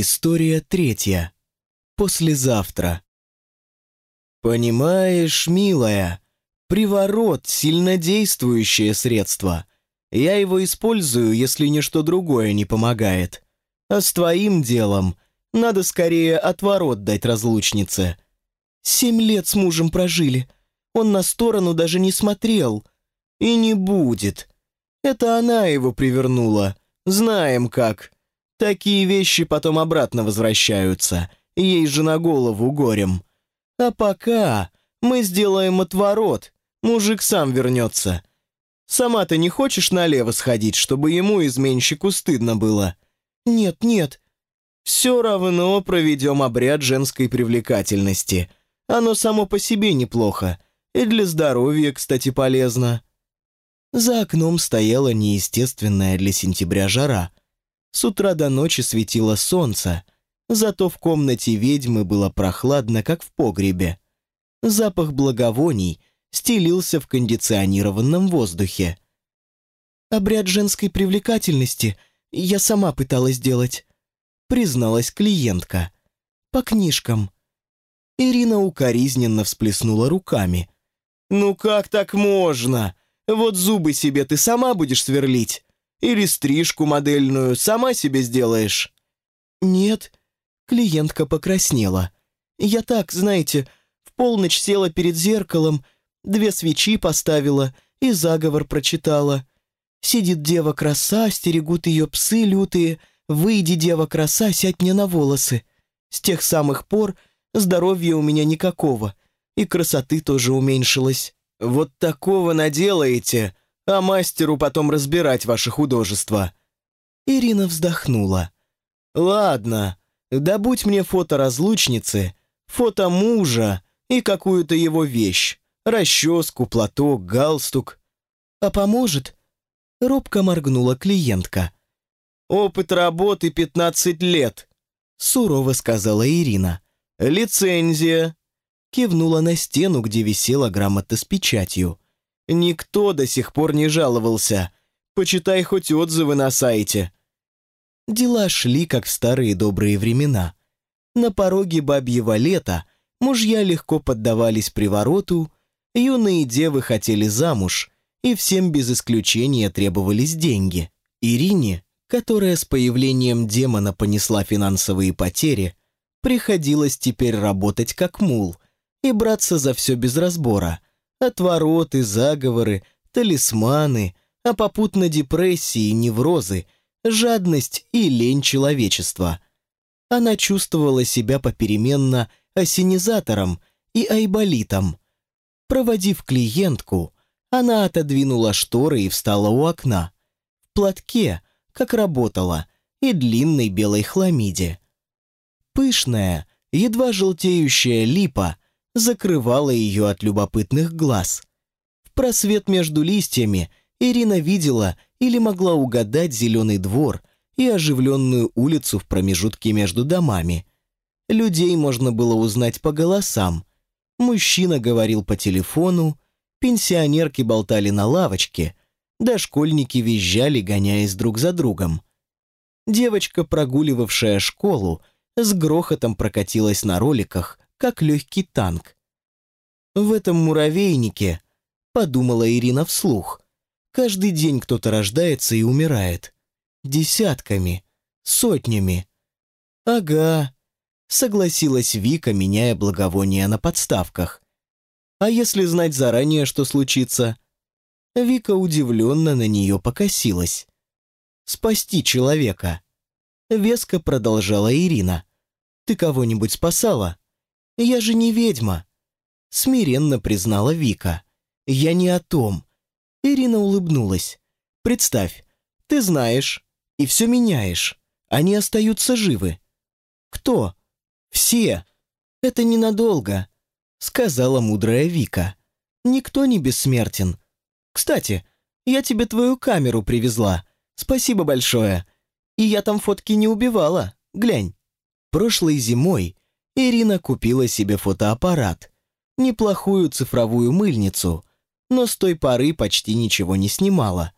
История третья. Послезавтра. Понимаешь, милая, приворот — сильнодействующее средство. Я его использую, если ничто другое не помогает. А с твоим делом надо скорее отворот дать разлучнице. Семь лет с мужем прожили. Он на сторону даже не смотрел. И не будет. Это она его привернула. Знаем как. Такие вещи потом обратно возвращаются. Ей же на голову горем. А пока мы сделаем отворот, мужик сам вернется. Сама-то не хочешь налево сходить, чтобы ему, изменщику, стыдно было? Нет, нет. Все равно проведем обряд женской привлекательности. Оно само по себе неплохо. И для здоровья, кстати, полезно. За окном стояла неестественная для сентября жара. С утра до ночи светило солнце — Зато в комнате ведьмы было прохладно, как в погребе. Запах благовоний стелился в кондиционированном воздухе. «Обряд женской привлекательности я сама пыталась делать», призналась клиентка. «По книжкам». Ирина укоризненно всплеснула руками. «Ну как так можно? Вот зубы себе ты сама будешь сверлить? Или стрижку модельную сама себе сделаешь?» «Нет, Клиентка покраснела. Я так, знаете, в полночь села перед зеркалом, две свечи поставила и заговор прочитала. Сидит дева-краса, стерегут ее псы лютые, выйди, дева-краса, сядь мне на волосы. С тех самых пор здоровья у меня никакого, и красоты тоже уменьшилась. Вот такого наделаете, а мастеру потом разбирать ваше художество. Ирина вздохнула. «Ладно, да будь мне фото разлучницы, фото мужа и какую-то его вещь, расческу, платок, галстук. А поможет? Робко моргнула клиентка. «Опыт работы 15 лет», — сурово сказала Ирина. «Лицензия», — кивнула на стену, где висела грамота с печатью. «Никто до сих пор не жаловался. Почитай хоть отзывы на сайте. Дела шли, как в старые добрые времена. На пороге бабьего лета мужья легко поддавались привороту, юные девы хотели замуж, и всем без исключения требовались деньги. Ирине, которая с появлением демона понесла финансовые потери, приходилось теперь работать как мул и браться за все без разбора. Отвороты, заговоры, талисманы, а попутно депрессии, неврозы – жадность и лень человечества. Она чувствовала себя попеременно осенизатором и айболитом. Проводив клиентку, она отодвинула шторы и встала у окна. В платке, как работала, и длинной белой хламиде. Пышная, едва желтеющая липа закрывала ее от любопытных глаз. В просвет между листьями Ирина видела или могла угадать зеленый двор и оживленную улицу в промежутке между домами. Людей можно было узнать по голосам. Мужчина говорил по телефону, пенсионерки болтали на лавочке, дошкольники визжали, гоняясь друг за другом. Девочка, прогуливавшая школу, с грохотом прокатилась на роликах, как легкий танк. В этом муравейнике, подумала Ирина вслух, Каждый день кто-то рождается и умирает. Десятками, сотнями. Ага, согласилась Вика, меняя благовония на подставках. А если знать заранее, что случится? Вика удивленно на нее покосилась. «Спасти человека!» Веско продолжала Ирина. «Ты кого-нибудь спасала?» «Я же не ведьма!» Смиренно признала Вика. «Я не о том. Ирина улыбнулась. «Представь, ты знаешь и все меняешь. Они остаются живы». «Кто?» «Все. Это ненадолго», — сказала мудрая Вика. «Никто не бессмертен. Кстати, я тебе твою камеру привезла. Спасибо большое. И я там фотки не убивала. Глянь». Прошлой зимой Ирина купила себе фотоаппарат, неплохую цифровую мыльницу — но с той поры почти ничего не снимала.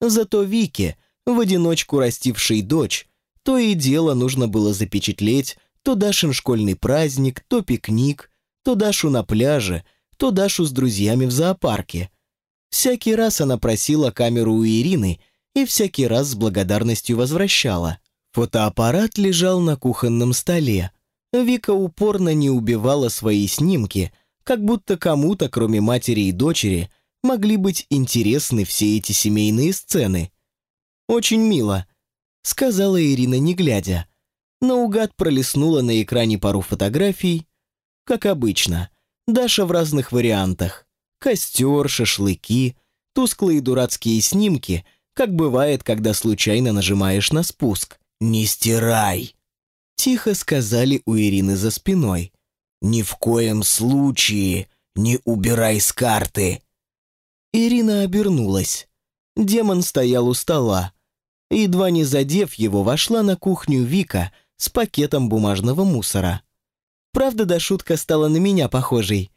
Зато Вике, в одиночку растившей дочь, То и дело нужно было запечатлеть то Дашин школьный праздник, то пикник, то Дашу на пляже, то Дашу с друзьями в зоопарке. Всякий раз она просила камеру у Ирины и всякий раз с благодарностью возвращала. Фотоаппарат лежал на кухонном столе. Вика упорно не убивала свои снимки, как будто кому-то, кроме матери и дочери, могли быть интересны все эти семейные сцены. «Очень мило», — сказала Ирина, не глядя. Наугад пролистнула на экране пару фотографий. Как обычно, Даша в разных вариантах. Костер, шашлыки, тусклые дурацкие снимки, как бывает, когда случайно нажимаешь на спуск. «Не стирай!» Тихо сказали у Ирины за спиной. «Ни в коем случае не убирай с карты!» Ирина обернулась. Демон стоял у стола. Едва не задев его, вошла на кухню Вика с пакетом бумажного мусора. Правда, да шутка стала на меня похожей.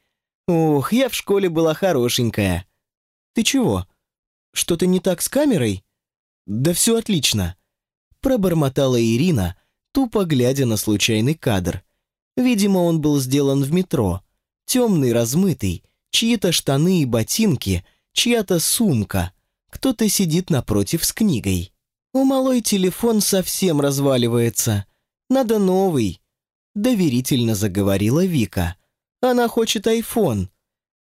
Ох, я в школе была хорошенькая. Ты чего? Что-то не так с камерой? Да все отлично. Пробормотала Ирина, тупо глядя на случайный кадр. Видимо, он был сделан в метро. Темный, размытый, чьи-то штаны и ботинки, чья-то сумка. Кто-то сидит напротив с книгой. У малой телефон совсем разваливается. Надо новый. Доверительно заговорила Вика. Она хочет айфон.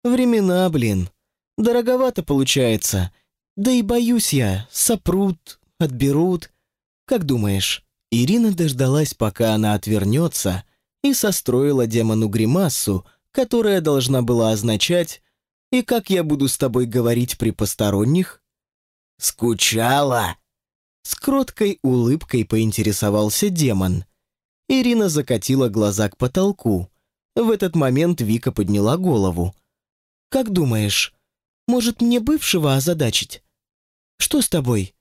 Времена, блин. Дороговато получается. Да и боюсь я, сопрут, отберут. Как думаешь? Ирина дождалась, пока она отвернется, и состроила демону гримасу, которая должна была означать «И как я буду с тобой говорить при посторонних?» «Скучала?» С кроткой улыбкой поинтересовался демон. Ирина закатила глаза к потолку. В этот момент Вика подняла голову. «Как думаешь, может мне бывшего озадачить? Что с тобой?»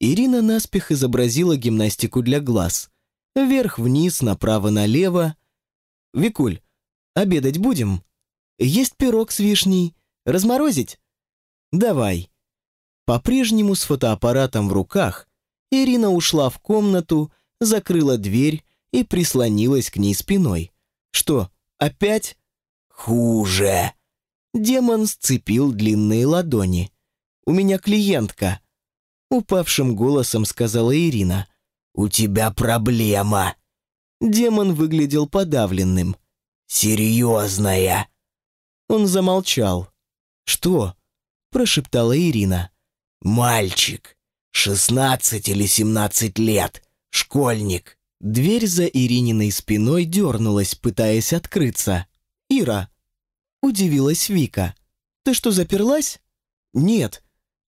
Ирина наспех изобразила гимнастику для глаз. Вверх-вниз, направо-налево. «Викуль, обедать будем? Есть пирог с вишней? Разморозить?» «Давай». По-прежнему с фотоаппаратом в руках Ирина ушла в комнату, закрыла дверь и прислонилась к ней спиной. «Что, опять?» «Хуже!» Демон сцепил длинные ладони. «У меня клиентка», — упавшим голосом сказала Ирина. «У тебя проблема». Демон выглядел подавленным. «Серьезная». Он замолчал. «Что?» — прошептала Ирина. «Мальчик, шестнадцать или семнадцать лет, школьник, Дверь за Ирининой спиной дернулась, пытаясь открыться. «Ира!» — удивилась Вика. «Ты что, заперлась?» «Нет».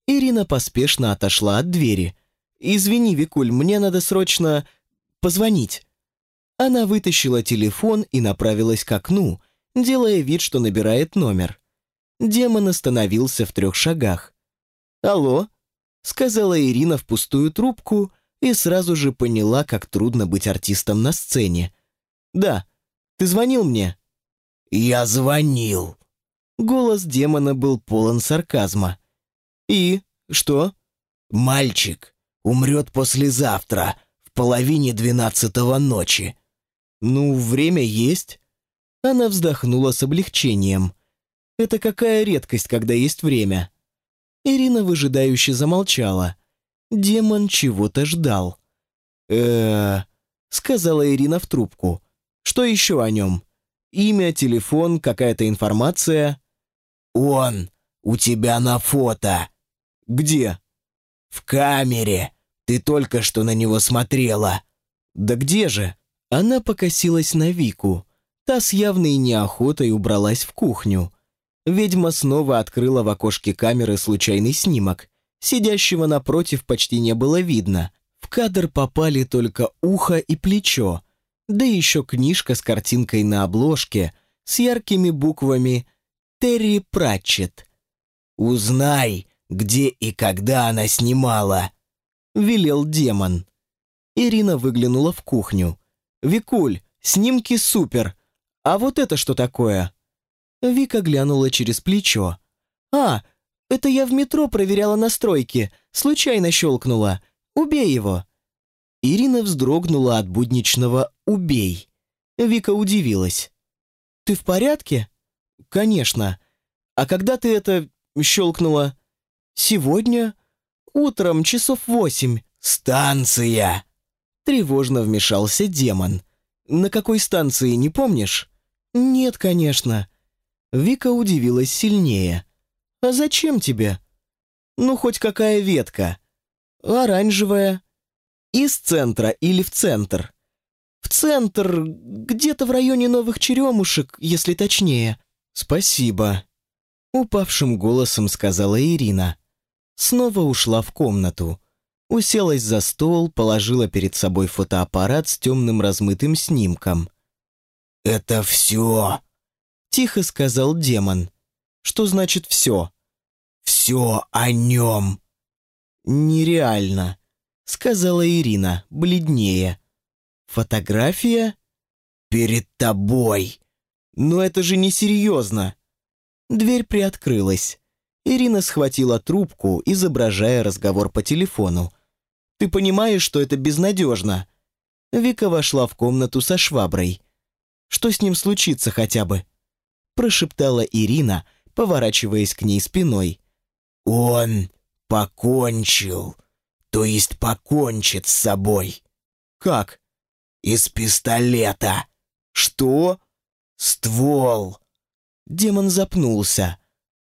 Ирина поспешно отошла от двери. «Извини, Викуль, мне надо срочно позвонить». Она вытащила телефон и направилась к окну, делая вид, что набирает номер. Демон остановился в трех шагах. «Алло?» — сказала Ирина в пустую трубку — и сразу же поняла, как трудно быть артистом на сцене. «Да, ты звонил мне?» «Я звонил». Голос демона был полон сарказма. «И? Что?» «Мальчик умрет послезавтра, в половине двенадцатого ночи». «Ну, время есть». Она вздохнула с облегчением. «Это какая редкость, когда есть время». Ирина выжидающе замолчала. Демон чего-то ждал. э сказала Ирина в трубку. «Что еще о нем? Имя, телефон, какая-то информация?» «Он у тебя на фото». «Где?» «В камере. Ты только что на него смотрела». «Да где же?» Она покосилась на Вику. Та с явной неохотой убралась в кухню. Ведьма снова открыла в окошке камеры случайный снимок. Сидящего напротив почти не было видно. В кадр попали только ухо и плечо, да еще книжка с картинкой на обложке с яркими буквами «Терри Пратчет». «Узнай, где и когда она снимала», — велел демон. Ирина выглянула в кухню. «Викуль, снимки супер! А вот это что такое?» Вика глянула через плечо. «А, это я в метро проверяла настройки. Случайно щелкнула. Убей его». Ирина вздрогнула от будничного «убей». Вика удивилась. «Ты в порядке?» «Конечно. А когда ты это щелкнула?» «Сегодня? Утром, часов восемь». «Станция!» Тревожно вмешался демон. «На какой станции, не помнишь?» «Нет, конечно». Вика удивилась сильнее. «А зачем тебе?» «Ну, хоть какая ветка?» «Оранжевая». «Из центра или в центр?» «В центр, где-то в районе новых черемушек, если точнее». «Спасибо», — упавшим голосом сказала Ирина. Снова ушла в комнату. Уселась за стол, положила перед собой фотоаппарат с темным размытым снимком. «Это все», — тихо сказал демон. «Что значит все?» «Все о нем». «Нереально», — сказала Ирина, бледнее. «Фотография?» «Перед тобой», «Но это же несерьезно!» Дверь приоткрылась. Ирина схватила трубку, изображая разговор по телефону. «Ты понимаешь, что это безнадежно?» Вика вошла в комнату со шваброй. «Что с ним случится хотя бы?» Прошептала Ирина, поворачиваясь к ней спиной. «Он покончил, то есть покончит с собой». «Как?» «Из пистолета». «Что?» «Ствол!» Демон запнулся.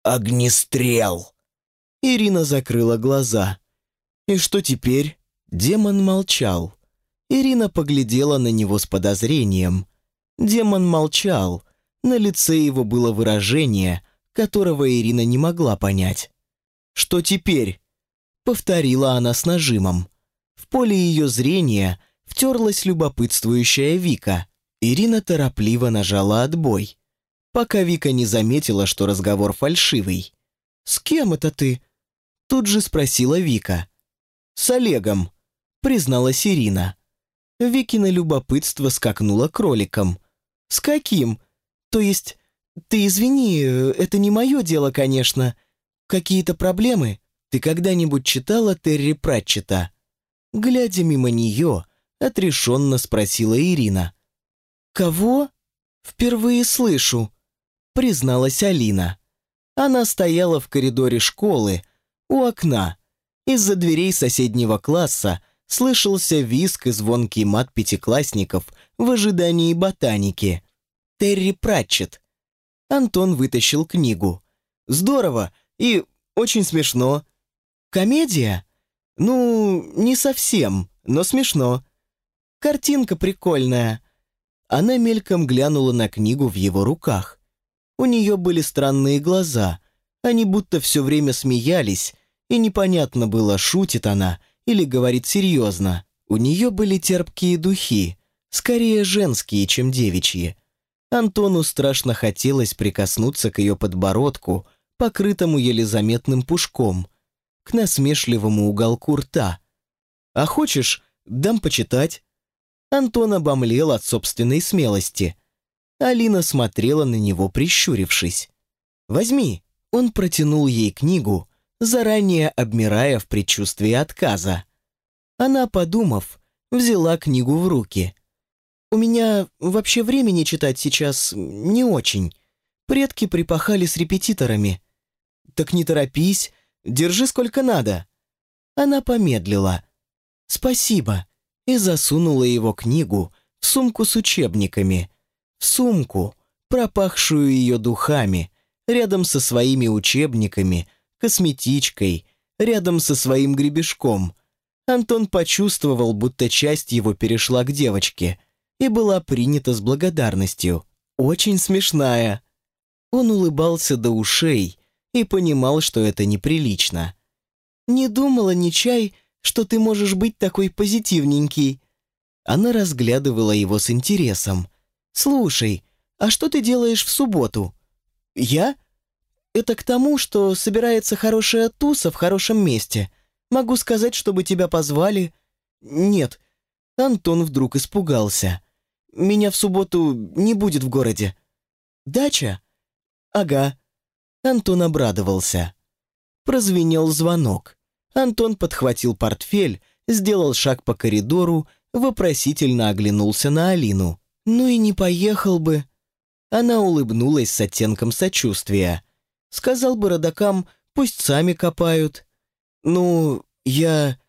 «Огнестрел!» Ирина закрыла глаза. «И что теперь?» Демон молчал. Ирина поглядела на него с подозрением. Демон молчал. На лице его было выражение, которого Ирина не могла понять. «Что теперь?» Повторила она с нажимом. В поле ее зрения втерлась любопытствующая Вика. Ирина торопливо нажала отбой, пока Вика не заметила, что разговор фальшивый. «С кем это ты?» Тут же спросила Вика. «С Олегом», призналась Ирина. Викино любопытство скакнуло кроликом. «С каким? То есть, ты извини, это не мое дело, конечно. Какие-то проблемы? Ты когда-нибудь читала Терри Пратчета?» Глядя мимо нее, отрешенно спросила Ирина. «Кого?» «Впервые слышу», — призналась Алина. Она стояла в коридоре школы, у окна. Из-за дверей соседнего класса слышался визг и звонкий мат пятиклассников в ожидании ботаники. Терри Пратчет. Антон вытащил книгу. «Здорово и очень смешно». «Комедия?» «Ну, не совсем, но смешно». «Картинка прикольная». Она мельком глянула на книгу в его руках. У нее были странные глаза. Они будто все время смеялись, и непонятно было, шутит она или говорит серьезно. У нее были терпкие духи, скорее женские, чем девичьи. Антону страшно хотелось прикоснуться к ее подбородку, покрытому еле заметным пушком, к насмешливому уголку рта. «А хочешь, дам почитать?» Антон обомлел от собственной смелости. Алина смотрела на него, прищурившись. «Возьми». Он протянул ей книгу, заранее обмирая в предчувствии отказа. Она, подумав, взяла книгу в руки. «У меня вообще времени читать сейчас не очень. Предки припахали с репетиторами». «Так не торопись, держи сколько надо». Она помедлила. «Спасибо и засунула его книгу в сумку с учебниками, сумку, пропахшую ее духами, рядом со своими учебниками, косметичкой, рядом со своим гребешком. Антон почувствовал, будто часть его перешла к девочке и была принята с благодарностью. Очень смешная. Он улыбался до ушей и понимал, что это неприлично. «Не думала, Нечай, что ты можешь быть такой позитивненький». Она разглядывала его с интересом. «Слушай, а что ты делаешь в субботу?» «Я?» «Это к тому, что собирается хорошая туса в хорошем месте. Могу сказать, чтобы тебя позвали?» «Нет». Антон вдруг испугался. «Меня в субботу не будет в городе». «Дача?» «Ага». Антон обрадовался. Прозвенел звонок. Антон подхватил портфель сделал шаг по коридору, вопросительно оглянулся на Алину. «Ну и не поехал бы». Она улыбнулась с оттенком сочувствия. Сказал бы родакам, пусть сами копают. «Ну, я...»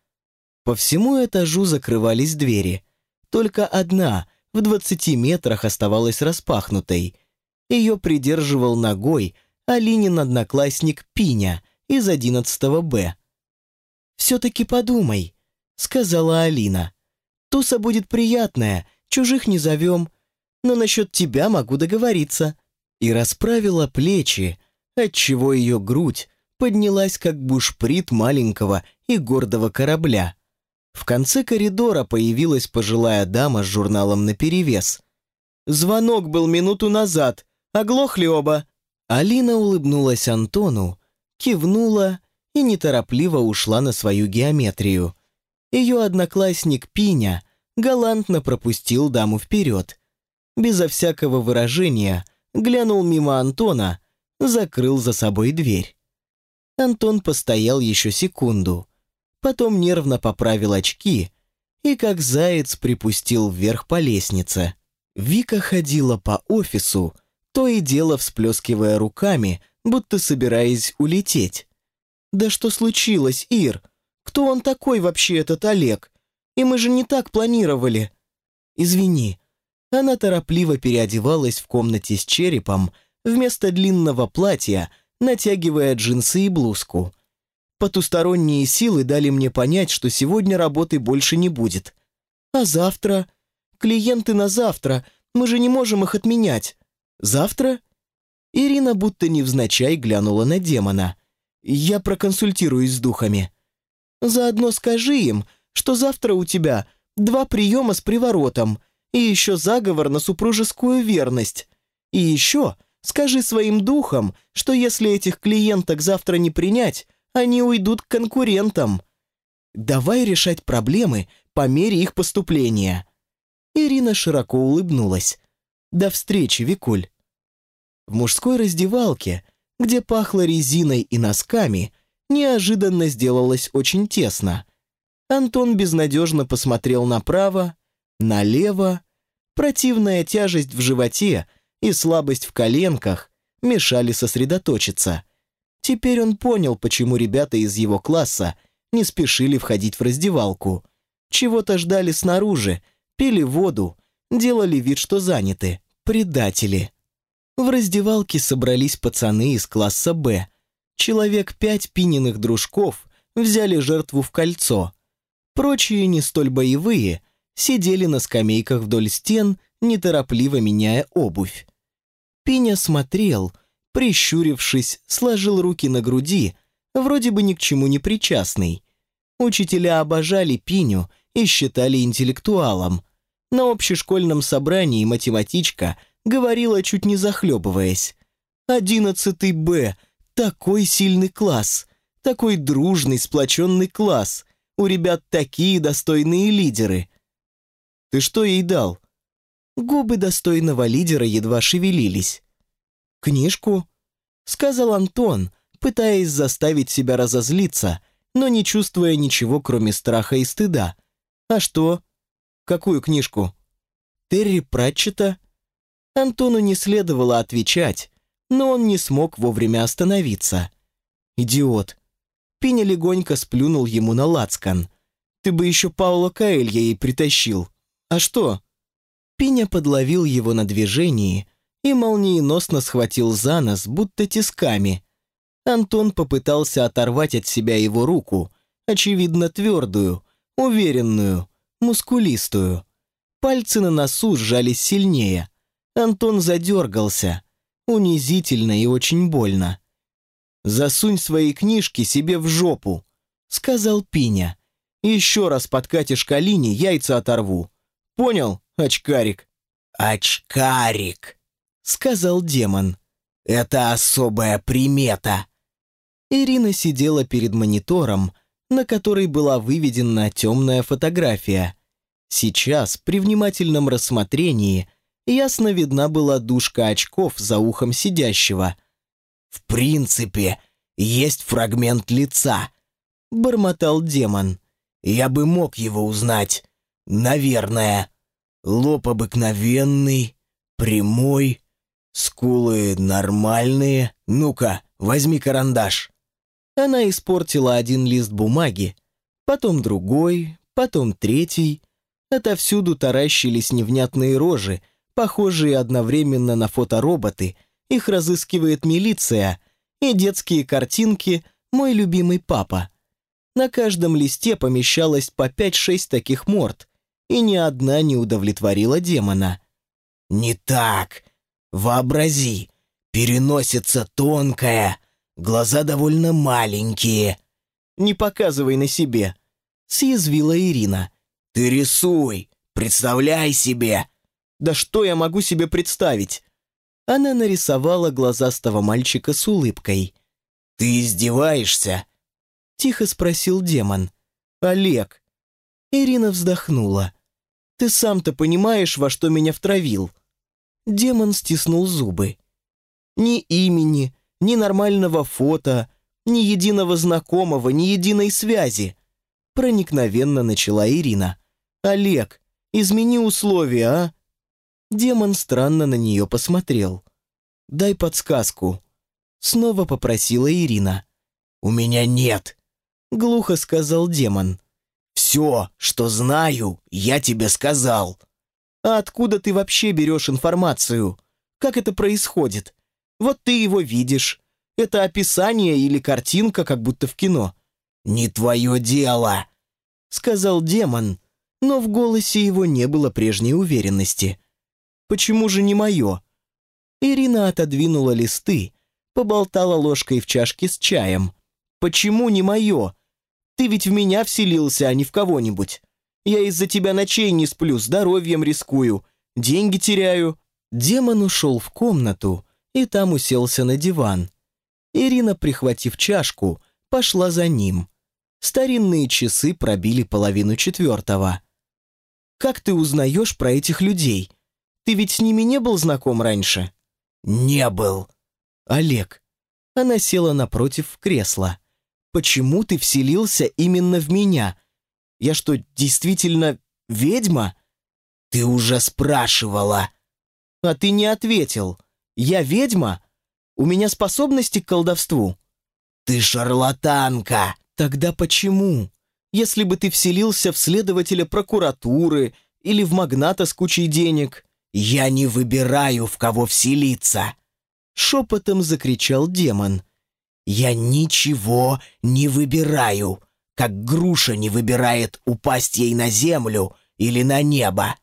По всему этажу закрывались двери. Только одна, в двадцати метрах, оставалась распахнутой. Ее придерживал ногой Алинин одноклассник Пиня из одиннадцатого Б. «Все-таки подумай», — сказала Алина. «Туса будет приятная, чужих не зовем, но насчет тебя могу договориться». И расправила плечи, отчего ее грудь поднялась как бушприт маленького и гордого корабля. В конце коридора появилась пожилая дама с журналом наперевес. «Звонок был минуту назад. Оглохли оба». Алина улыбнулась Антону, кивнула и неторопливо ушла на свою геометрию. Ее одноклассник Пиня галантно пропустил даму вперед. Безо всякого выражения глянул мимо Антона, закрыл за собой дверь. Антон постоял еще секунду, потом нервно поправил очки и как заяц припустил вверх по лестнице. Вика ходила по офису, то и дело всплескивая руками, будто собираясь улететь. «Да что случилось, Ир? Кто он такой вообще, этот Олег? И мы же не так планировали». «Извини». Она торопливо переодевалась в комнате с черепом, вместо длинного платья, натягивая джинсы и блузку. Потусторонние силы дали мне понять, что сегодня работы больше не будет. А завтра? Клиенты на завтра. Мы же не можем их отменять. Завтра? Ирина будто невзначай глянула на демона. Я проконсультируюсь с духами. Заодно скажи им, что завтра у тебя два приема с приворотом и еще заговор на супружескую верность. И еще скажи своим духам, что если этих клиенток завтра не принять, они уйдут к конкурентам. Давай решать проблемы по мере их поступления». Ирина широко улыбнулась. «До встречи, Викуль». В мужской раздевалке, где пахло резиной и носками, неожиданно сделалось очень тесно. Антон безнадежно посмотрел направо, налево. Противная тяжесть в животе и слабость в коленках мешали сосредоточиться – Теперь он понял, почему ребята из его класса не спешили входить в раздевалку. Чего-то ждали снаружи, пили воду, делали вид, что заняты. Предатели. В раздевалке собрались пацаны из класса «Б». Человек пять пининых дружков взяли жертву в кольцо. Прочие, не столь боевые, сидели на скамейках вдоль стен, неторопливо меняя обувь. Пиня смотрел — прищурившись, сложил руки на груди, вроде бы ни к чему не причастный. Учителя обожали Пиню и считали интеллектуалом. На общешкольном собрании математичка говорила, чуть не захлебываясь. «Одиннадцатый Б! Такой сильный класс! Такой дружный, сплоченный класс! У ребят такие достойные лидеры!» «Ты что ей дал?» Губы достойного лидера едва шевелились. «Книжку?» — сказал Антон, пытаясь заставить себя разозлиться, но не чувствуя ничего, кроме страха и стыда. «А что?» «Какую книжку?» «Терри Пратчета?» Антону не следовало отвечать, но он не смог вовремя остановиться. «Идиот!» Пиня легонько сплюнул ему на лацкан. «Ты бы еще Паула Каэлья ей притащил. А что?» Пиня подловил его на движении, и молниеносно схватил за нос, будто тисками. Антон попытался оторвать от себя его руку, очевидно твердую, уверенную, мускулистую. Пальцы на носу сжались сильнее. Антон задергался. Унизительно и очень больно. «Засунь свои книжки себе в жопу», — сказал Пиня. «Еще раз подкатишь к Алине, яйца оторву. Понял, очкарик?» «Очкарик!» сказал демон. «Это особая примета». Ирина сидела перед монитором, на который была выведена темная фотография. Сейчас, при внимательном рассмотрении, ясно видна была дужка очков за ухом сидящего. «В принципе, есть фрагмент лица», — бормотал демон. Я бы мог его узнать. Наверное. Лоб обыкновенный, прямой, скулы нормальные. Ну-ка, возьми карандаш. Она испортила один лист бумаги, потом другой, потом третий. Отовсюду таращились невнятные рожи, похожие одновременно на фотороботы. Их разыскивает милиция. И детские картинки «Мой любимый папа». На каждом листе помещалось по 5-6 таких морд, и ни одна не удовлетворила демона. «Не так. Вообрази, переносится тонкая, глаза довольно маленькие». «Не показывай на себе», — съязвила Ирина. «Ты рисуй, представляй себе». «Да что я могу себе представить?» Она нарисовала глазастого мальчика с улыбкой. «Ты издеваешься?» Тихо спросил демон. «Олег». Ирина вздохнула. «Ты сам-то понимаешь, во что меня втравил?» Демон стиснул зубы. «Ни имени, ни нормального фото, ни единого знакомого, ни единой связи!» Проникновенно начала Ирина. «Олег, измени условия, а?» Демон странно на нее посмотрел. «Дай подсказку». Снова попросила Ирина. «У меня нет», — глухо сказал демон. «Все, что знаю, я тебе сказал». «А откуда ты вообще берешь информацию? Как это происходит? Вот ты его видишь. Это описание или картинка, как будто в кино». «Не твое дело», — сказал демон, но в голосе его не было прежней уверенности. «Почему же не мое?» Ирина отодвинула листы, поболтала ложкой в чашке с чаем. «Почему не мое? Ты ведь в меня вселился, а не в кого-нибудь. Я из-за тебя ночей не сплю, здоровьем рискую, деньги теряю». Демон ушел в комнату и там уселся на диван. Ирина, прихватив чашку, пошла за ним. Старинные часы пробили половину четвертого. «Как ты узнаешь про этих людей? Ты ведь с ними не был знаком раньше?» «Не был». «Олег». Она села напротив кресла. «Почему ты вселился именно в меня? Я что, действительно ведьма?» «Ты уже спрашивала». «А ты не ответил. Я ведьма? У меня способности к колдовству?» «Ты шарлатанка!» «Тогда почему? Если бы ты вселился в следователя прокуратуры или в магната с кучей денег...» «Я не выбираю, в кого вселиться!» Шепотом закричал демон. «Я ничего не выбираю, как груша не выбирает упасть ей на землю или на небо!»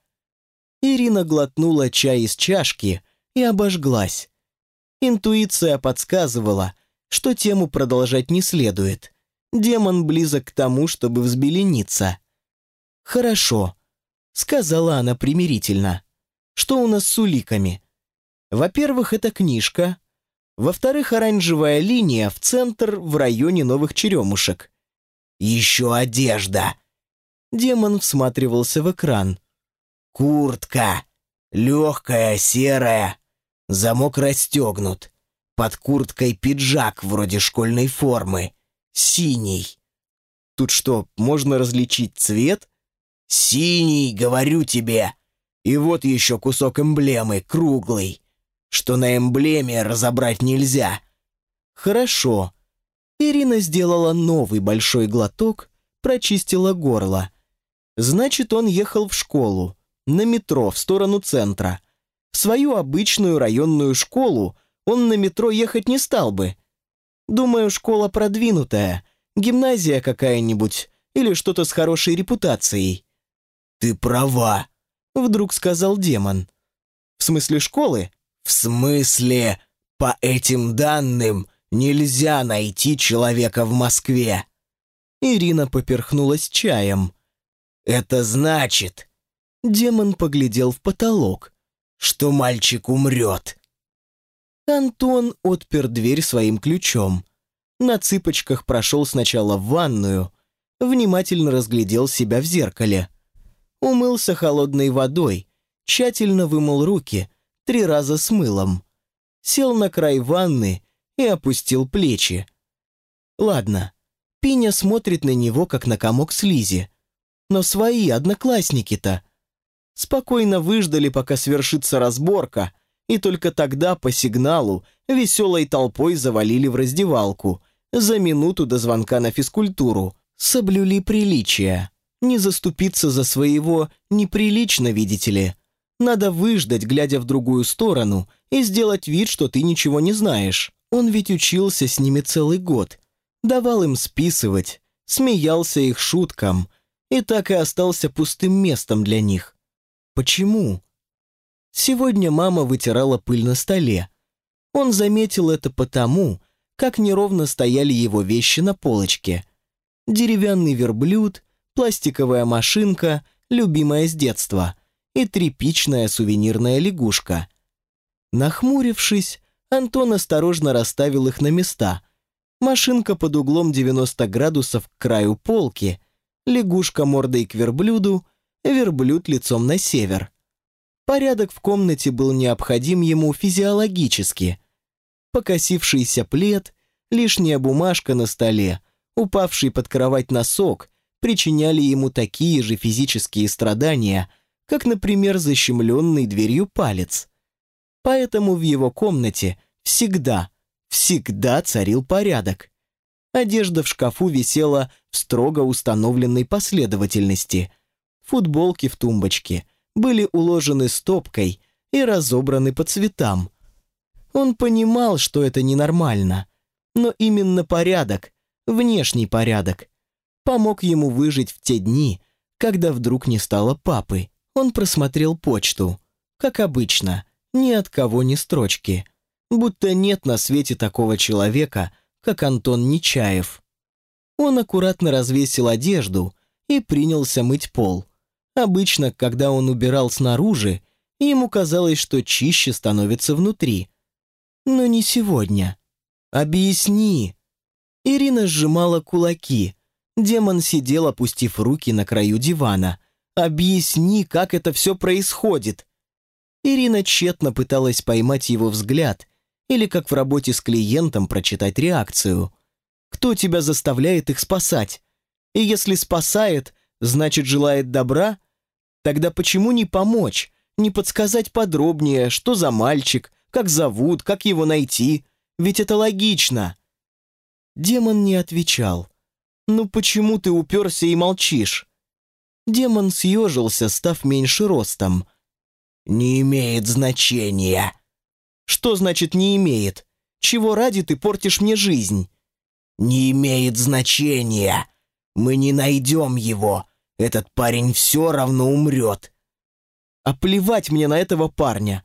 Ирина глотнула чай из чашки, и обожглась. Интуиция подсказывала, что тему продолжать не следует. Демон близок к тому, чтобы взбелениться. «Хорошо», — сказала она примирительно. «Что у нас с уликами? Во-первых, это книжка. Во-вторых, оранжевая линия в центр в районе новых черемушек. Еще одежда». Демон всматривался в экран. «Куртка. Легкая, серая, Замок расстегнут. Под курткой пиджак вроде школьной формы. Синий. Тут что, можно различить цвет? Синий, говорю тебе. И вот еще кусок эмблемы, круглый. Что на эмблеме разобрать нельзя. Хорошо. Ирина сделала новый большой глоток, прочистила горло. Значит, он ехал в школу, на метро, в сторону центра. В свою обычную районную школу он на метро ехать не стал бы. Думаю, школа продвинутая, гимназия какая-нибудь или что-то с хорошей репутацией. «Ты права», — вдруг сказал демон. «В смысле школы?» «В смысле, по этим данным нельзя найти человека в Москве». Ирина поперхнулась чаем. «Это значит...» Демон поглядел в потолок что мальчик умрет. Антон отпер дверь своим ключом. На цыпочках прошел сначала в ванную, внимательно разглядел себя в зеркале. Умылся холодной водой, тщательно вымыл руки, три раза с мылом. Сел на край ванны и опустил плечи. Ладно, Пиня смотрит на него, как на комок слизи. но свои одноклассники-то. Спокойно выждали, пока свершится разборка, и только тогда по сигналу веселой толпой завалили в раздевалку за минуту до звонка на физкультуру. Соблюли приличия. Не заступиться за своего неприлично, видите ли. Надо выждать, глядя в другую сторону, и сделать вид, что ты ничего не знаешь. Он ведь учился с ними целый год. Давал им списывать, смеялся их шуткам, и так и остался пустым местом для них. Почему? Сегодня мама вытирала пыль на столе. Он заметил это потому, как неровно стояли его вещи на полочке. Деревянный верблюд, пластиковая машинка, любимая с детства, и тряпичная сувенирная лягушка. Нахмурившись, Антон осторожно расставил их на места. Машинка под углом 90 градусов к краю полки, лягушка мордой к верблюду, верблюд лицом на север. Порядок в комнате был необходим ему физиологически. Покосившийся плед, лишняя бумажка на столе, упавший под кровать носок причиняли ему такие же физические страдания, как, например, защемленный дверью палец. Поэтому в его комнате всегда, всегда царил порядок. Одежда в шкафу висела в строго установленной последовательности. Футболки в тумбочке – были уложены стопкой и разобраны по цветам. Он понимал, что это ненормально, но именно порядок, внешний порядок, помог ему выжить в те дни, когда вдруг не стало папы. Он просмотрел почту, как обычно, ни от кого ни строчки, будто нет на свете такого человека, как Антон Нечаев. Он аккуратно развесил одежду и принялся мыть пол – Обычно, когда он убирал снаружи, ему казалось, что чище становится внутри. Но не сегодня. «Объясни!» Ирина сжимала кулаки. Демон сидел, опустив руки на краю дивана. «Объясни, как это все происходит!» Ирина тщетно пыталась поймать его взгляд или, как в работе с клиентом, прочитать реакцию. «Кто тебя заставляет их спасать? И если спасает, значит, желает добра?» Тогда почему не помочь, не подсказать подробнее, что за мальчик, как зовут, как его найти? Ведь это логично. Демон не отвечал. «Ну почему ты уперся и молчишь?» Демон съежился, став меньше ростом. «Не имеет значения». «Что значит «не имеет»? Чего ради ты портишь мне жизнь?» «Не имеет значения. Мы не найдем его. Этот парень все равно умрет. А плевать мне на этого парня.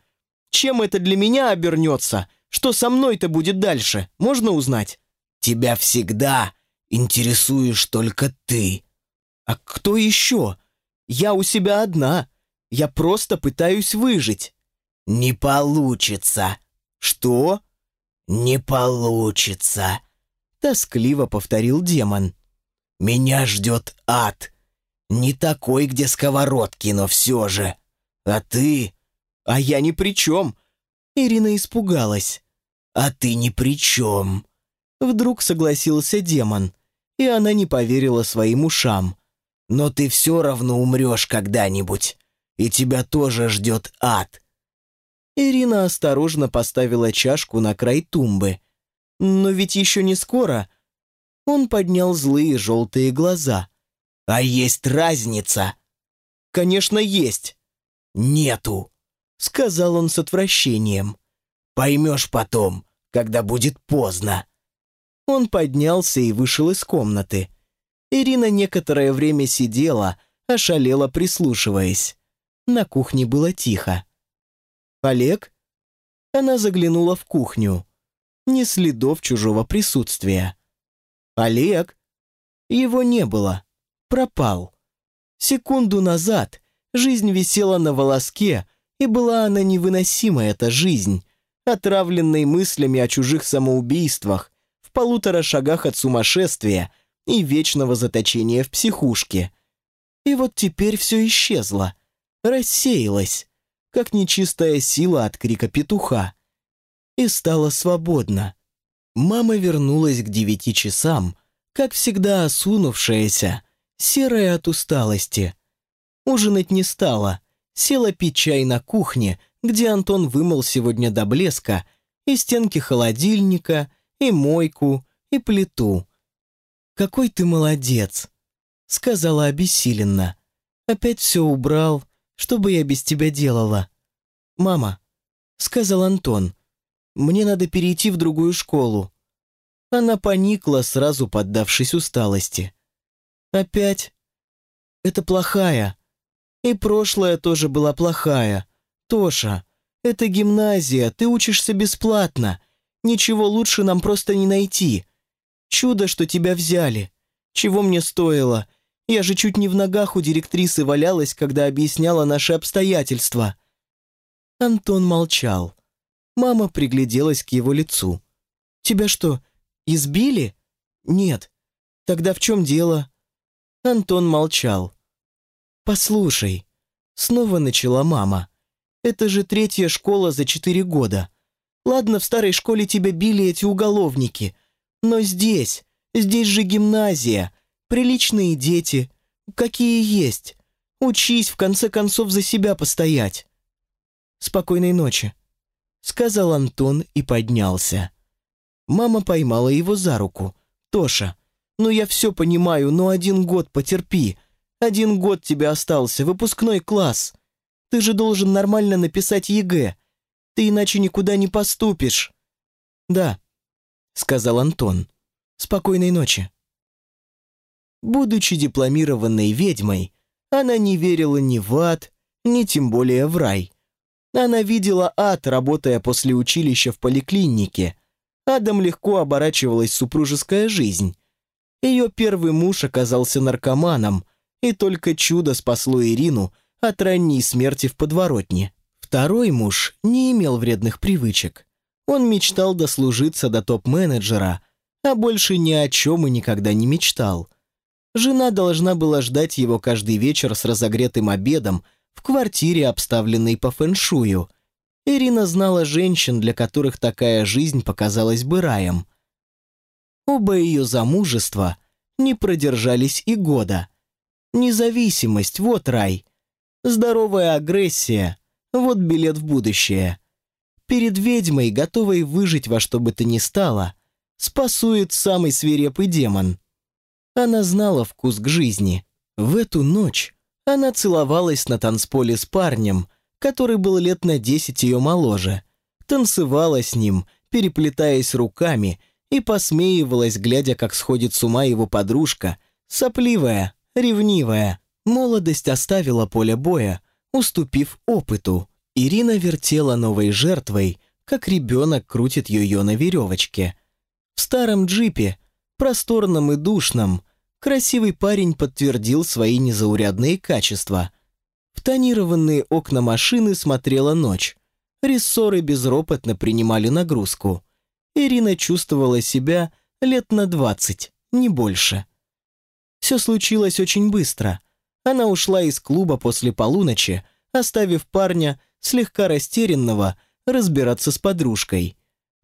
Чем это для меня обернется? Что со мной-то будет дальше? Можно узнать? Тебя всегда интересуешь только ты. А кто еще? Я у себя одна. Я просто пытаюсь выжить. Не получится. Что? Не получится. Тоскливо повторил демон. Меня ждет ад. Не такой, где сковородки, но все же. А ты? А я ни при чем. Ирина испугалась. А ты ни при чем. Вдруг согласился демон, и она не поверила своим ушам. Но ты все равно умрешь когда-нибудь, и тебя тоже ждет ад. Ирина осторожно поставила чашку на край тумбы. Но ведь еще не скоро. Он поднял злые желтые глаза. А есть разница? Конечно, есть. Нету, сказал он с отвращением. Поймешь потом, когда будет поздно. Он поднялся и вышел из комнаты. Ирина некоторое время сидела, ошалела, прислушиваясь. На кухне было тихо. «Олег?» Она заглянула в кухню. Ни следов чужого присутствия. «Олег?» Его не было пропал. Секунду назад жизнь висела на волоске, и была она невыносима, эта жизнь, отравленной мыслями о чужих самоубийствах, в полутора шагах от сумасшествия и вечного заточения в психушке. И вот теперь все исчезло, рассеялось, как нечистая сила от крика петуха, и стало свободно. Мама вернулась к девяти часам, как всегда осунувшаяся, серая от усталости. Ужинать не стала, села пить чай на кухне, где Антон вымыл сегодня до блеска и стенки холодильника, и мойку, и плиту. «Какой ты молодец!» — сказала обессиленно. «Опять все убрал, что бы я без тебя делала?» «Мама», — сказал Антон, — «мне надо перейти в другую школу». Она поникла, сразу поддавшись усталости. «Опять?» «Это плохая. И прошлая тоже была плохая. Тоша, это гимназия, ты учишься бесплатно. Ничего лучше нам просто не найти. Чудо, что тебя взяли. Чего мне стоило? Я же чуть не в ногах у директрисы валялась, когда объясняла наши обстоятельства». Антон молчал. Мама пригляделась к его лицу. «Тебя что, избили?» «Нет». «Тогда в чем дело?» Антон молчал. «Послушай», — снова начала мама. «Это же третья школа за четыре года. Ладно, в старой школе тебя били эти уголовники, но здесь, здесь же гимназия, приличные дети, какие есть. Учись, в конце концов, за себя постоять». «Спокойной ночи», — сказал Антон и поднялся. Мама поймала его за руку. «Тоша, ну я все понимаю, но один год потерпи. Один год тебе остался, выпускной класс. Ты же должен нормально написать ЕГЭ. Ты иначе никуда не поступишь». «Да», — сказал Антон. «Спокойной ночи». Будучи дипломированной ведьмой, она не верила ни в ад, ни тем более в рай. Она видела ад, работая после училища в поликлинике. Адом легко оборачивалась супружеская жизнь. Ее первый муж оказался наркоманом — и только чудо спасло Ирину от ранней смерти в подворотне. Второй муж не имел вредных привычек. Он мечтал дослужиться до топ-менеджера, а больше ни о чем и никогда не мечтал. Жена должна была ждать его каждый вечер с разогретым обедом в квартире, обставленной по фэншую. Ирина знала женщин, для которых такая жизнь показалась бы раем. Оба ее замужества не продержались и года – Независимость, вот рай. Здоровая агрессия, вот билет в будущее. Перед ведьмой, готовой выжить во что бы то ни стало, спасует самый свирепый демон. Она знала вкус к жизни. В эту ночь она целовалась на танцполе с парнем, который был лет на десять ее моложе, танцевала с ним, переплетаясь руками, и посмеивалась, глядя, как сходит с ума его подружка, сопливая, ревнивая. Молодость оставила поле боя, уступив опыту. Ирина вертела новой жертвой, как ребенок крутит ее на веревочке. В старом джипе, просторном и душном, красивый парень подтвердил свои незаурядные качества. В тонированные окна машины смотрела ночь. Рессоры безропотно принимали нагрузку. Ирина чувствовала себя лет на двадцать, не больше. Все случилось очень быстро. Она ушла из клуба после полуночи, оставив парня, слегка растерянного, разбираться с подружкой.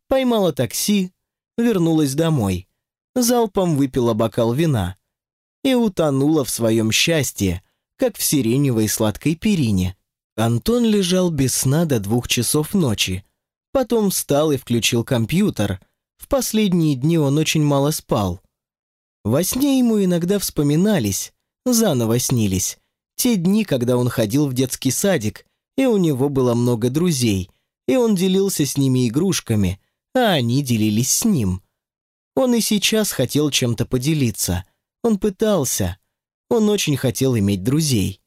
Поймала такси, вернулась домой. Залпом выпила бокал вина. И утонула в своем счастье, как в сиреневой сладкой перине. Антон лежал без сна до двух часов ночи. Потом встал и включил компьютер. В последние дни он очень мало спал. Во сне ему иногда вспоминались, заново снились, те дни, когда он ходил в детский садик, и у него было много друзей, и он делился с ними игрушками, а они делились с ним. Он и сейчас хотел чем-то поделиться. Он пытался. Он очень хотел иметь друзей.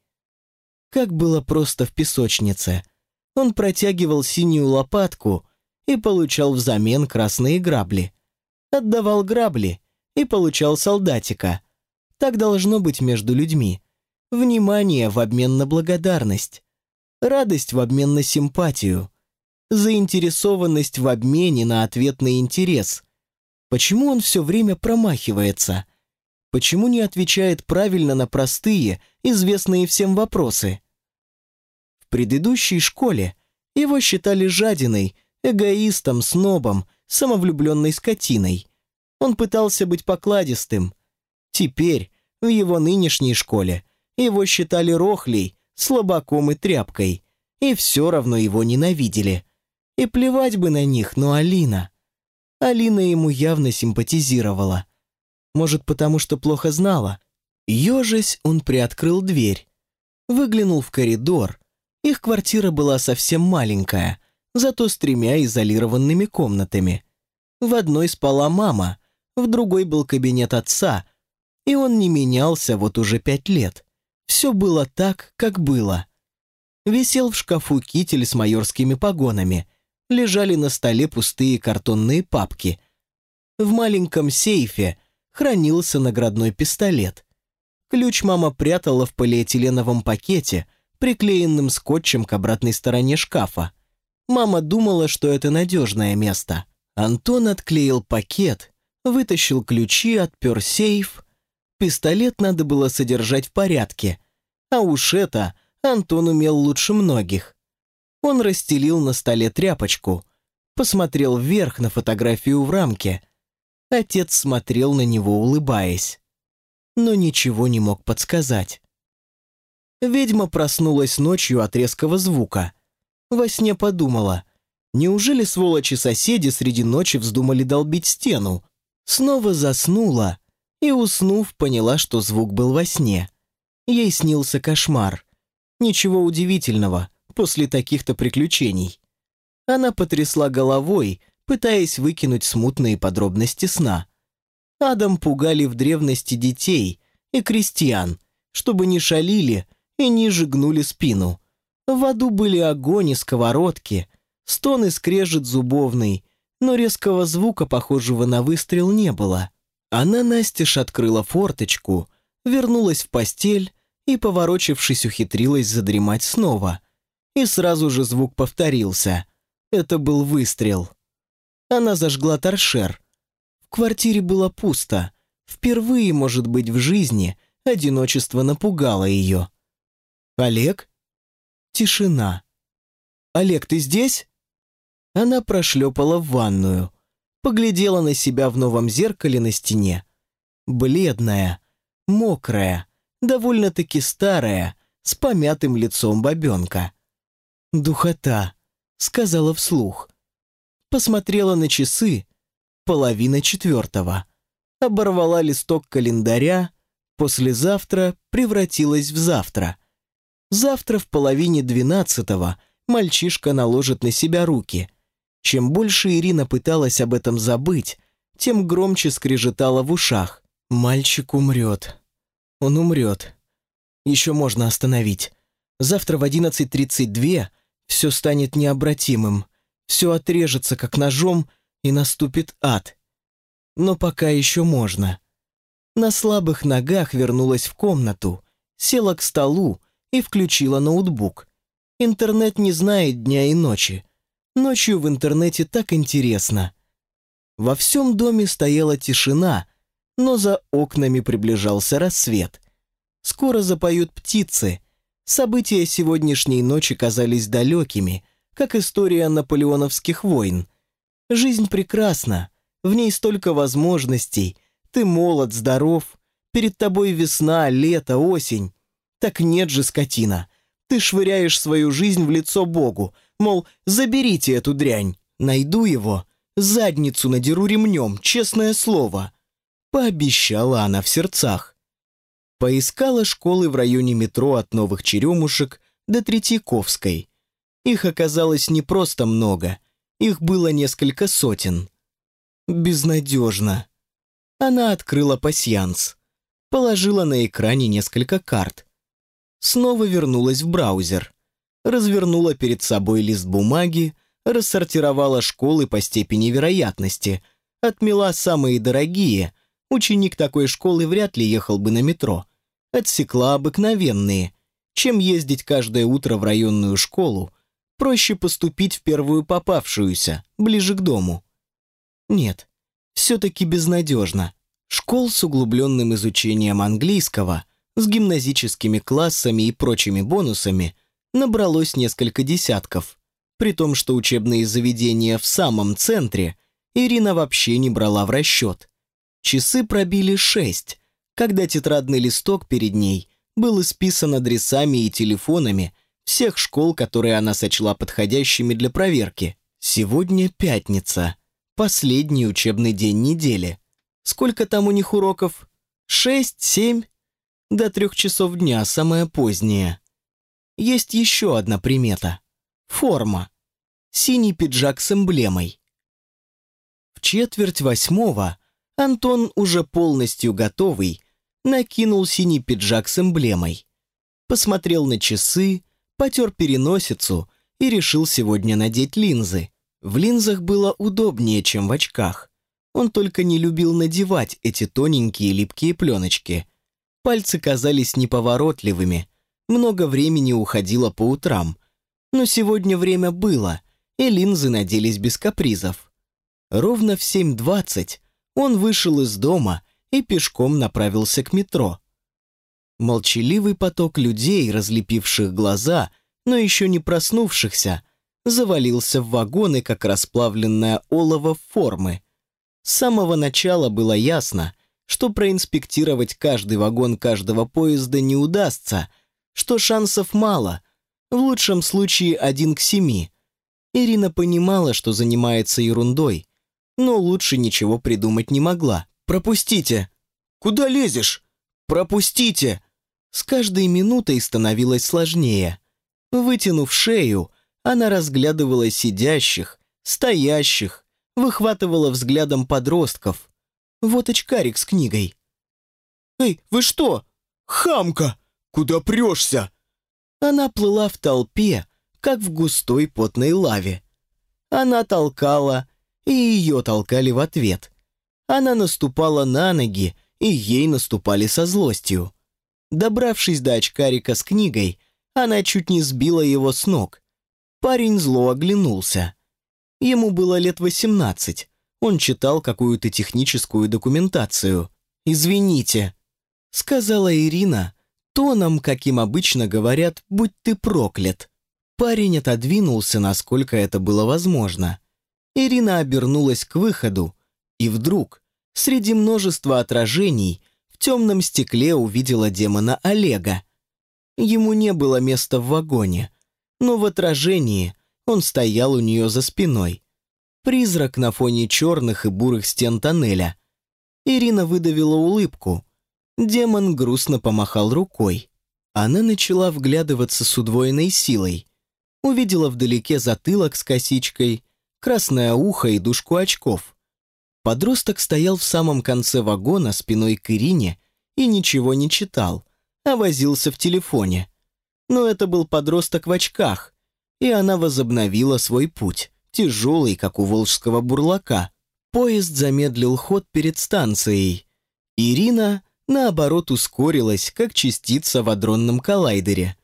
Как было просто в песочнице. Он протягивал синюю лопатку и получал взамен красные грабли. Отдавал грабли и получал солдатика. Так должно быть между людьми. Внимание в обмен на благодарность. Радость в обмен на симпатию. Заинтересованность в обмене на ответный интерес. Почему он все время промахивается? Почему не отвечает правильно на простые, известные всем вопросы? В предыдущей школе его считали жадиной, эгоистом, снобом, самовлюбленной скотиной – он пытался быть покладистым. Теперь, в его нынешней школе его считали рохлей, слабаком и тряпкой, и все равно его ненавидели. И плевать бы на них, но Алина... Алина ему явно симпатизировала. Может, потому что плохо знала. Ежась, он приоткрыл дверь. Выглянул в коридор. Их квартира была совсем маленькая, зато с тремя изолированными комнатами. В одной спала мама, в другой был кабинет отца, и он не менялся вот уже пять лет. Все было так, как было. Висел в шкафу китель с майорскими погонами. Лежали на столе пустые картонные папки. В маленьком сейфе хранился наградной пистолет. Ключ мама прятала в полиэтиленовом пакете, приклеенным скотчем к обратной стороне шкафа. Мама думала, что это надежное место. Антон отклеил пакет, вытащил ключи, отпер сейф Пистолет надо было содержать в порядке. А уж это Антон умел лучше многих. Он расстелил на столе тряпочку, посмотрел вверх на фотографию в рамке. Отец смотрел на него, улыбаясь. Но ничего не мог подсказать. Ведьма проснулась ночью от резкого звука. Во сне подумала, неужели сволочи-соседи среди ночи вздумали долбить стену? Снова заснула и, уснув, поняла, что звук был во сне. Ей снился кошмар. Ничего удивительного после таких-то приключений. Она потрясла головой, пытаясь выкинуть смутные подробности сна. Адам пугали в древности детей и крестьян, чтобы не шалили и не жигнули спину. В аду были огонь и сковородки, стон и скрежет зубовный, но резкого звука, похожего на выстрел, не было. Она настежь открыла форточку, вернулась в постель и, поворочившись, ухитрилась задремать снова. И сразу же звук повторился. Это был выстрел. Она зажгла торшер. В квартире было пусто. Впервые, может быть, в жизни одиночество напугало ее. «Олег?» Тишина. «Олег, ты здесь?» Она прошлепала в ванную поглядела на себя в новом зеркале на стене. Бледная, мокрая, довольно-таки старая, с помятым лицом бабенка. «Духота», — сказала вслух. Посмотрела на часы, половина четвертого. Оборвала листок календаря, послезавтра превратилась в завтра. Завтра в половине двенадцатого мальчишка наложит на себя руки — чем больше Ирина пыталась об этом забыть, тем громче скрежетала в ушах. «Мальчик умрет. Он умрет. Еще можно остановить. Завтра в 11.32 все станет необратимым. Все отрежется, как ножом, и наступит ад. Но пока еще можно». На слабых ногах вернулась в комнату, села к столу и включила ноутбук. Интернет не знает дня и ночи. Ночью в интернете так интересно. Во всем доме стояла тишина, но за окнами приближался рассвет. Скоро запоют птицы. События сегодняшней ночи казались далекими, как история наполеоновских войн. Жизнь прекрасна, в ней столько возможностей. Ты молод, здоров, перед тобой весна, лето, осень. Так нет же, скотина. Ты швыряешь свою жизнь в лицо Богу — Мол, заберите эту дрянь. Найду его, задницу надеру ремнем, честное слово. Пообещала она в сердцах. Поискала школы в районе метро от Новых Черемушек до Третьяковской. Их оказалось не просто много, их было несколько сотен. Безнадежно. Она открыла пасьянс, положила на экране несколько карт. Снова вернулась в браузер развернула перед собой лист бумаги, рассортировала школы по степени вероятности, отмела самые дорогие, ученик такой школы вряд ли ехал бы на метро, отсекла обыкновенные, чем ездить каждое утро в районную школу, проще поступить в первую попавшуюся, ближе к дому. Нет, все-таки безнадежно. Школ с углубленным изучением английского, с гимназическими классами и прочими бонусами – набралось несколько десятков. При том, что учебные заведения в самом центре Ирина вообще не брала в расчет. Часы пробили шесть. когда тетрадный листок перед ней был исписан адресами и телефонами всех школ, которые она сочла подходящими для проверки. Сегодня пятница, последний учебный день недели. Сколько там у них уроков? Шесть, семь? До трех часов дня, самое позднее. Есть еще одна примета. Форма. Синий пиджак с эмблемой. В четверть восьмого Антон, уже полностью готовый, накинул синий пиджак с эмблемой. Посмотрел на часы, потер переносицу и решил сегодня надеть линзы. В линзах было удобнее, чем в очках. Он только не любил надевать эти тоненькие липкие пленочки. Пальцы казались неповоротливыми, много времени уходило по утрам. Но сегодня время было, и линзы наделись без капризов. Ровно в 7.20 он вышел из дома и пешком направился к метро. Молчаливый поток людей, разлепивших глаза, но еще не проснувшихся, завалился в вагоны, как расплавленная олово формы. С самого начала было ясно, что проинспектировать каждый вагон каждого поезда не удастся, что шансов мало, в лучшем случае один к семи. Ирина понимала, что занимается ерундой, но лучше ничего придумать не могла. «Пропустите!» «Куда лезешь?» «Пропустите!» С каждой минутой становилось сложнее. Вытянув шею, она разглядывала сидящих, стоящих, выхватывала взглядом подростков. Вот очкарик с книгой. «Эй, вы что? Хамка! Куда прешься?» Она плыла в толпе, как в густой потной лаве. Она толкала, и ее толкали в ответ. Она наступала на ноги, и ей наступали со злостью. Добравшись до очкарика с книгой, она чуть не сбила его с ног. Парень зло оглянулся. Ему было лет восемнадцать. Он читал какую-то техническую документацию. «Извините», — сказала Ирина, тоном, каким обычно говорят «будь ты проклят». Парень отодвинулся, насколько это было возможно. Ирина обернулась к выходу, и вдруг, среди множества отражений, в темном стекле увидела демона Олега. Ему не было места в вагоне, но в отражении он стоял у нее за спиной. Призрак на фоне черных и бурых стен тоннеля. Ирина выдавила улыбку. Демон грустно помахал рукой. Она начала вглядываться с удвоенной силой. Увидела вдалеке затылок с косичкой, красное ухо и дужку очков. Подросток стоял в самом конце вагона спиной к Ирине и ничего не читал, а возился в телефоне. Но это был подросток в очках, и она возобновила свой путь, тяжелый, как у волжского бурлака. Поезд замедлил ход перед станцией. Ирина, наоборот, ускорилась, как частица в адронном коллайдере.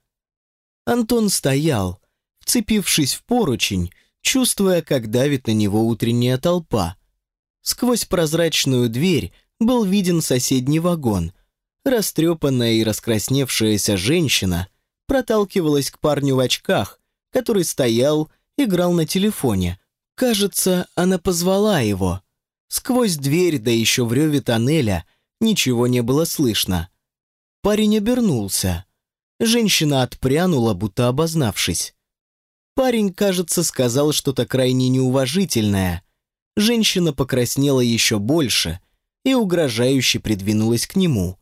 Антон стоял, вцепившись в поручень, чувствуя, как давит на него утренняя толпа. Сквозь прозрачную дверь был виден соседний вагон. Растрепанная и раскрасневшаяся женщина проталкивалась к парню в очках, который стоял, играл на телефоне. Кажется, она позвала его. Сквозь дверь, да еще в реве тоннеля, ничего не было слышно. Парень обернулся. Женщина отпрянула, будто обознавшись. Парень, кажется, сказал что-то крайне неуважительное. Женщина покраснела еще больше и угрожающе придвинулась к нему.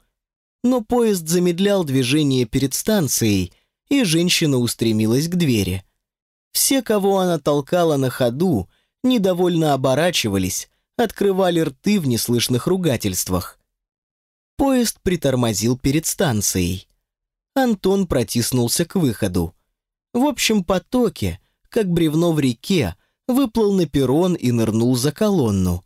Но поезд замедлял движение перед станцией, и женщина устремилась к двери. Все, кого она толкала на ходу, недовольно оборачивались, открывали рты в неслышных ругательствах. Поезд притормозил перед станцией. Антон протиснулся к выходу. В общем потоке, как бревно в реке, выплыл на перрон и нырнул за колонну.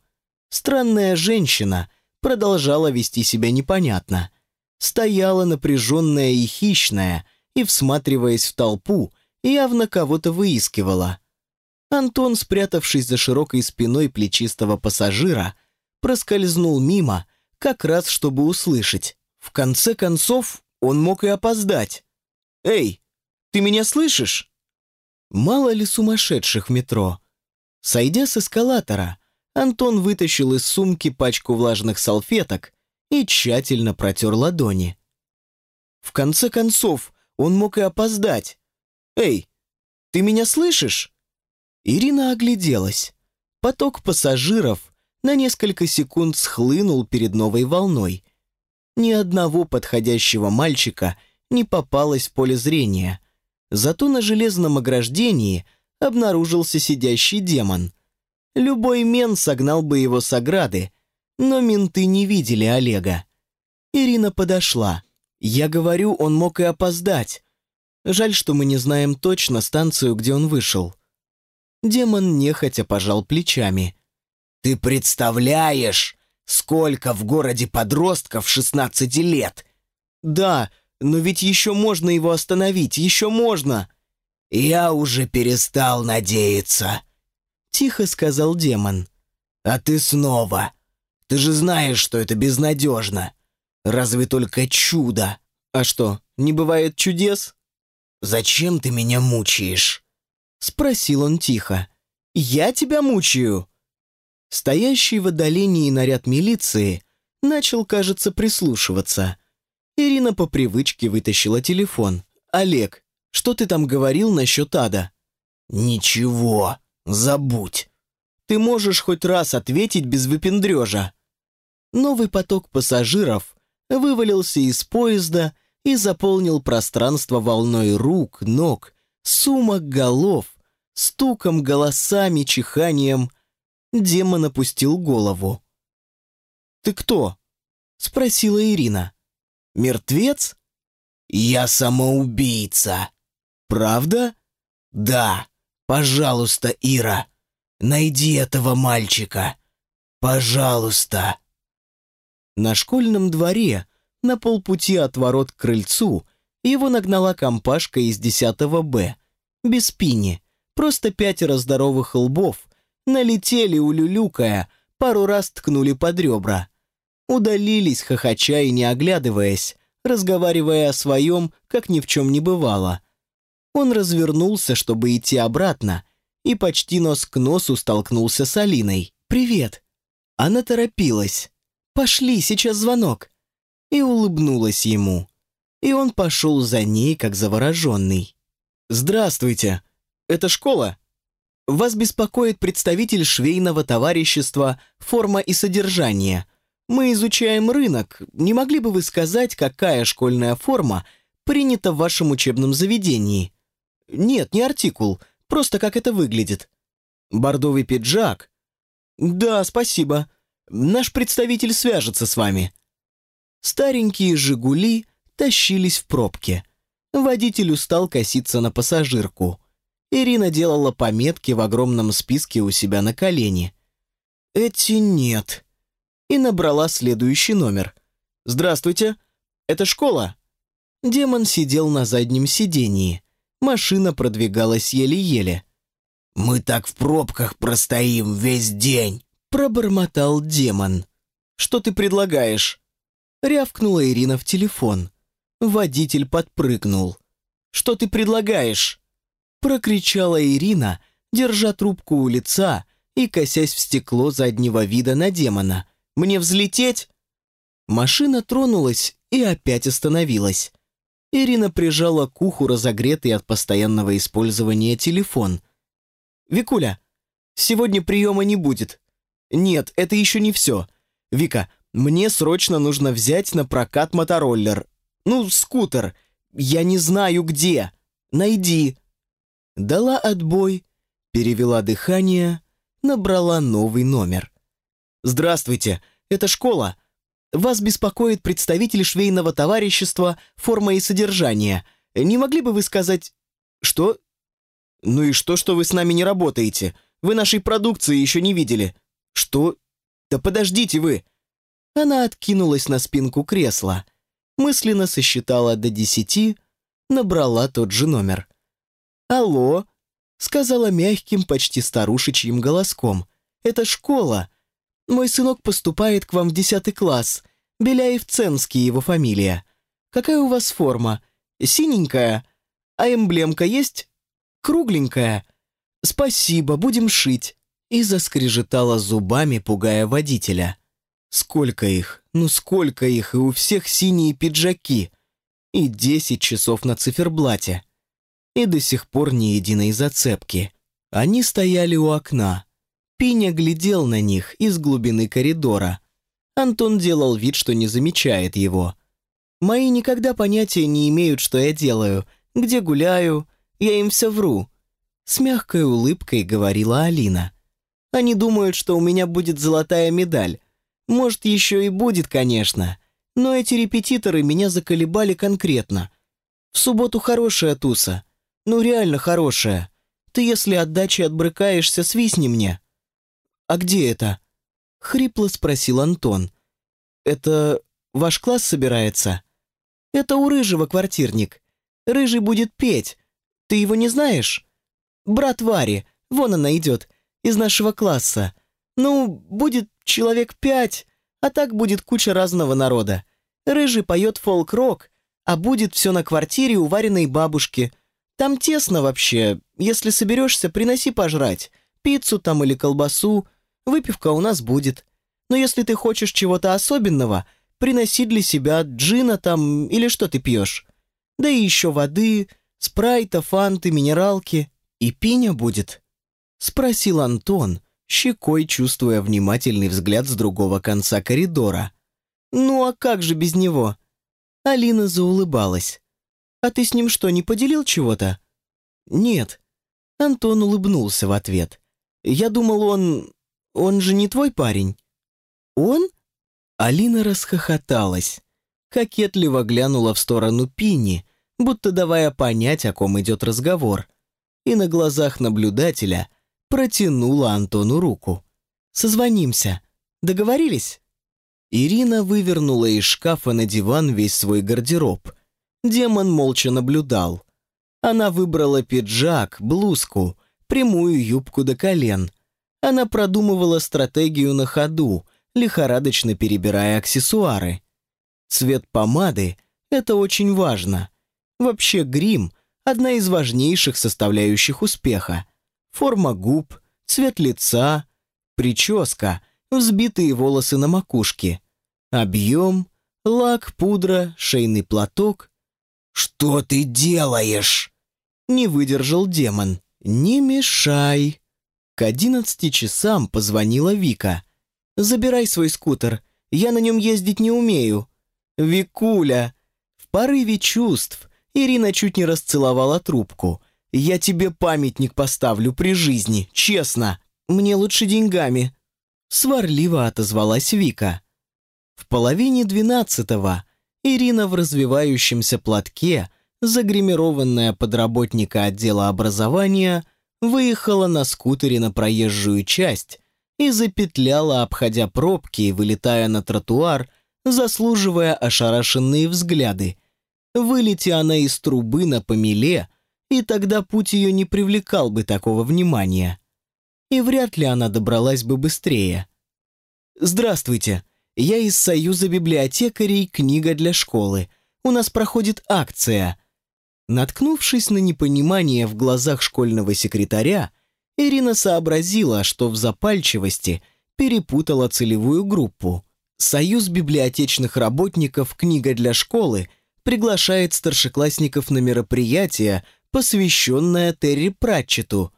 Странная женщина продолжала вести себя непонятно. Стояла напряженная и хищная, и, всматриваясь в толпу, явно кого-то выискивала. Антон, спрятавшись за широкой спиной плечистого пассажира, проскользнул мимо, как раз чтобы услышать. В конце концов, он мог и опоздать. «Эй, ты меня слышишь?» Мало ли сумасшедших в метро. Сойдя с эскалатора, Антон вытащил из сумки пачку влажных салфеток и тщательно протер ладони. В конце концов, он мог и опоздать. «Эй, ты меня слышишь?» Ирина огляделась. Поток пассажиров на несколько секунд схлынул перед новой волной. Ни одного подходящего мальчика не попалось в поле зрения. Зато на железном ограждении обнаружился сидящий демон. Любой мен согнал бы его с ограды, но менты не видели Олега. Ирина подошла. Я говорю, он мог и опоздать. Жаль, что мы не знаем точно станцию, где он вышел. Демон нехотя пожал плечами. «Ты представляешь, сколько в городе подростков 16 лет?» «Да, но ведь еще можно его остановить, еще можно!» «Я уже перестал надеяться», — тихо сказал демон. «А ты снова. Ты же знаешь, что это безнадежно. Разве только чудо. А что, не бывает чудес?» «Зачем ты меня мучаешь?» Спросил он тихо. «Я тебя мучаю!» Стоящий в отдалении наряд милиции начал, кажется, прислушиваться. Ирина по привычке вытащила телефон. «Олег, что ты там говорил насчет ада?» «Ничего, забудь». «Ты можешь хоть раз ответить без выпендрежа?» Новый поток пассажиров вывалился из поезда и заполнил пространство волной рук, ног, сумок, голов, стуком, голосами, чиханием. Демон опустил голову. «Ты кто?» — спросила Ирина. «Мертвец?» «Я самоубийца». «Правда?» «Да. Пожалуйста, Ира, найди этого мальчика. Пожалуйста». На школьном дворе, на полпути от ворот к крыльцу, его нагнала компашка из 10 Б, без пини, просто пятеро здоровых лбов, налетели, улюлюкая, пару раз ткнули под ребра. Удалились, хохоча и не оглядываясь, разговаривая о своем, как ни в чем не бывало. Он развернулся, чтобы идти обратно, и почти нос к носу столкнулся с Алиной. «Привет!» Она торопилась. «Пошли, сейчас звонок!» И улыбнулась ему. И он пошел за ней, как завороженный. «Здравствуйте! Это школа?» «Вас беспокоит представитель швейного товарищества «Форма и содержание». Мы изучаем рынок. Не могли бы вы сказать, какая школьная форма принята в вашем учебном заведении?» «Нет, не артикул, просто как это выглядит». «Бордовый пиджак?» «Да, спасибо. Наш представитель свяжется с вами». Старенькие «Жигули» тащились в пробке. Водитель устал коситься на пассажирку. Ирина делала пометки в огромном списке у себя на колени. «Эти нет». И набрала следующий номер. «Здравствуйте. Это школа?» Демон сидел на заднем сидении. Машина продвигалась еле-еле. «Мы так в пробках простоим весь день», Пробормотал демон. «Что ты предлагаешь?» Рявкнула Ирина в телефон. Водитель подпрыгнул. «Что ты предлагаешь?» Прокричала Ирина, держа трубку у лица и косясь в стекло заднего вида на демона. «Мне взлететь?» Машина тронулась и опять остановилась. Ирина прижала к уху разогретый от постоянного использования телефон. «Викуля, сегодня приема не будет. «Нет, это еще не все. Вика, мне срочно нужно взять на прокат мотороллер. Ну, скутер. Я не знаю где. Найди». Дала отбой, перевела дыхание, набрала новый номер. «Здравствуйте, это школа. Вас беспокоит представитель швейного товарищества «Форма и содержание». Не могли бы вы сказать...» «Что?» «Ну и что, что вы с нами не работаете? Вы нашей продукции еще не видели. «Что? Да подождите вы!» Она откинулась на спинку кресла, мысленно сосчитала до десяти, набрала тот же номер. «Алло!» — сказала мягким, почти старушечьим голоском. «Это школа. Мой сынок поступает к вам в десятый класс. Беляев Ценский его фамилия. Какая у вас форма? Синенькая? А эмблемка есть? Кругленькая? Спасибо, будем шить и заскрежетала зубами, пугая водителя. «Сколько их? Ну сколько их, и у всех синие пиджаки. И десять часов на циферблате. И до сих пор ни единой зацепки. Они стояли у окна. Пиня глядел на них из глубины коридора. Антон делал вид, что не замечает его. Мои никогда понятия не имеют, что я делаю, где гуляю, я им все вру. С мягкой улыбкой говорила Алина. Они думают, что у меня будет золотая медаль, может, еще и будет, конечно. Но эти репетиторы меня заколебали конкретно. В субботу хорошая туса. Ну, реально хорошая. Ты, если от дачи отбрыкаешься, свистни мне. А где это? Хрипло спросил Антон. Это ваш класс собирается? Это у Рыжего квартирник. Рыжий будет петь. Ты его не знаешь? Брат Вари, вон она идет, из нашего класса. Ну, будет человек пять, а так будет куча разного народа. Рыжий поет фолк-рок, а будет все на квартире у вареной бабушки. Там тесно вообще. Если соберешься, приноси пожрать. Пиццу там или колбасу. Выпивка у нас будет. Но если ты хочешь чего-то особенного, приноси для себя джина там или что ты пьешь. Да и еще воды, спрайта, фанты, минералки. И пиня будет?» Спросил Антон, щекой чувствуя внимательный взгляд с другого конца коридора. «Ну а как же без него?» Алина заулыбалась. «А ты с ним что, не поделил чего-то?» «Нет». Антон улыбнулся в ответ. «Я думал, он... он же не твой парень?» «Он?» Алина расхохоталась. Кокетливо глянула в сторону Пини, будто давая понять, о ком идет разговор. И на глазах наблюдателя протянула Антону руку. «Созвонимся. Договорились?» Ирина вывернула из шкафа на диван весь свой гардероб. Демон молча наблюдал. Она выбрала пиджак, блузку, прямую юбку до колен. Она продумывала стратегию на ходу, лихорадочно перебирая аксессуары. Цвет помады — это очень важно. Вообще грим — одна из важнейших составляющих успеха форма губ, цвет лица, прическа, взбитые волосы на макушке, объем, лак, пудра, шейный платок. «Что ты делаешь?» Не выдержал демон. «Не мешай». К одиннадцати часам позвонила Вика. «Забирай свой скутер, я на нем ездить не умею». «Викуля!» В порыве чувств Ирина чуть не расцеловала трубку – я тебе памятник поставлю при жизни, честно. Мне лучше деньгами». Сварливо отозвалась Вика. В половине двенадцатого Ирина в развивающемся платке, загримированная под работника отдела образования, выехала на скутере на проезжую часть и запетляла, обходя пробки и вылетая на тротуар, заслуживая ошарашенные взгляды. Вылети она из трубы на помеле, и тогда путь ее не привлекал бы такого внимания. И вряд ли она добралась бы быстрее. «Здравствуйте, я из Союза библиотекарей «Книга для школы». У нас проходит акция». Наткнувшись на непонимание в глазах школьного секретаря, Ирина сообразила, что в запальчивости перепутала целевую группу. Союз библиотечных работников «Книга для школы» приглашает старшеклассников на мероприятие, посвященная Терри Пратчету.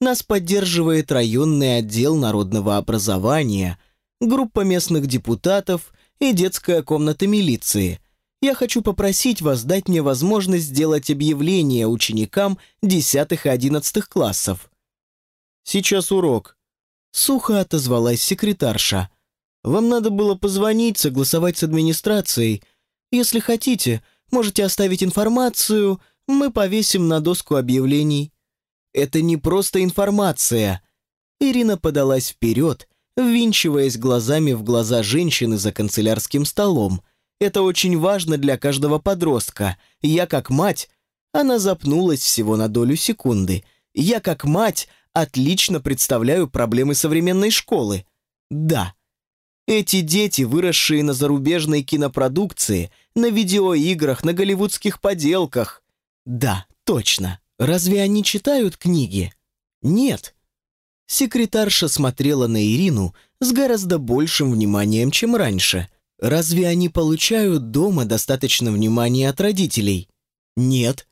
Нас поддерживает районный отдел народного образования, группа местных депутатов и детская комната милиции. Я хочу попросить вас дать мне возможность сделать объявление ученикам 10 и 11 классов. Сейчас урок. Сухо отозвалась секретарша. Вам надо было позвонить, согласовать с администрацией. Если хотите, можете оставить информацию, мы повесим на доску объявлений. Это не просто информация. Ирина подалась вперед, ввинчиваясь глазами в глаза женщины за канцелярским столом. Это очень важно для каждого подростка. Я как мать... Она запнулась всего на долю секунды. Я как мать отлично представляю проблемы современной школы. Да, эти дети, выросшие на зарубежной кинопродукции, на видеоиграх, на голливудских поделках, да, точно. Разве они читают книги? Нет. Секретарша смотрела на Ирину с гораздо большим вниманием, чем раньше. Разве они получают дома достаточно внимания от родителей? Нет.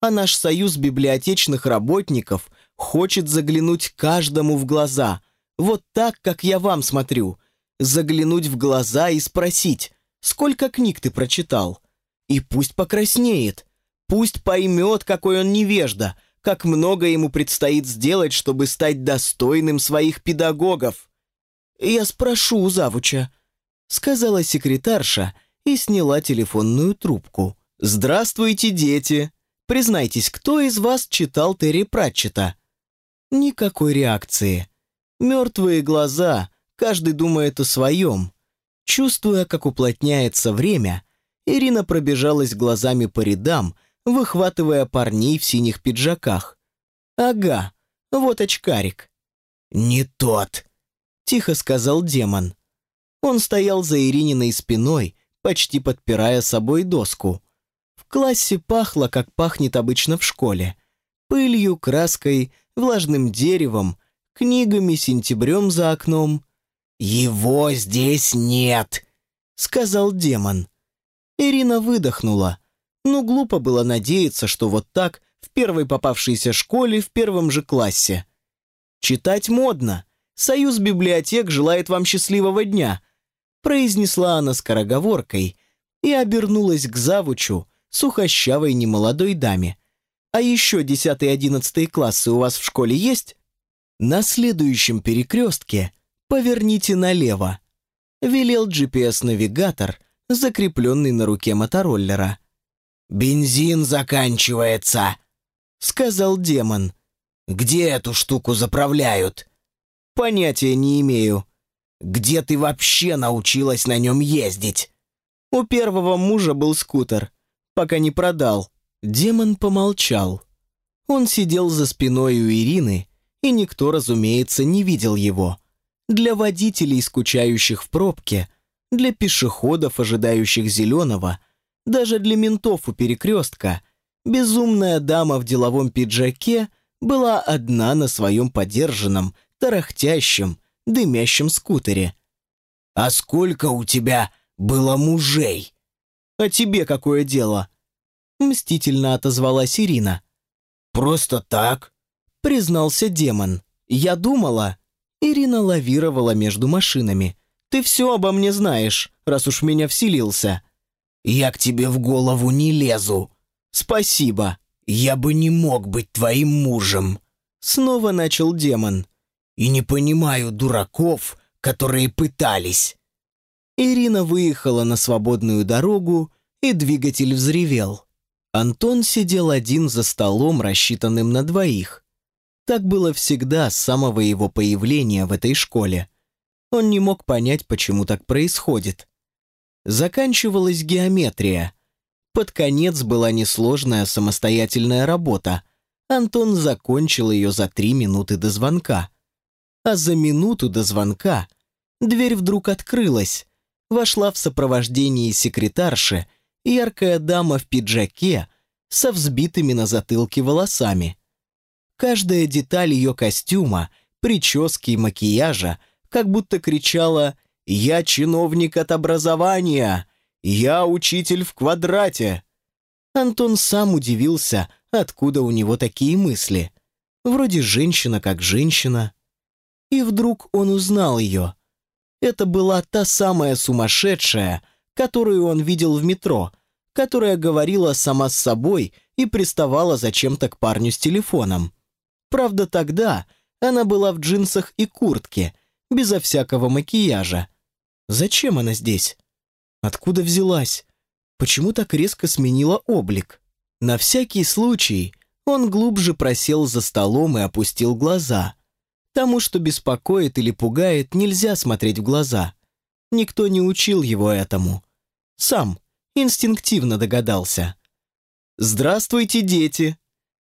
А наш союз библиотечных работников хочет заглянуть каждому в глаза. Вот так, как я вам смотрю. Заглянуть в глаза и спросить, сколько книг ты прочитал? И пусть покраснеет. Пусть поймет, какой он невежда, как много ему предстоит сделать, чтобы стать достойным своих педагогов. Я спрошу у завуча, сказала секретарша и сняла телефонную трубку. «Здравствуйте, дети! Признайтесь, кто из вас читал Терри Пратчета?» Никакой реакции. Мертвые глаза, каждый думает о своем. Чувствуя, как уплотняется время, Ирина пробежалась глазами по рядам, выхватывая парней в синих пиджаках. «Ага, вот очкарик». «Не тот», — тихо сказал демон. Он стоял за Ирининой спиной, почти подпирая собой доску. В классе пахло, как пахнет обычно в школе. Пылью, краской, влажным деревом, книгами, сентябрем за окном. «Его здесь нет», — сказал демон. Ирина выдохнула. Ну, глупо было надеяться, что вот так, в первой попавшейся школе, в первом же классе. «Читать модно. Союз библиотек желает вам счастливого дня произнесла она скороговоркой и обернулась к завучу, сухощавой немолодой даме. «А еще десятый и одиннадцатый классы у вас в школе есть?» «На следующем перекрестке поверните налево», велел GPS-навигатор, закрепленный на руке мотороллера. «Бензин заканчивается», — сказал демон. «Где эту штуку заправляют?» «Понятия не имею», где ты вообще научилась на нем ездить?» «У первого мужа был скутер, пока не продал». Демон помолчал. Он сидел за спиной у Ирины, и никто, разумеется, не видел его. Для водителей, скучающих в пробке, для пешеходов, ожидающих зеленого, даже для ментов у перекрестка, безумная дама в деловом пиджаке была одна на своем подержанном, тарахтящем, дымящем скутере. «А сколько у тебя было мужей?» «А тебе какое дело?» Мстительно отозвалась Ирина. «Просто так?» Признался демон. «Я думала...» Ирина лавировала между машинами. «Ты все обо мне знаешь, раз уж меня вселился». «Я к тебе в голову не лезу». «Спасибо». «Я бы не мог быть твоим мужем». Снова начал демон и не понимаю дураков, которые пытались». Ирина выехала на свободную дорогу, и двигатель взревел. Антон сидел один за столом, рассчитанным на двоих. Так было всегда с самого его появления в этой школе. Он не мог понять, почему так происходит. Заканчивалась геометрия. Под конец была несложная самостоятельная работа. Антон закончил ее за три минуты до звонка. А за минуту до звонка дверь вдруг открылась. Вошла в сопровождении секретарши яркая дама в пиджаке со взбитыми на затылке волосами. Каждая деталь ее костюма, прически и макияжа как будто кричала «Я чиновник от образования! Я учитель в квадрате!» Антон сам удивился, откуда у него такие мысли. Вроде женщина как женщина. И вдруг он узнал ее. Это была та самая сумасшедшая, которую он видел в метро, которая говорила сама с собой и приставала зачем-то к парню с телефоном. Правда, тогда она была в джинсах и куртке, безо всякого макияжа. Зачем она здесь? Откуда взялась? Почему так резко сменила облик? На всякий случай он глубже просел за столом и опустил глаза – Тому, что беспокоит или пугает, нельзя смотреть в глаза. Никто не учил его этому. Сам инстинктивно догадался. «Здравствуйте, дети!»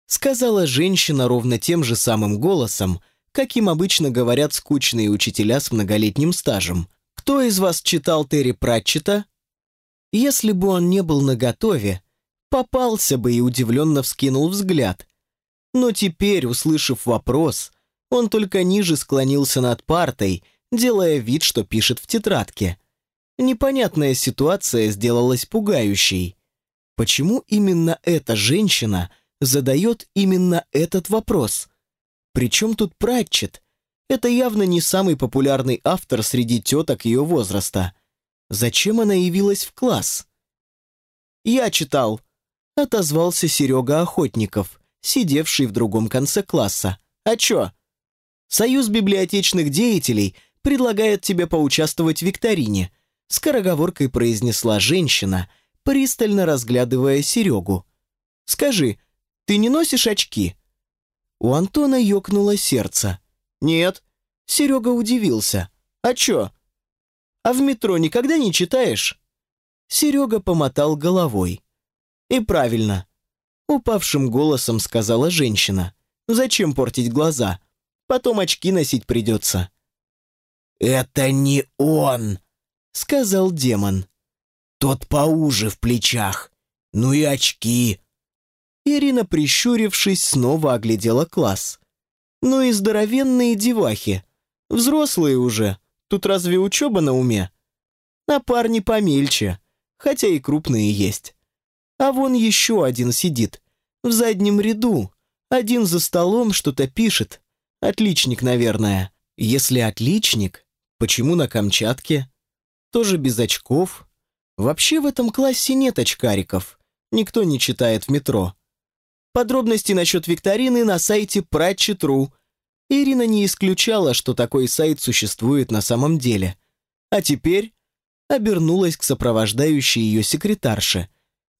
сказала женщина ровно тем же самым голосом, каким обычно говорят скучные учителя с многолетним стажем. «Кто из вас читал Терри Пратчета?» Если бы он не был наготове, попался бы и удивленно вскинул взгляд. Но теперь, услышав вопрос, он только ниже склонился над партой, делая вид, что пишет в тетрадке. Непонятная ситуация сделалась пугающей. Почему именно эта женщина задает именно этот вопрос? Причем тут Пратчет? Это явно не самый популярный автор среди теток ее возраста. Зачем она явилась в класс? «Я читал», — отозвался Серега Охотников, сидевший в другом конце класса. «А чё?» «Союз библиотечных деятелей предлагает тебе поучаствовать в викторине», — скороговоркой произнесла женщина, пристально разглядывая Серегу. «Скажи, ты не носишь очки?» У Антона ёкнуло сердце. «Нет». Серега удивился. «А чё?» «А в метро никогда не читаешь?» Серега помотал головой. «И правильно», — упавшим голосом сказала женщина. «Зачем портить глаза? Потом очки носить придется». «Это не он», — сказал демон. Тот поуже в плечах. Ну и очки. Ирина, прищурившись, снова оглядела класс. Ну и здоровенные девахи. Взрослые уже. Тут разве учеба на уме? А парни помельче, хотя и крупные есть. А вон еще один сидит. В заднем ряду. Один за столом что-то пишет. Отличник, наверное. Если отличник, почему на Камчатке? Тоже без очков, Вообще в этом классе нет очкариков. Никто не читает в метро. Подробности насчет викторины на сайте Pratchett.ru. Ирина не исключала, что такой сайт существует на самом деле. А теперь обернулась к сопровождающей ее секретарше.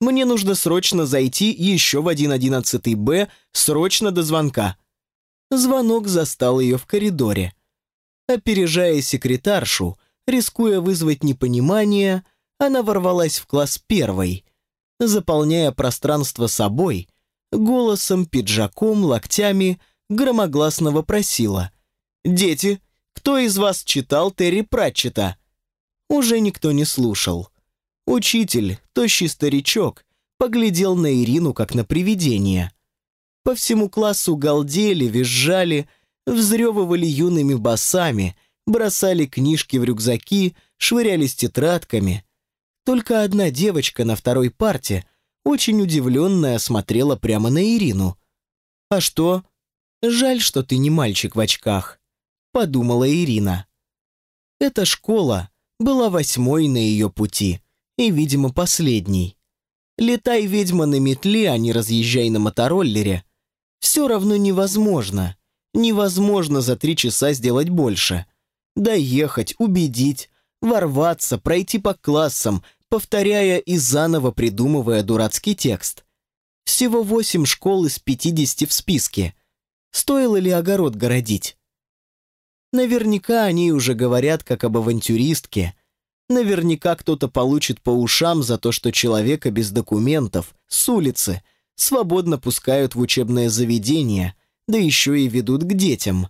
«Мне нужно срочно зайти еще в 111Б, срочно до звонка». Звонок застал ее в коридоре. Опережая секретаршу, рискуя вызвать непонимание, она ворвалась в класс первой, заполняя пространство собой, голосом, пиджаком, локтями, громогласно вопросила. «Дети, кто из вас читал Терри Пратчета?» Уже никто не слушал. Учитель, тощий старичок, поглядел на Ирину, как на привидение. По всему классу галдели, визжали, взрёвывали юными басами, бросали книжки в рюкзаки, швырялись тетрадками, только одна девочка на второй парте, очень удивленная, смотрела прямо на Ирину. «А что? Жаль, что ты не мальчик в очках», — подумала Ирина. Эта школа была восьмой на ее пути и, видимо, последней. Летай, ведьма, на метле, а не разъезжай на мотороллере. Все равно невозможно. Невозможно за три часа сделать больше. Доехать, убедить, ворваться, пройти по классам, повторяя и заново придумывая дурацкий текст. Всего восемь школ из пятидесяти в списке. Стоило ли огород городить? Наверняка они уже говорят как об авантюристке. Наверняка кто-то получит по ушам за то, что человека без документов, с улицы, свободно пускают в учебное заведение, да еще и ведут к детям.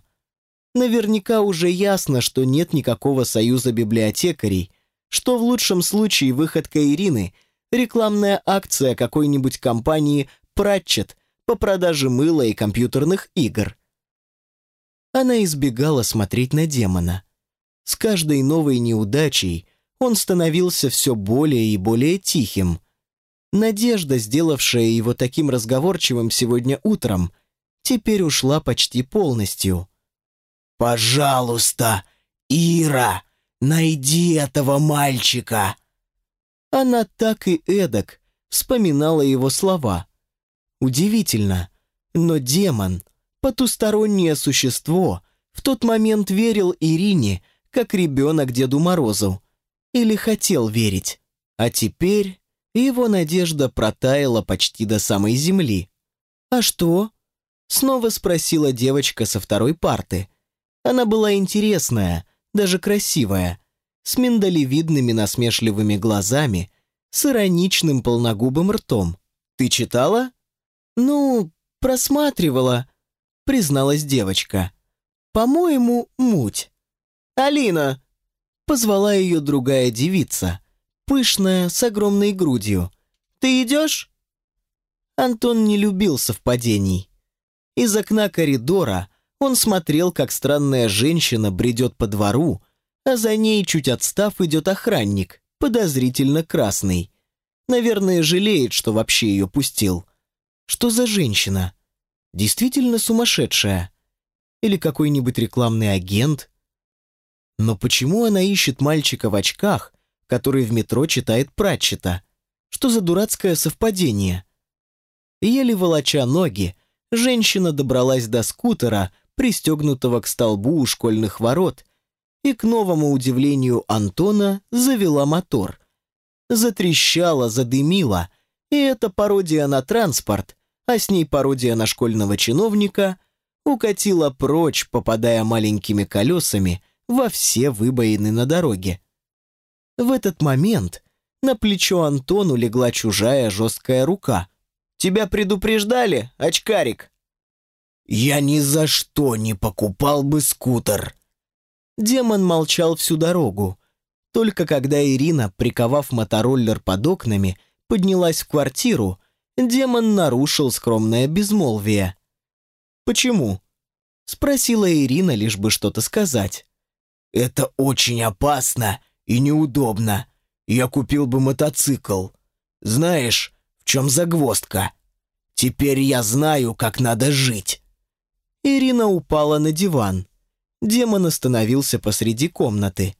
Наверняка уже ясно, что нет никакого союза библиотекарей, что в лучшем случае выходка Ирины – рекламная акция какой-нибудь компании «Пратчет» по продаже мыла и компьютерных игр. Она избегала смотреть на демона. С каждой новой неудачей он становился все более и более тихим. Надежда, сделавшая его таким разговорчивым сегодня утром, теперь ушла почти полностью. «Пожалуйста, Ира!» «Найди этого мальчика!» Она так и эдак вспоминала его слова. Удивительно, но демон, потустороннее существо, в тот момент верил Ирине, как ребенок Деду Морозу. Или хотел верить. А теперь его надежда протаяла почти до самой земли. «А что?» Снова спросила девочка со второй парты. Она была интересная, даже красивая, с миндалевидными насмешливыми глазами, с ироничным полногубым ртом. «Ты читала?» «Ну, просматривала», — призналась девочка. «По-моему, муть». «Алина!» — позвала ее другая девица, пышная, с огромной грудью. «Ты идешь?» Антон не любил совпадений. Из окна коридора он смотрел, как странная женщина бредет по двору, а за ней, чуть отстав, идет охранник, подозрительно красный. Наверное, жалеет, что вообще ее пустил. Что за женщина? Действительно сумасшедшая? Или какой-нибудь рекламный агент? Но почему она ищет мальчика в очках, который в метро читает Пратчета? Что за дурацкое совпадение? Еле волоча ноги, женщина добралась до скутера, пристегнутого к столбу у школьных ворот, и, к новому удивлению Антона, завела мотор. Затрещала, задымила, и эта пародия на транспорт, а с ней пародия на школьного чиновника, укатила прочь, попадая маленькими колесами во все выбоины на дороге. В этот момент на плечо Антону легла чужая жесткая рука. «Тебя предупреждали, очкарик?» «Я ни за что не покупал бы скутер», Демон молчал всю дорогу. Только когда Ирина, приковав мотороллер под окнами, поднялась в квартиру, демон нарушил скромное безмолвие. «Почему?» — спросила Ирина, лишь бы что-то сказать. «Это очень опасно и неудобно. Я купил бы мотоцикл. Знаешь, в чем загвоздка? Теперь я знаю, как надо жить». Ирина упала на диван. Демон остановился посреди комнаты.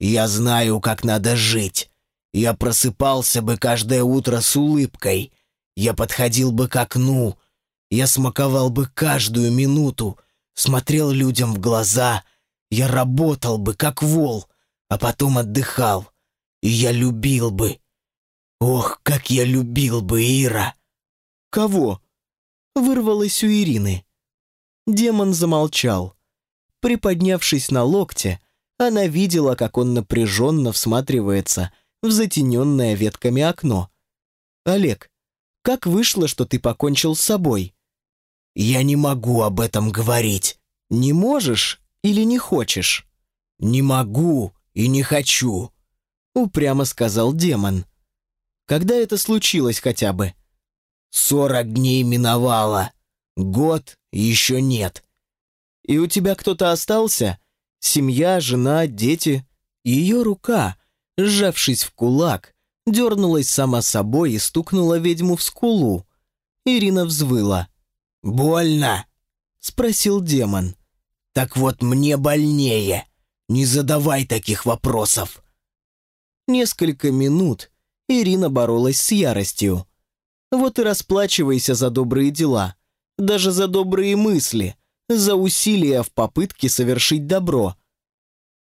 «Я знаю, как надо жить. Я просыпался бы каждое утро с улыбкой. Я подходил бы к окну. Я смаковал бы каждую минуту, смотрел людям в глаза. Я работал бы, как вол, а потом отдыхал. И я любил бы. Ох, как я любил бы Ира!» «Кого?» Вырвалось у Ирины. Демон замолчал. Приподнявшись на локте, она видела, как он напряженно всматривается в затененное ветками окно. «Олег, как вышло, что ты покончил с собой?» «Я не могу об этом говорить». «Не можешь или не хочешь?» «Не могу и не хочу», — упрямо сказал демон. «Когда это случилось хотя бы?» «Сорок дней миновало. Год еще нет. И у тебя кто-то остался? Семья, жена, дети?» Ее рука, сжавшись в кулак, дернулась сама собой и стукнула ведьму в скулу. Ирина взвыла. «Больно?» — спросил демон. «Так вот мне больнее. Не задавай таких вопросов». Несколько минут Ирина боролась с яростью. Вот и расплачивайся за добрые дела, даже за добрые мысли, за усилия в попытке совершить добро.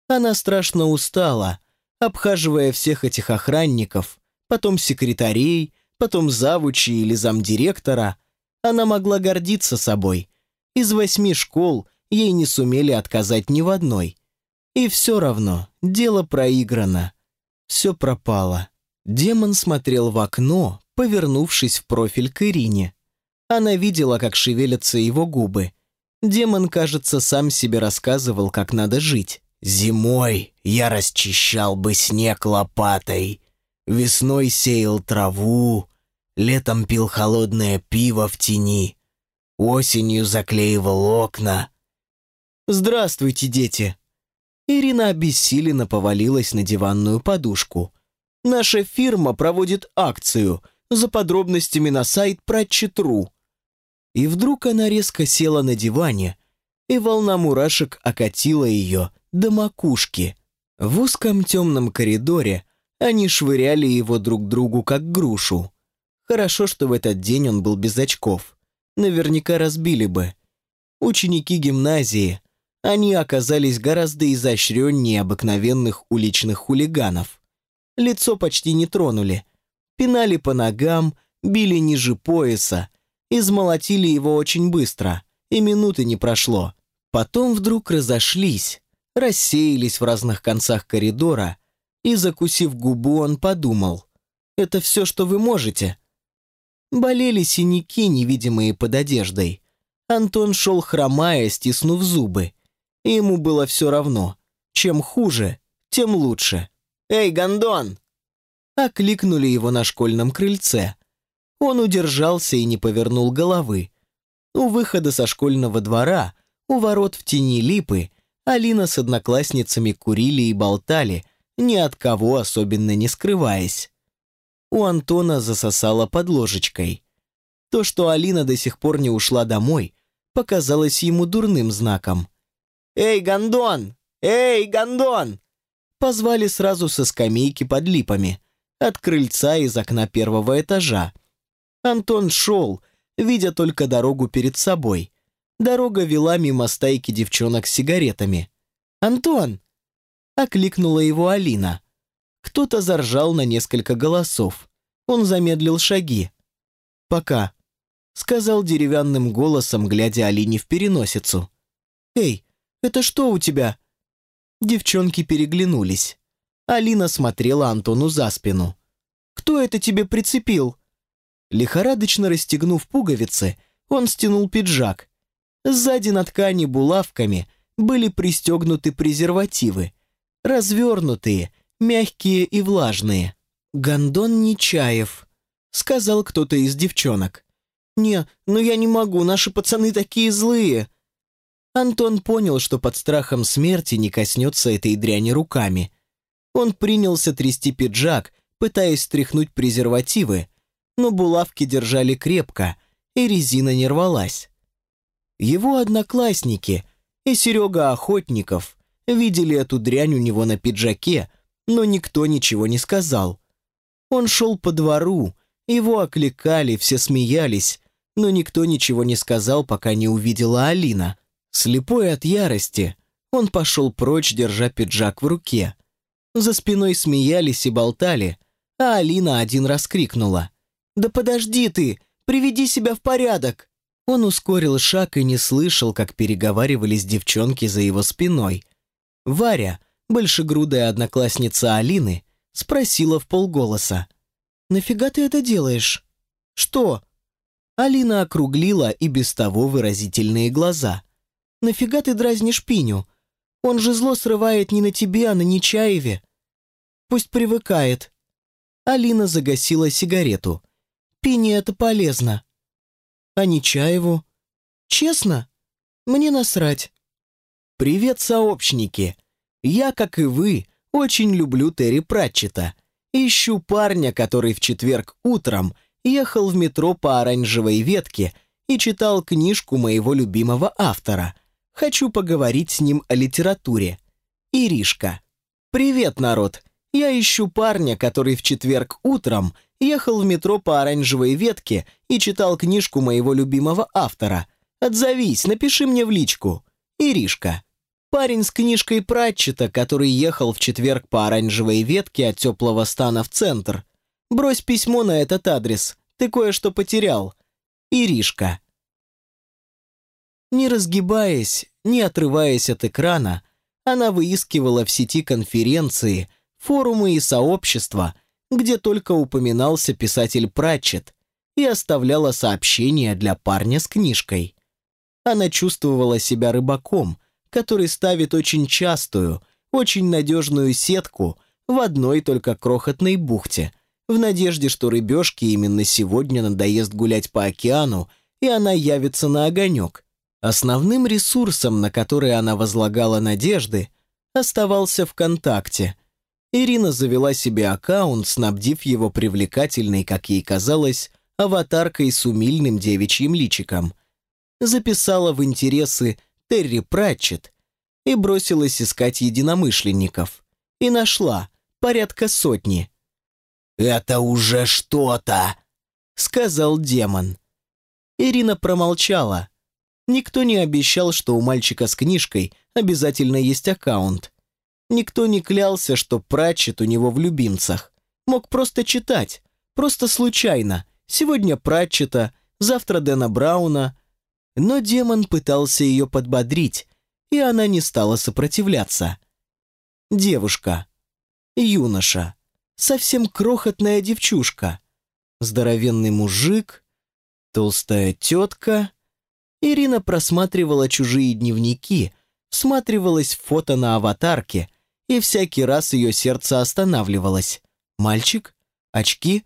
Она страшно устала, обхаживая всех этих охранников, потом секретарей, потом завучи или замдиректора. Она могла гордиться собой. Из восьми школ ей не сумели отказать ни в одной. И все равно дело проиграно. Все пропало. Демон смотрел в окно, повернувшись в профиль к Ирине. Она видела, как шевелятся его губы. Демон, кажется, сам себе рассказывал, как надо жить. «Зимой я расчищал бы снег лопатой, весной сеял траву, летом пил холодное пиво в тени, осенью заклеивал окна». «Здравствуйте, дети!» Ирина обессиленно повалилась на диванную подушку. «Наша фирма проводит акцию за подробностями на сайт Пратчетру. И вдруг она резко села на диване, и волна мурашек окатила ее до макушки. В узком темном коридоре они швыряли его друг другу, как грушу. Хорошо, что в этот день он был без очков. Наверняка разбили бы. Ученики гимназии, они оказались гораздо изощреннее обыкновенных уличных хулиганов. Лицо почти не тронули. Пинали по ногам, били ниже пояса, Измолотили его очень быстро, и минуты не прошло. Потом вдруг разошлись, рассеялись в разных концах коридора, и, закусив губу, он подумал, «Это все, что вы можете?» Болели синяки, невидимые под одеждой. Антон шел хромая, стиснув зубы. И ему было все равно. Чем хуже, тем лучше. «Эй, гондон!» Окликнули его на школьном крыльце. Он удержался и не повернул головы. У выхода со школьного двора, у ворот в тени липы, Алина с одноклассницами курили и болтали, ни от кого особенно не скрываясь. У Антона засосало под ложечкой. То, что Алина до сих пор не ушла домой, показалось ему дурным знаком. «Эй, гондон! Эй, гондон!» Позвали сразу со скамейки под липами, от крыльца из окна первого этажа. Антон шел, видя только дорогу перед собой. Дорога вела мимо стайки девчонок с сигаретами. «Антон!» — окликнула его Алина. Кто-то заржал на несколько голосов. Он замедлил шаги. «Пока», — сказал деревянным голосом, глядя Алине в переносицу. «Эй, это что у тебя?» Девчонки переглянулись. Алина смотрела Антону за спину. «Кто это тебе прицепил?» Лихорадочно расстегнув пуговицы, он стянул пиджак. Сзади на ткани булавками были пристегнуты презервативы. Развернутые, мягкие и влажные. «Гондон Нечаев», — сказал кто-то из девчонок. «Не, ну я не могу, наши пацаны такие злые». Антон понял, что под страхом смерти не коснется этой дряни руками. Он принялся трясти пиджак, пытаясь стряхнуть презервативы, но булавки держали крепко, и резина не рвалась. Его одноклассники и Серега Охотников видели эту дрянь у него на пиджаке, но никто ничего не сказал. Он шел по двору, его окликали, все смеялись, но никто ничего не сказал, пока не увидела Алина. Слепой от ярости, он пошел прочь, держа пиджак в руке. За спиной смеялись и болтали, а Алина один раз крикнула. «Да подожди ты! Приведи себя в порядок!» Он ускорил шаг и не слышал, как переговаривались девчонки за его спиной. Варя, большегрудая одноклассница Алины, спросила в полголоса. «Нафига ты это делаешь?» «Что?» Алина округлила и без того выразительные глаза. «Нафига ты дразнишь Пиню? Он же зло срывает не на тебе, а на Нечаеве. Пусть привыкает». Алина загасила сигарету. «Пине это полезно». «А Нечаеву?» «Честно? Мне насрать». «Привет, сообщники! Я, как и вы, очень люблю Терри Пратчета. Ищу парня, который в четверг утром ехал в метро по оранжевой ветке и читал книжку моего любимого автора. Хочу поговорить с ним о литературе. Иришка. Привет, народ. Я ищу парня, который в четверг утром ехал в метро по оранжевой ветке и читал книжку моего любимого автора. Отзовись, напиши мне в личку. Иришка. Парень с книжкой Пратчета, который ехал в четверг по оранжевой ветке от теплого стана в центр. Брось письмо на этот адрес. Ты кое-что потерял. Иришка. Не разгибаясь, не отрываясь от экрана, она выискивала в сети конференции, форумы и сообщества, где только упоминался писатель Пратчет, и оставляла сообщения для парня с книжкой. Она чувствовала себя рыбаком, который ставит очень частую, очень надежную сетку в одной только крохотной бухте, в надежде, что рыбешке именно сегодня надоест гулять по океану, и она явится на огонек. Основным ресурсом, на который она возлагала надежды, оставался ВКонтакте. Ирина завела себе аккаунт, снабдив его привлекательной, как ей казалось, аватаркой с умильным девичьим личиком. Записала в интересы Терри Пратчет и бросилась искать единомышленников. И нашла порядка сотни. «Это уже что-то!» — сказал демон. Ирина промолчала. Никто не обещал, что у мальчика с книжкой обязательно есть аккаунт. Никто не клялся, что Пратчет у него в любимцах. Мог просто читать, просто случайно. Сегодня Пратчета, завтра Дэна Брауна, но демон пытался ее подбодрить, и она не стала сопротивляться. Девушка. Юноша. Совсем крохотная девчушка. Здоровенный мужик. Толстая тетка. Ирина просматривала чужие дневники, всматривалась в фото на аватарке, и всякий раз ее сердце останавливалось. Мальчик? Очки?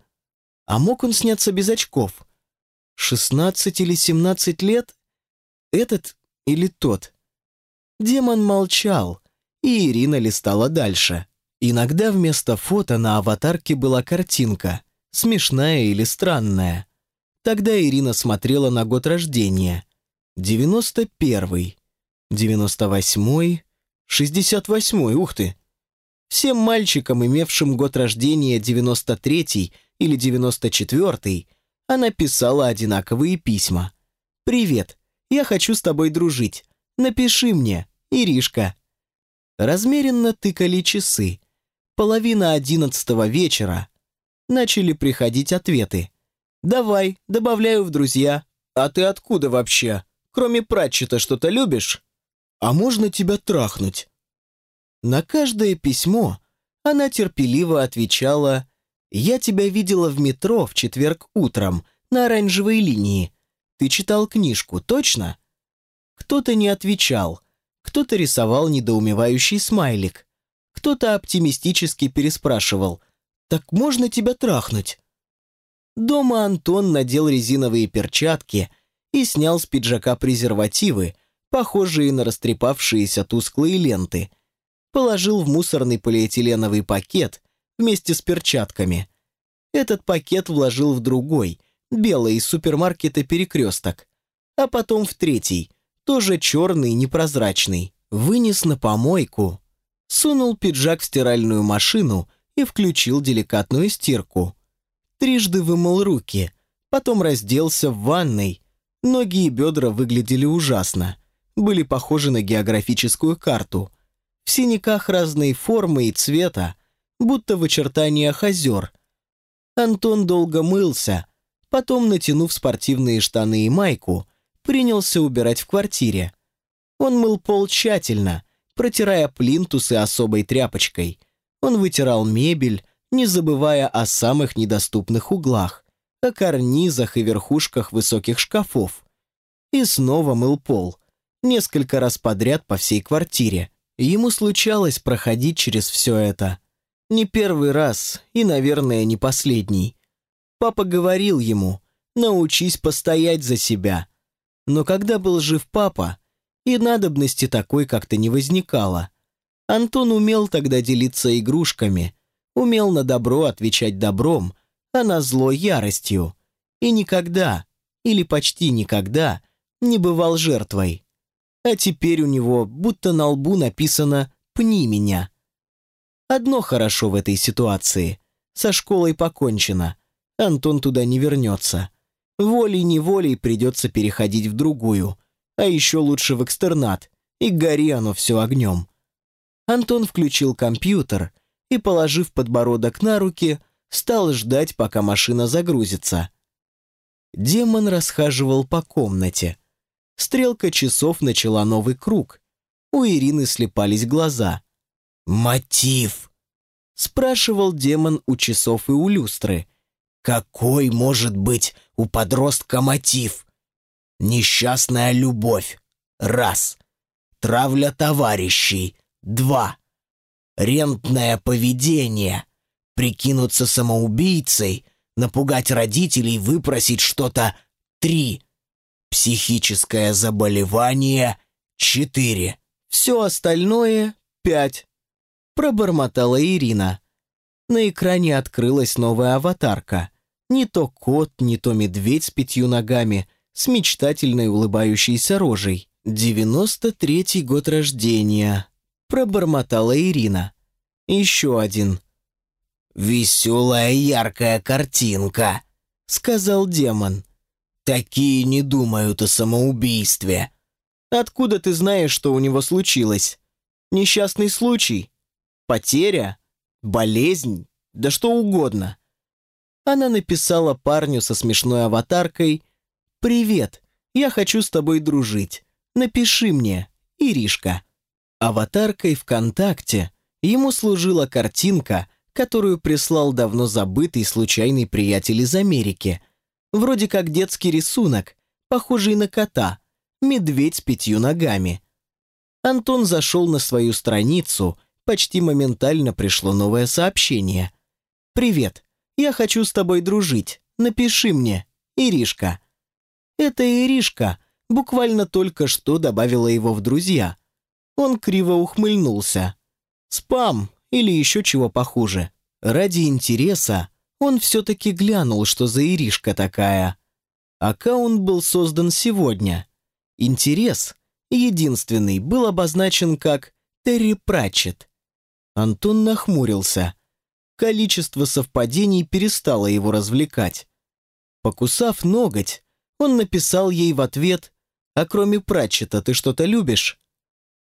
А мог он сняться без очков? 16 или 17 лет? Этот или тот? Демон молчал, и Ирина листала дальше. Иногда вместо фото на аватарке была картинка, смешная или странная. Тогда Ирина смотрела на год рождения. 91-й, 98-й, 68-й, ух ты. Всем мальчикам, имевшим год рождения 93-й или 94-й, она писала одинаковые письма. «Привет, я хочу с тобой дружить. Напиши мне, Иришка». Размеренно тыкали часы. Половина одиннадцатого вечера. Начали приходить ответы. «Давай, добавляю в друзья. А ты откуда вообще? Кроме Пратчета что-то любишь? А можно тебя трахнуть?» На каждое письмо она терпеливо отвечала «Я тебя видела в метро в четверг утром на оранжевой линии. Ты читал книжку, точно?» Кто-то не отвечал, кто-то рисовал недоумевающий смайлик, кто-то оптимистически переспрашивал «Так можно тебя трахнуть?» Дома Антон надел резиновые перчатки и снял с пиджака презервативы, похожие на растрепавшиеся тусклые ленты. Положил в мусорный полиэтиленовый пакет вместе с перчатками. Этот пакет вложил в другой, белый из супермаркета «Перекресток», а потом в третий, тоже черный, непрозрачный. Вынес на помойку, сунул пиджак в стиральную машину и включил деликатную стирку. Трижды вымыл руки, потом разделся в ванной. Ноги и бедра выглядели ужасно, были похожи на географическую карту. В синяках разной формы и цвета, будто в очертаниях озер. Антон долго мылся, потом, натянув спортивные штаны и майку, принялся убирать в квартире. Он мыл пол тщательно, протирая плинтусы особой тряпочкой. Он вытирал мебель, не забывая о самых недоступных углах, о карнизах и верхушках высоких шкафов. И снова мыл пол, несколько раз подряд по всей квартире. Ему случалось проходить через все это. Не первый раз и, наверное, не последний. Папа говорил ему, научись постоять за себя. Но когда был жив папа, и надобности такой как-то не возникало. Антон умел тогда делиться игрушками, умел на добро отвечать добром, а на зло яростью. И никогда, или почти никогда, не бывал жертвой. А теперь у него будто на лбу написано «Пни меня». Одно хорошо в этой ситуации. Со школой покончено. Антон туда не вернется. Волей-неволей придется переходить в другую, а еще лучше в экстернат, и гори оно все огнем. Антон включил компьютер — и, положив подбородок на руки, стал ждать, пока машина загрузится. Демон расхаживал по комнате. Стрелка часов начала новый круг. У Ирины слепались глаза. «Мотив!» — спрашивал демон у часов и у люстры. «Какой может быть у подростка мотив?» «Несчастная любовь. Раз. Травля товарищей. Два рентное поведение, прикинуться самоубийцей, напугать родителей, выпросить что-то — три, психическое заболевание — четыре, все остальное — пять, пробормотала Ирина. На экране открылась новая аватарка. Не то кот, не то медведь с пятью ногами, с мечтательной улыбающейся рожей. «Девяносто третий год рождения», пробормотала Ирина. Еще один. «Веселая яркая картинка», — сказал демон. «Такие не думают о самоубийстве». «Откуда ты знаешь, что у него случилось? Несчастный случай? Потеря? Болезнь? Да что угодно». Она написала парню со смешной аватаркой «Привет, я хочу с тобой дружить. Напиши мне, Иришка». Аватаркой ВКонтакте ему служила картинка, которую прислал давно забытый случайный приятель из Америки. Вроде как детский рисунок, похожий на кота, медведь с пятью ногами. Антон зашел на свою страницу, почти моментально пришло новое сообщение. «Привет, я хочу с тобой дружить, напиши мне, Иришка». Эта Иришка буквально только что добавила его в друзья – Он криво ухмыльнулся. Спам или еще чего похуже. Ради интереса он все-таки глянул, что за иришка такая. Аккаунт был создан сегодня. Интерес, единственный, был обозначен как Терри Пратчет. Антон нахмурился. Количество совпадений перестало его развлекать. Покусав ноготь, он написал ей в ответ «А кроме Пратчета ты что-то любишь?»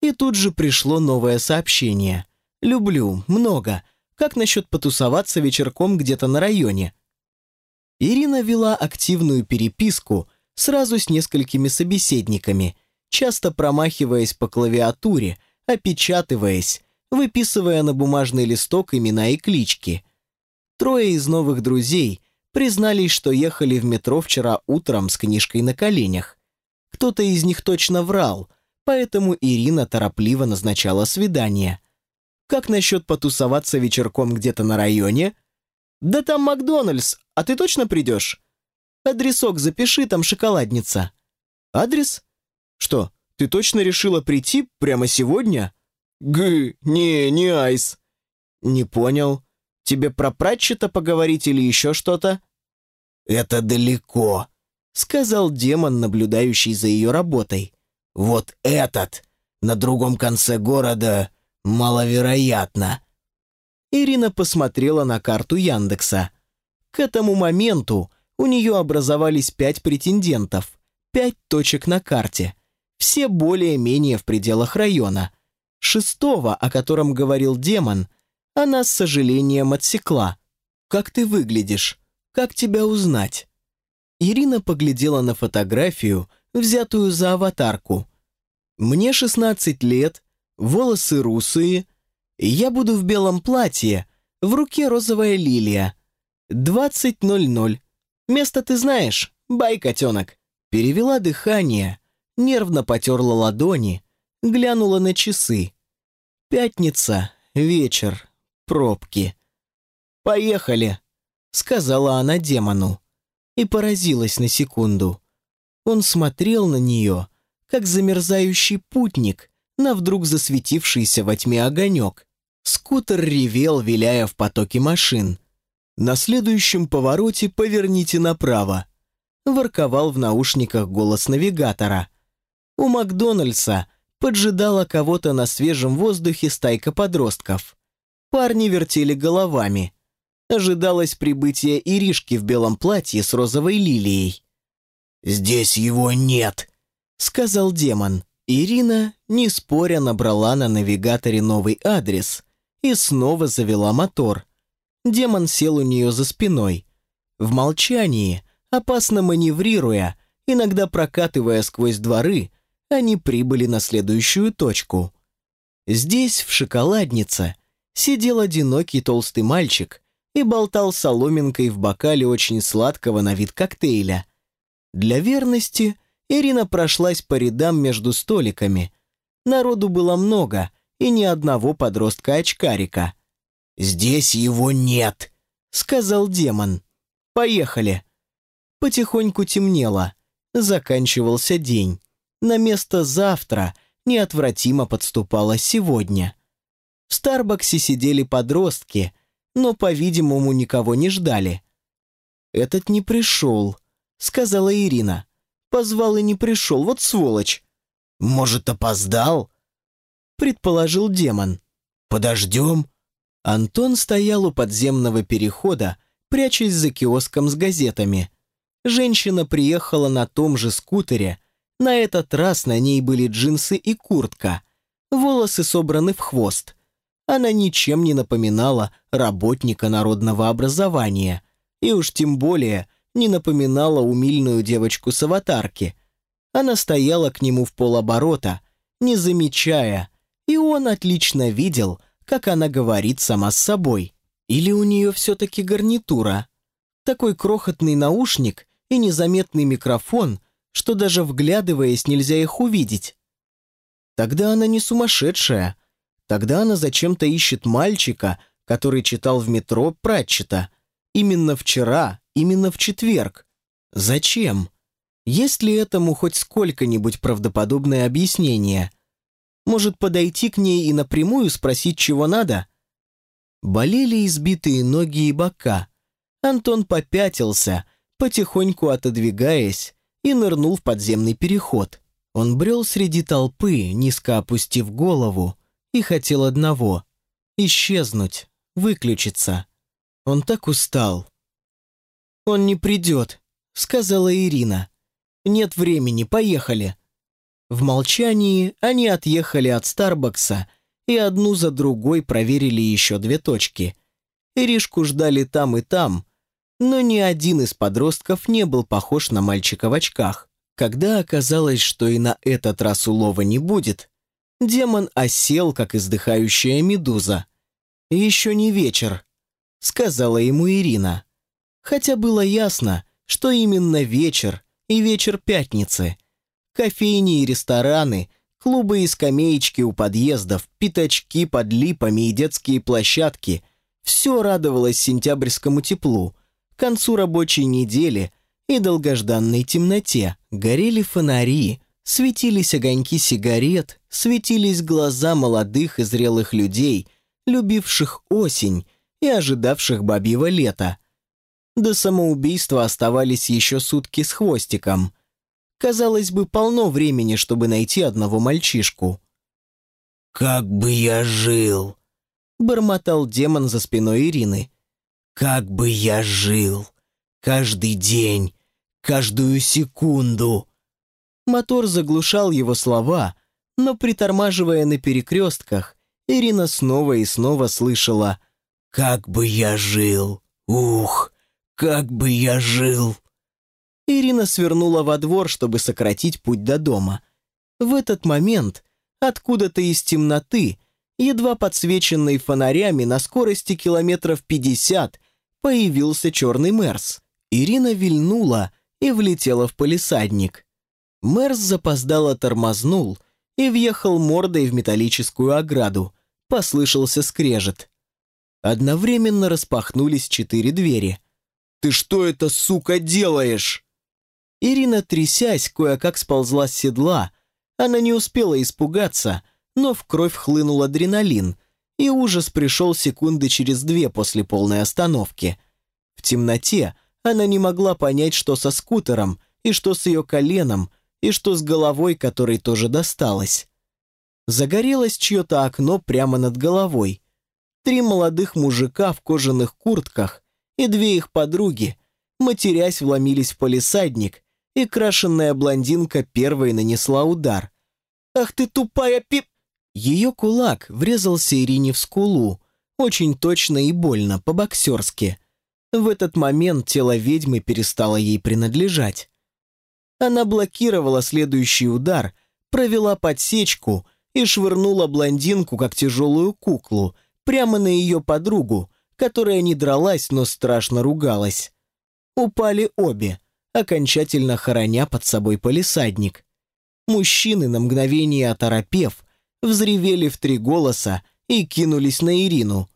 И тут же пришло новое сообщение. «Люблю, много. Как насчет потусоваться вечерком где-то на районе?» Ирина вела активную переписку сразу с несколькими собеседниками, часто промахиваясь по клавиатуре, опечатываясь, выписывая на бумажный листок имена и клички. Трое из новых друзей признались, что ехали в метро вчера утром с книжкой на коленях. Кто-то из них точно врал, поэтому Ирина торопливо назначала свидание. Как насчет потусоваться вечерком где-то на районе? Да там Макдональдс, а ты точно придешь? Адресок запиши, там шоколадница. Адрес? Что, ты точно решила прийти прямо сегодня? Г, не, не айс. Не понял. Тебе про Пратчета поговорить или еще что-то? Это далеко, сказал демон, наблюдающий за ее работой. Вот этот, на другом конце города, маловероятно. Ирина посмотрела на карту Яндекса. К этому моменту у нее образовались пять претендентов, пять точек на карте, все более-менее в пределах района. Шестого, о котором говорил демон, она с сожалением отсекла. «Как ты выглядишь? Как тебя узнать?» Ирина поглядела на фотографию, взятую за аватарку. «Мне 16 лет, волосы русые, я буду в белом платье, в руке розовая лилия. 20.00. Место ты знаешь, бай, котенок». Перевела дыхание, нервно потерла ладони, глянула на часы. Пятница, вечер, пробки. «Поехали», — сказала она демону и поразилась на секунду. Он смотрел на нее, как замерзающий путник на вдруг засветившийся во тьме огонек. Скутер ревел, виляя в потоке машин. «На следующем повороте поверните направо», — ворковал в наушниках голос навигатора. У Макдональдса поджидала кого-то на свежем воздухе стайка подростков. Парни вертели головами. Ожидалось прибытие Иришки в белом платье с розовой лилией. «Здесь его нет», — сказал демон. Ирина, не споря, набрала на навигаторе новый адрес и снова завела мотор. Демон сел у нее за спиной. В молчании, опасно маневрируя, иногда прокатывая сквозь дворы, они прибыли на следующую точку. Здесь, в шоколаднице, сидел одинокий толстый мальчик и болтал соломинкой в бокале очень сладкого на вид коктейля. Для верности Ирина прошлась по рядам между столиками. Народу было много, и ни одного подростка-очкарика. «Здесь его нет», — сказал демон. «Поехали». Потихоньку темнело. Заканчивался день. На место завтра неотвратимо подступало сегодня. В Старбаксе сидели подростки, но, по-видимому, никого не ждали. «Этот не пришел», — сказала Ирина. Позвал и не пришел, вот сволочь. Может, опоздал? Предположил демон. Подождем. Антон стоял у подземного перехода, прячась за киоском с газетами. Женщина приехала на том же скутере. На этот раз на ней были джинсы и куртка. Волосы собраны в хвост. Она ничем не напоминала работника народного образования. И уж тем более не напоминала умильную девочку с аватарки. Она стояла к нему в полоборота, не замечая, и он отлично видел, как она говорит сама с собой. Или у нее все-таки гарнитура. Такой крохотный наушник и незаметный микрофон, что даже вглядываясь нельзя их увидеть. Тогда она не сумасшедшая. Тогда она зачем-то ищет мальчика, который читал в метро Пратчета. Именно вчера Именно в четверг. Зачем? Есть ли этому хоть сколько-нибудь правдоподобное объяснение? Может, подойти к ней и напрямую спросить, чего надо? Болели избитые ноги и бока. Антон попятился, потихоньку отодвигаясь, и нырнул в подземный переход. Он брел среди толпы, низко опустив голову, и хотел одного — исчезнуть, выключиться. Он так устал. «Он не придет», — сказала Ирина. «Нет времени, поехали». В молчании они отъехали от Старбакса и одну за другой проверили еще две точки. Иришку ждали там и там, но ни один из подростков не был похож на мальчика в очках. Когда оказалось, что и на этот раз улова не будет, демон осел, как издыхающая медуза. «Еще не вечер», — сказала ему Ирина. Хотя было ясно, что именно вечер и вечер пятницы. Кофейни и рестораны, клубы и скамеечки у подъездов, пятачки под липами и детские площадки — все радовалось сентябрьскому теплу, концу рабочей недели и долгожданной темноте. Горели фонари, светились огоньки сигарет, светились глаза молодых и зрелых людей, любивших осень и ожидавших бабьего лета. До самоубийства оставались еще сутки с хвостиком. Казалось бы, полно времени, чтобы найти одного мальчишку. «Как бы я жил!» — бормотал демон за спиной Ирины. «Как бы я жил! Каждый день, каждую секунду!» Мотор заглушал его слова, но, притормаживая на перекрестках, Ирина снова и снова слышала «Как бы я жил! Ух, как бы я жил!» Ирина свернула во двор, чтобы сократить путь до дома. В этот момент, откуда-то из темноты, едва подсвеченный фонарями на скорости километров пятьдесят, появился черный Мерс. Ирина вильнула и влетела в полисадник. Мерс запоздало тормознул и въехал мордой в металлическую ограду. Послышался скрежет. Одновременно распахнулись четыре двери. «Ты что это, сука, делаешь?» Ирина, трясясь, кое-как сползла с седла. Она не успела испугаться, но в кровь хлынул адреналин, и ужас пришел секунды через две после полной остановки. В темноте она не могла понять, что со скутером, и что с ее коленом, и что с головой, которой тоже досталось. Загорелось чье-то окно прямо над головой. Три молодых мужика в кожаных куртках и две их подруги, матерясь, вломились в полисадник, и крашенная блондинка первой нанесла удар. «Ах ты тупая пип...» Ее кулак врезался Ирине в скулу, очень точно и больно, по-боксерски. В этот момент тело ведьмы перестало ей принадлежать. Она блокировала следующий удар, провела подсечку и швырнула блондинку, как тяжелую куклу, прямо на ее подругу, которая не дралась, но страшно ругалась. Упали обе, окончательно хороня под собой полисадник. Мужчины, на мгновение оторопев, взревели в три голоса и кинулись на Ирину.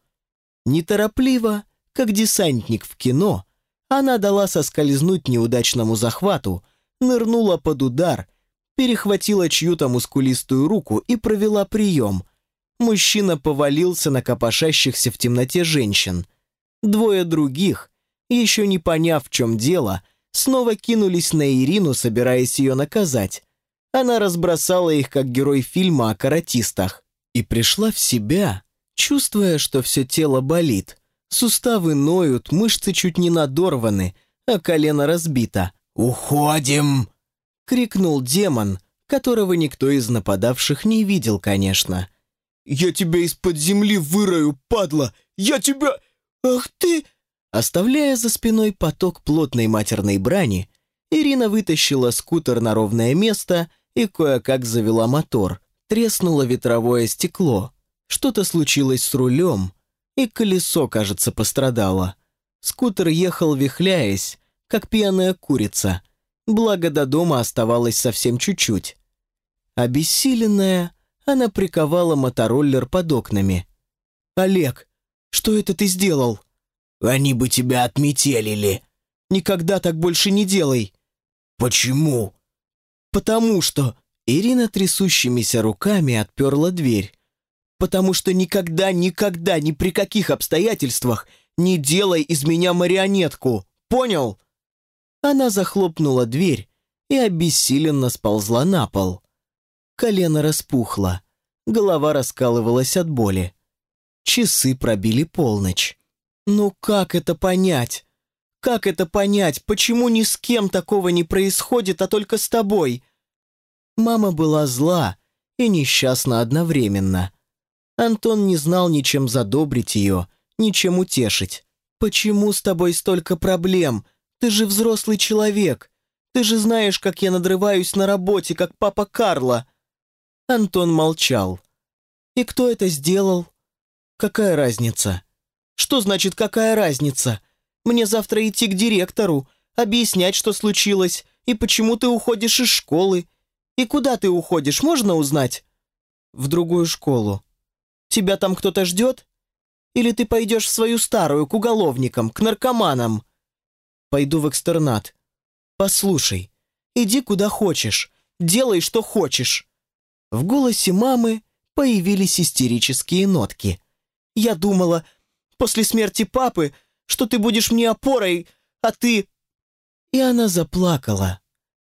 Неторопливо, как десантник в кино, она дала соскользнуть неудачному захвату, нырнула под удар, перехватила чью-то мускулистую руку и провела прием. Мужчина повалился на копошащихся в темноте женщин. Двое других, еще не поняв, в чем дело, снова кинулись на Ирину, собираясь ее наказать. Она разбросала их, как герой фильма о каратистах, и пришла в себя, чувствуя, что все тело болит. Суставы ноют, мышцы чуть не надорваны, а колено разбито. «Уходим!» — крикнул демон, которого никто из нападавших не видел, конечно. «Я тебя из-под земли вырою, падла! Я тебя... Ах ты!» Оставляя за спиной поток плотной матерной брани, Ирина вытащила скутер на ровное место и кое-как завела мотор. Треснуло ветровое стекло. Что-то случилось с рулем, и колесо, кажется, пострадало. Скутер ехал вихляясь, как пьяная курица. Благо до дома оставалось совсем чуть-чуть. Обессиленная, она приковала мотороллер под окнами. «Олег, что это ты сделал?» Они бы тебя отметелили. Никогда так больше не делай. Почему? Потому что Ирина трясущимися руками отперла дверь. «Потому что никогда, никогда, ни при каких обстоятельствах не делай из меня марионетку. Понял?» Она захлопнула дверь и обессиленно сползла на пол. Колено распухло, голова раскалывалась от боли. Часы пробили полночь. «Ну как это понять? Как это понять? Почему ни с кем такого не происходит, а только с тобой?» Мама была зла и несчастна одновременно. Антон не знал ничем задобрить ее, ничем утешить. «Почему с тобой столько проблем? Ты же взрослый человек. Ты же знаешь, как я надрываюсь на работе, как папа Карла». Антон молчал. «И кто это сделал?» «Какая разница?» «Что значит «какая разница»? Мне завтра идти к директору, объяснять, что случилось, и почему ты уходишь из школы, «И куда ты уходишь, можно узнать?» «В другую школу». «Тебя там кто-то ждет? Или ты пойдешь в свою старую, к уголовникам, к наркоманам?» «Пойду в экстернат». «Послушай, иди куда хочешь, делай, что хочешь». В голосе мамы появились истерические нотки. «Я думала, после смерти папы, что ты будешь мне опорой, а ты...» И она заплакала.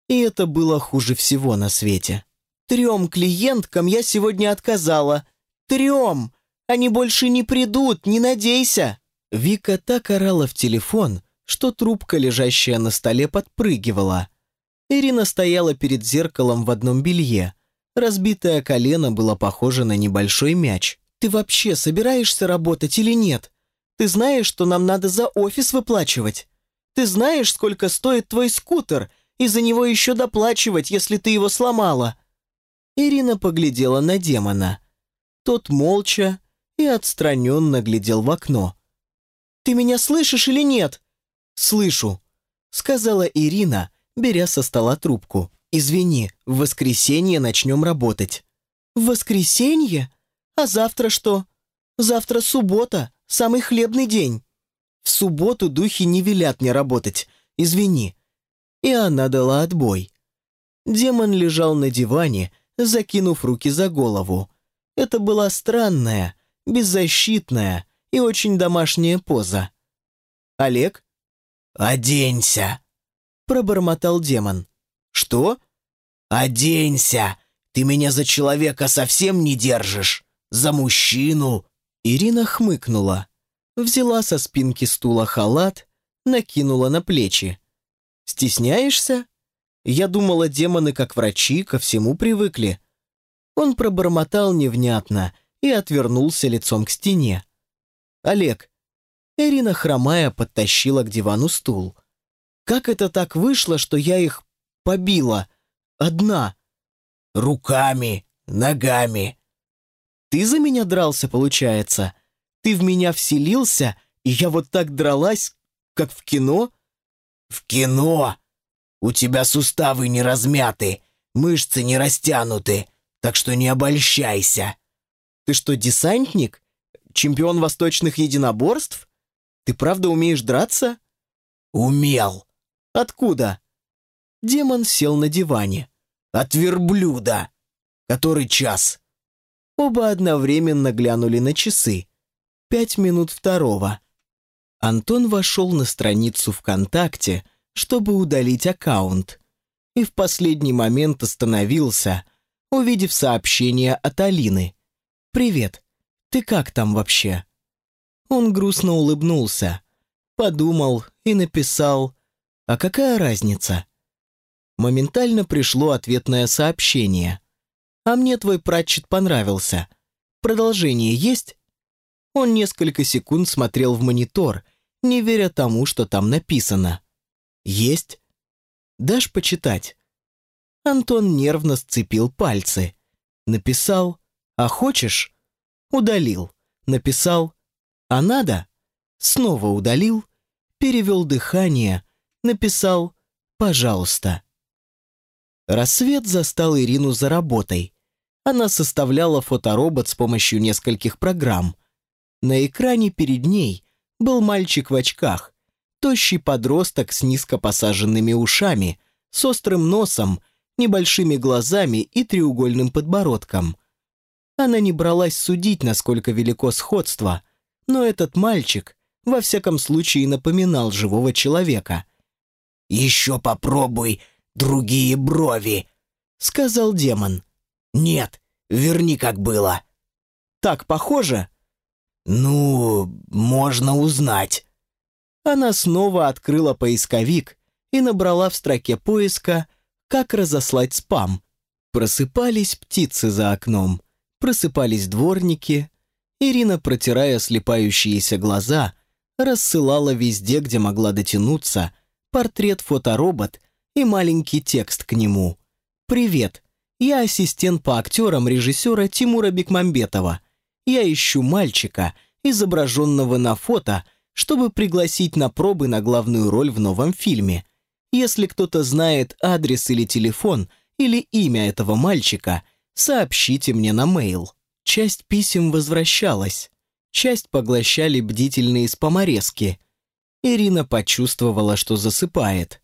И это было хуже всего на свете. Трем клиенткам я сегодня отказала. Трем! Они больше не придут, не надейся!» Вика так орала в телефон, что трубка, лежащая на столе, подпрыгивала. Ирина стояла перед зеркалом в одном белье. Разбитое колено было похоже на небольшой мяч. «Ты вообще собираешься работать или нет? Ты знаешь, что нам надо за офис выплачивать? Ты знаешь, сколько стоит твой скутер?» и за него еще доплачивать, если ты его сломала». Ирина поглядела на демона. Тот молча и отстраненно глядел в окно. «Ты меня слышишь или нет?» «Слышу», — сказала Ирина, беря со стола трубку. «Извини, в воскресенье начнем работать». «В воскресенье? А завтра что? Завтра суббота, самый хлебный день». «В субботу духи не велят мне работать. Извини, и она дала отбой. Демон лежал на диване, закинув руки за голову. Это была странная, беззащитная и очень домашняя поза. «Олег?» «Оденься!» — пробормотал демон. «Что?» «Оденься! Ты меня за человека совсем не держишь! За мужчину!» Ирина хмыкнула. Взяла со спинки стула халат, накинула на плечи. Стесняешься? Я думала, демоны, как врачи, ко всему привыкли. Он пробормотал невнятно и отвернулся лицом к стене. Олег. Ирина, хромая, подтащила к дивану стул. Как это так вышло, что я их побила? Одна. Руками, ногами. Ты за меня дрался, получается? Ты в меня вселился, и я вот так дралась, как в кино? «В кино! У тебя суставы не размяты, мышцы не растянуты, так что не обольщайся!» «Ты что, десантник? Чемпион восточных единоборств? Ты правда умеешь драться?» «Умел!» «Откуда?» Демон сел на диване. «От верблюда! Который час?» Оба одновременно глянули на часы. Пять минут второго. Антон вошел на страницу ВКонтакте, чтобы удалить аккаунт, и в последний момент остановился, увидев сообщение от Алины. «Привет, ты как там вообще?» Он грустно улыбнулся, подумал и написал «А какая разница?» Моментально пришло ответное сообщение. «А мне твой пратчет понравился. Продолжение есть?» Он несколько секунд смотрел в монитор не веря тому, что там написано. «Есть? Дашь почитать?» Антон нервно сцепил пальцы. Написал «А хочешь?» Удалил. Написал «А надо?» Снова удалил, перевел дыхание, написал «Пожалуйста». Рассвет застал Ирину за работой. Она составляла фоторобот с помощью нескольких программ. На экране перед ней был мальчик в очках, тощий подросток с низко посаженными ушами, с острым носом, небольшими глазами и треугольным подбородком. Она не бралась судить, насколько велико сходство, но этот мальчик, во всяком случае, напоминал живого человека. «Еще попробуй другие брови», — сказал демон. «Нет, верни, как было». «Так похоже?» «Ну, можно узнать». Она снова открыла поисковик и набрала в строке поиска «Как разослать спам». Просыпались птицы за окном, просыпались дворники. Ирина, протирая слепающиеся глаза, рассылала везде, где могла дотянуться, портрет-фоторобот и маленький текст к нему. «Привет, я ассистент по актерам режиссера Тимура Бекмамбетова. Я ищу мальчика, изображенного на фото, чтобы пригласить на пробы на главную роль в новом фильме. Если кто-то знает адрес или телефон, или имя этого мальчика, сообщите мне на мейл. Часть писем возвращалась, часть поглощали бдительные споморезки. Ирина почувствовала, что засыпает.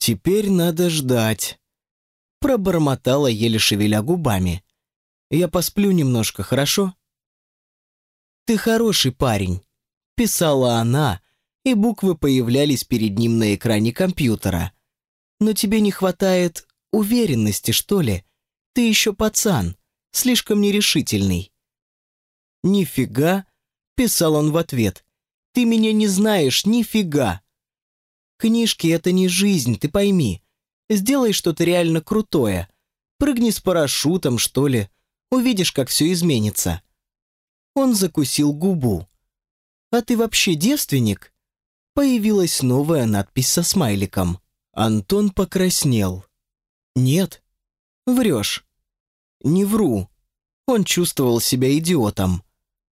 «Теперь надо ждать», — пробормотала, еле шевеля губами. «Я посплю немножко, хорошо?» «Ты хороший парень», — писала она, и буквы появлялись перед ним на экране компьютера. «Но тебе не хватает уверенности, что ли? Ты еще пацан, слишком нерешительный». «Нифига», — писал он в ответ, — «ты меня не знаешь, нифига». «Книжки — это не жизнь, ты пойми. Сделай что-то реально крутое. Прыгни с парашютом, что ли. Увидишь, как все изменится». Он закусил губу. «А ты вообще девственник?» Появилась новая надпись со смайликом. Антон покраснел. «Нет». «Врешь». «Не вру». Он чувствовал себя идиотом.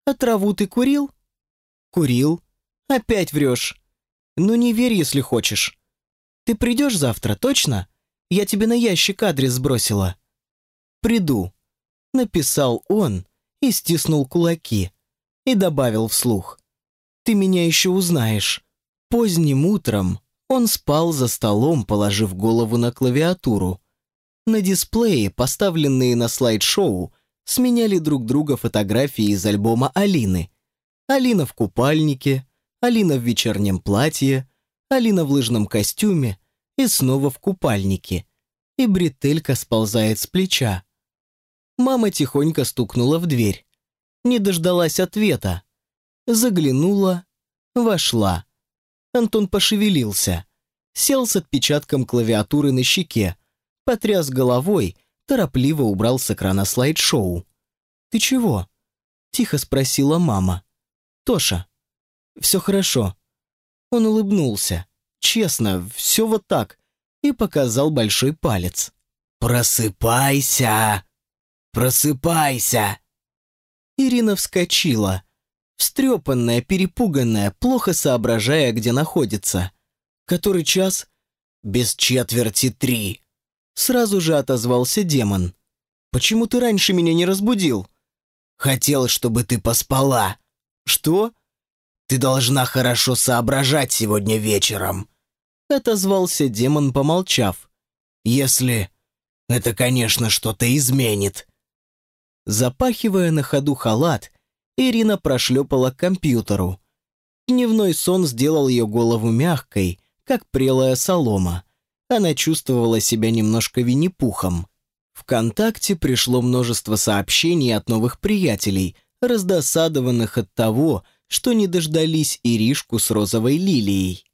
«А траву ты курил?» «Курил». «Опять врешь». «Ну не верь, если хочешь». «Ты придешь завтра, точно? Я тебе на ящик адрес сбросила». «Приду», — написал он и стиснул кулаки. И добавил вслух. «Ты меня еще узнаешь». Поздним утром он спал за столом, положив голову на клавиатуру. На дисплее, поставленные на слайд-шоу, сменяли друг друга фотографии из альбома Алины. Алина в купальнике, Алина в вечернем платье, Алина в лыжном костюме и снова в купальнике. И бретелька сползает с плеча. Мама тихонько стукнула в дверь. Не дождалась ответа. Заглянула, вошла. Антон пошевелился. Сел с отпечатком клавиатуры на щеке. Потряс головой, торопливо убрал с экрана слайд-шоу. «Ты чего?» — тихо спросила мама. «Тоша, все хорошо». Он улыбнулся. Честно, все вот так. И показал большой палец. «Просыпайся!» Просыпайся!» Ирина вскочила, встрепанная, перепуганная, плохо соображая, где находится. «Который час?» «Без четверти три!» Сразу же отозвался демон. «Почему ты раньше меня не разбудил?» «Хотел, чтобы ты поспала». «Что?» «Ты должна хорошо соображать сегодня вечером», — отозвался демон, помолчав. «Если это, конечно, что-то изменит». Запахивая на ходу халат, Ирина прошлепала к компьютеру. Дневной сон сделал ее голову мягкой, как прелая солома. Она чувствовала себя немножко винни-пухом. Вконтакте пришло множество сообщений от новых приятелей, раздосадованных от того, что не дождались Иришку с розовой лилией.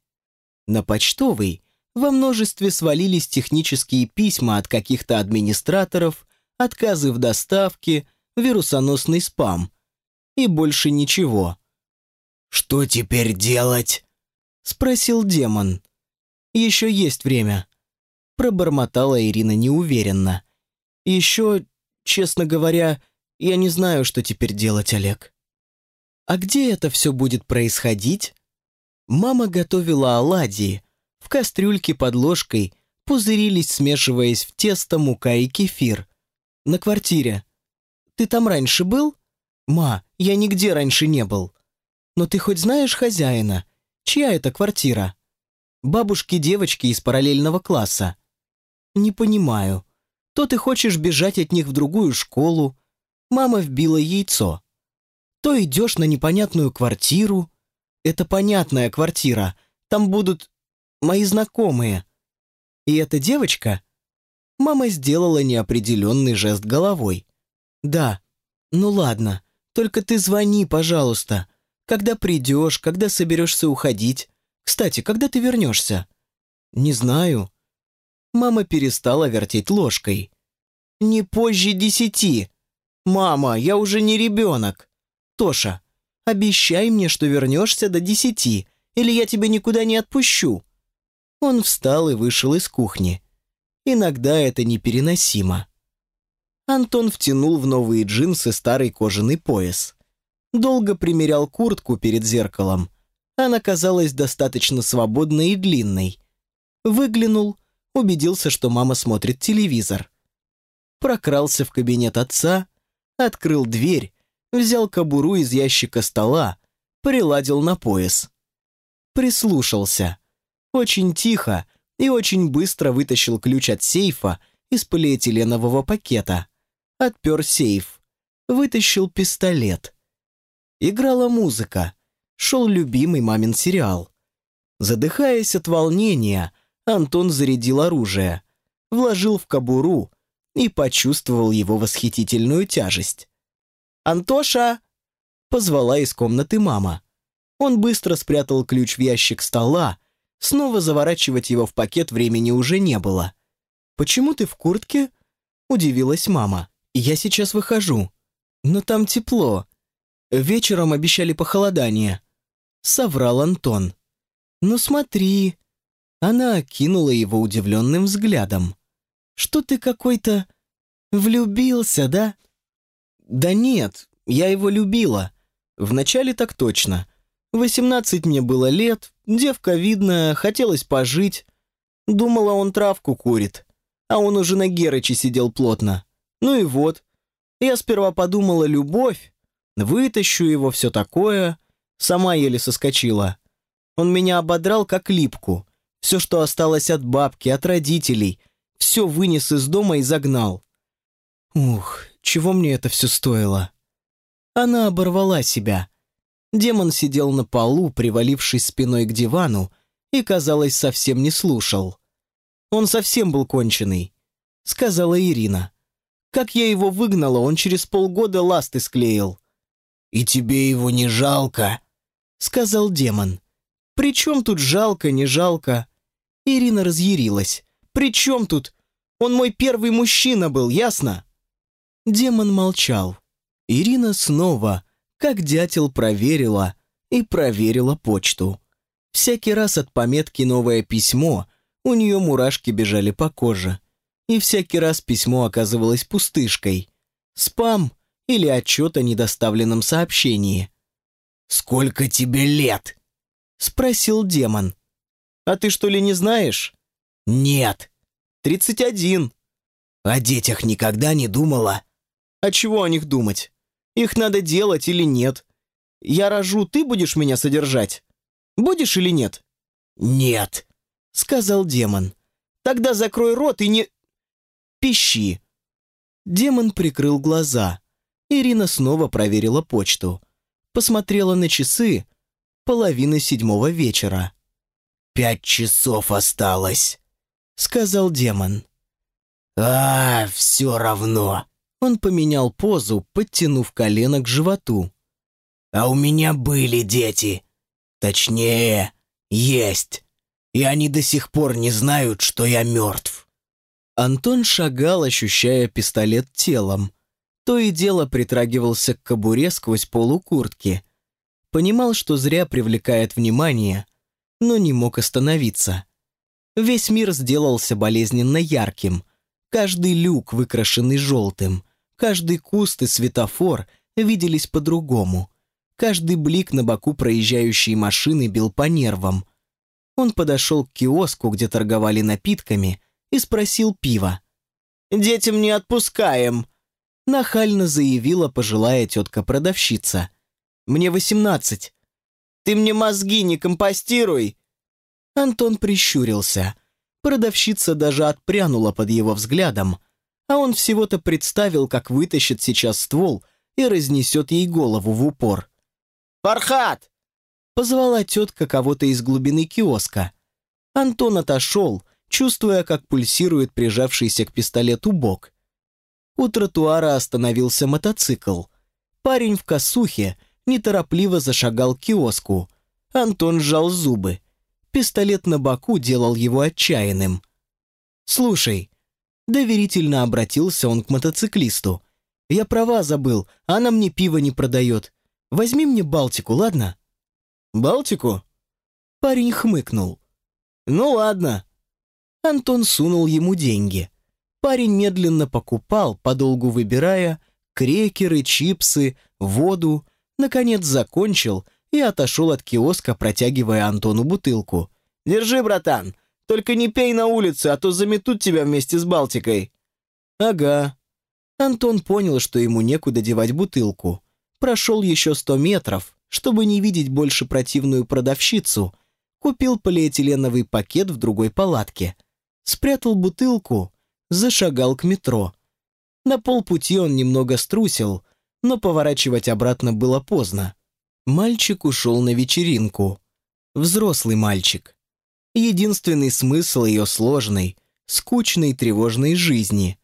На почтовый во множестве свалились технические письма от каких-то администраторов, отказы в доставке, вирусоносный спам. И больше ничего. «Что теперь делать?» — спросил демон. «Еще есть время», — пробормотала Ирина неуверенно. «Еще, честно говоря, я не знаю, что теперь делать, Олег». «А где это все будет происходить?» Мама готовила оладьи. В кастрюльке под ложкой пузырились, смешиваясь в тесто мука и кефир на квартире. Ты там раньше был? Ма, я нигде раньше не был. Но ты хоть знаешь хозяина? Чья это квартира? Бабушки-девочки из параллельного класса. «Не понимаю. То ты хочешь бежать от них в другую школу. Мама вбила яйцо. То идешь на непонятную квартиру. Это понятная квартира. Там будут мои знакомые. И эта девочка...» Мама сделала неопределенный жест головой. «Да, ну ладно, только ты звони, пожалуйста. Когда придешь, когда соберешься уходить. Кстати, когда ты вернешься?» «Не знаю». Мама перестала вертеть ложкой. «Не позже десяти. Мама, я уже не ребенок. Тоша, обещай мне, что вернешься до десяти, или я тебя никуда не отпущу». Он встал и вышел из кухни. Иногда это непереносимо. Антон втянул в новые джинсы старый кожаный пояс. Долго примерял куртку перед зеркалом. Она казалась достаточно свободной и длинной. Выглянул, убедился, что мама смотрит телевизор. Прокрался в кабинет отца, открыл дверь, взял кобуру из ящика стола, приладил на пояс. Прислушался. Очень тихо и очень быстро вытащил ключ от сейфа из полиэтиленового пакета. Отпер сейф. Вытащил пистолет. Играла музыка. Шел любимый мамин сериал. Задыхаясь от волнения, Антон зарядил оружие, вложил в кобуру и почувствовал его восхитительную тяжесть. «Антоша!» — позвала из комнаты мама. Он быстро спрятал ключ в ящик стола, снова заворачивать его в пакет времени уже не было. «Почему ты в куртке?» — удивилась мама. «Я сейчас выхожу. Но там тепло. Вечером обещали похолодание». Соврал Антон. «Ну смотри». Она окинула его удивленным взглядом. «Что ты какой-то... влюбился, да?» «Да нет, я его любила. Вначале так точно. Восемнадцать мне было лет, девка видная, хотелось пожить. Думала, он травку курит, а он уже на Герыче сидел плотно. Ну и вот. Я сперва подумала, любовь, вытащу его, все такое. Сама еле соскочила. Он меня ободрал, как липку. Все, что осталось от бабки, от родителей, все вынес из дома и загнал. Ух, чего мне это все стоило? Она оборвала себя. Демон сидел на полу, привалившись спиной к дивану, и, казалось, совсем не слушал. Он совсем был конченый, сказала Ирина. Как я его выгнала, он через полгода ласты склеил. «И тебе его не жалко?» сказал демон. «При чем тут жалко, не жалко?» Ирина разъярилась. «При чем тут? Он мой первый мужчина был, ясно?» Демон молчал. Ирина снова как дятел проверила и проверила почту. Всякий раз от пометки «Новое письмо» у нее мурашки бежали по коже. И всякий раз письмо оказывалось пустышкой. Спам или отчет о недоставленном сообщении. «Сколько тебе лет?» — спросил демон. «А ты что ли не знаешь?» «Нет». «Тридцать один». «О детях никогда не думала?» «А чего о них думать? Их надо делать или нет? Я рожу, ты будешь меня содержать? Будешь или нет?» «Нет», — сказал демон. «Тогда закрой рот и не... пищи». Демон прикрыл глаза. Ирина снова проверила почту. Посмотрела на часы. Половина седьмого вечера. «Пять часов осталось», — сказал демон. «А, все равно», он поменял позу, подтянув колено к животу. «А у меня были дети. Точнее, есть. И они до сих пор не знают, что я мертв». Антон шагал, ощущая пистолет телом. То и дело притрагивался к кобуре сквозь полукуртки. Понимал, что зря привлекает внимание, но не мог остановиться. Весь мир сделался болезненно ярким. Каждый люк выкрашенный желтым — Каждый куст и светофор виделись по-другому. Каждый блик на боку проезжающей машины бил по нервам. Он подошел к киоску, где торговали напитками, и спросил пива. «Детям не отпускаем», — нахально заявила пожилая тетка-продавщица. «Мне восемнадцать. Ты мне мозги не компостируй!» Антон прищурился. Продавщица даже отпрянула под его взглядом, а он всего-то представил, как вытащит сейчас ствол и разнесет ей голову в упор. «Фархат!» — позвала тетка кого-то из глубины киоска. Антон отошел, чувствуя, как пульсирует прижавшийся к пистолету бок. У тротуара остановился мотоцикл. Парень в косухе неторопливо зашагал к киоску. Антон сжал зубы. Пистолет на боку делал его отчаянным. «Слушай», — доверительно обратился он к мотоциклисту, «я права забыл, она мне пиво не продает. Возьми мне Балтику, ладно?» «Балтику?» Парень хмыкнул. «Ну ладно». Антон сунул ему деньги. Парень медленно покупал, подолгу выбирая, крекеры, чипсы, воду, наконец закончил и отошел от киоска, протягивая Антону бутылку. «Держи, братан, только не пей на улице, а то заметут тебя вместе с Балтикой». «Ага». Антон понял, что ему некуда девать бутылку. Прошел еще сто метров, чтобы не видеть больше противную продавщицу. Купил полиэтиленовый пакет в другой палатке. Спрятал бутылку, зашагал к метро. На полпути он немного струсил, но поворачивать обратно было поздно. Мальчик ушел на вечеринку. Взрослый мальчик. Единственный смысл ее сложной, скучной, тревожной жизни.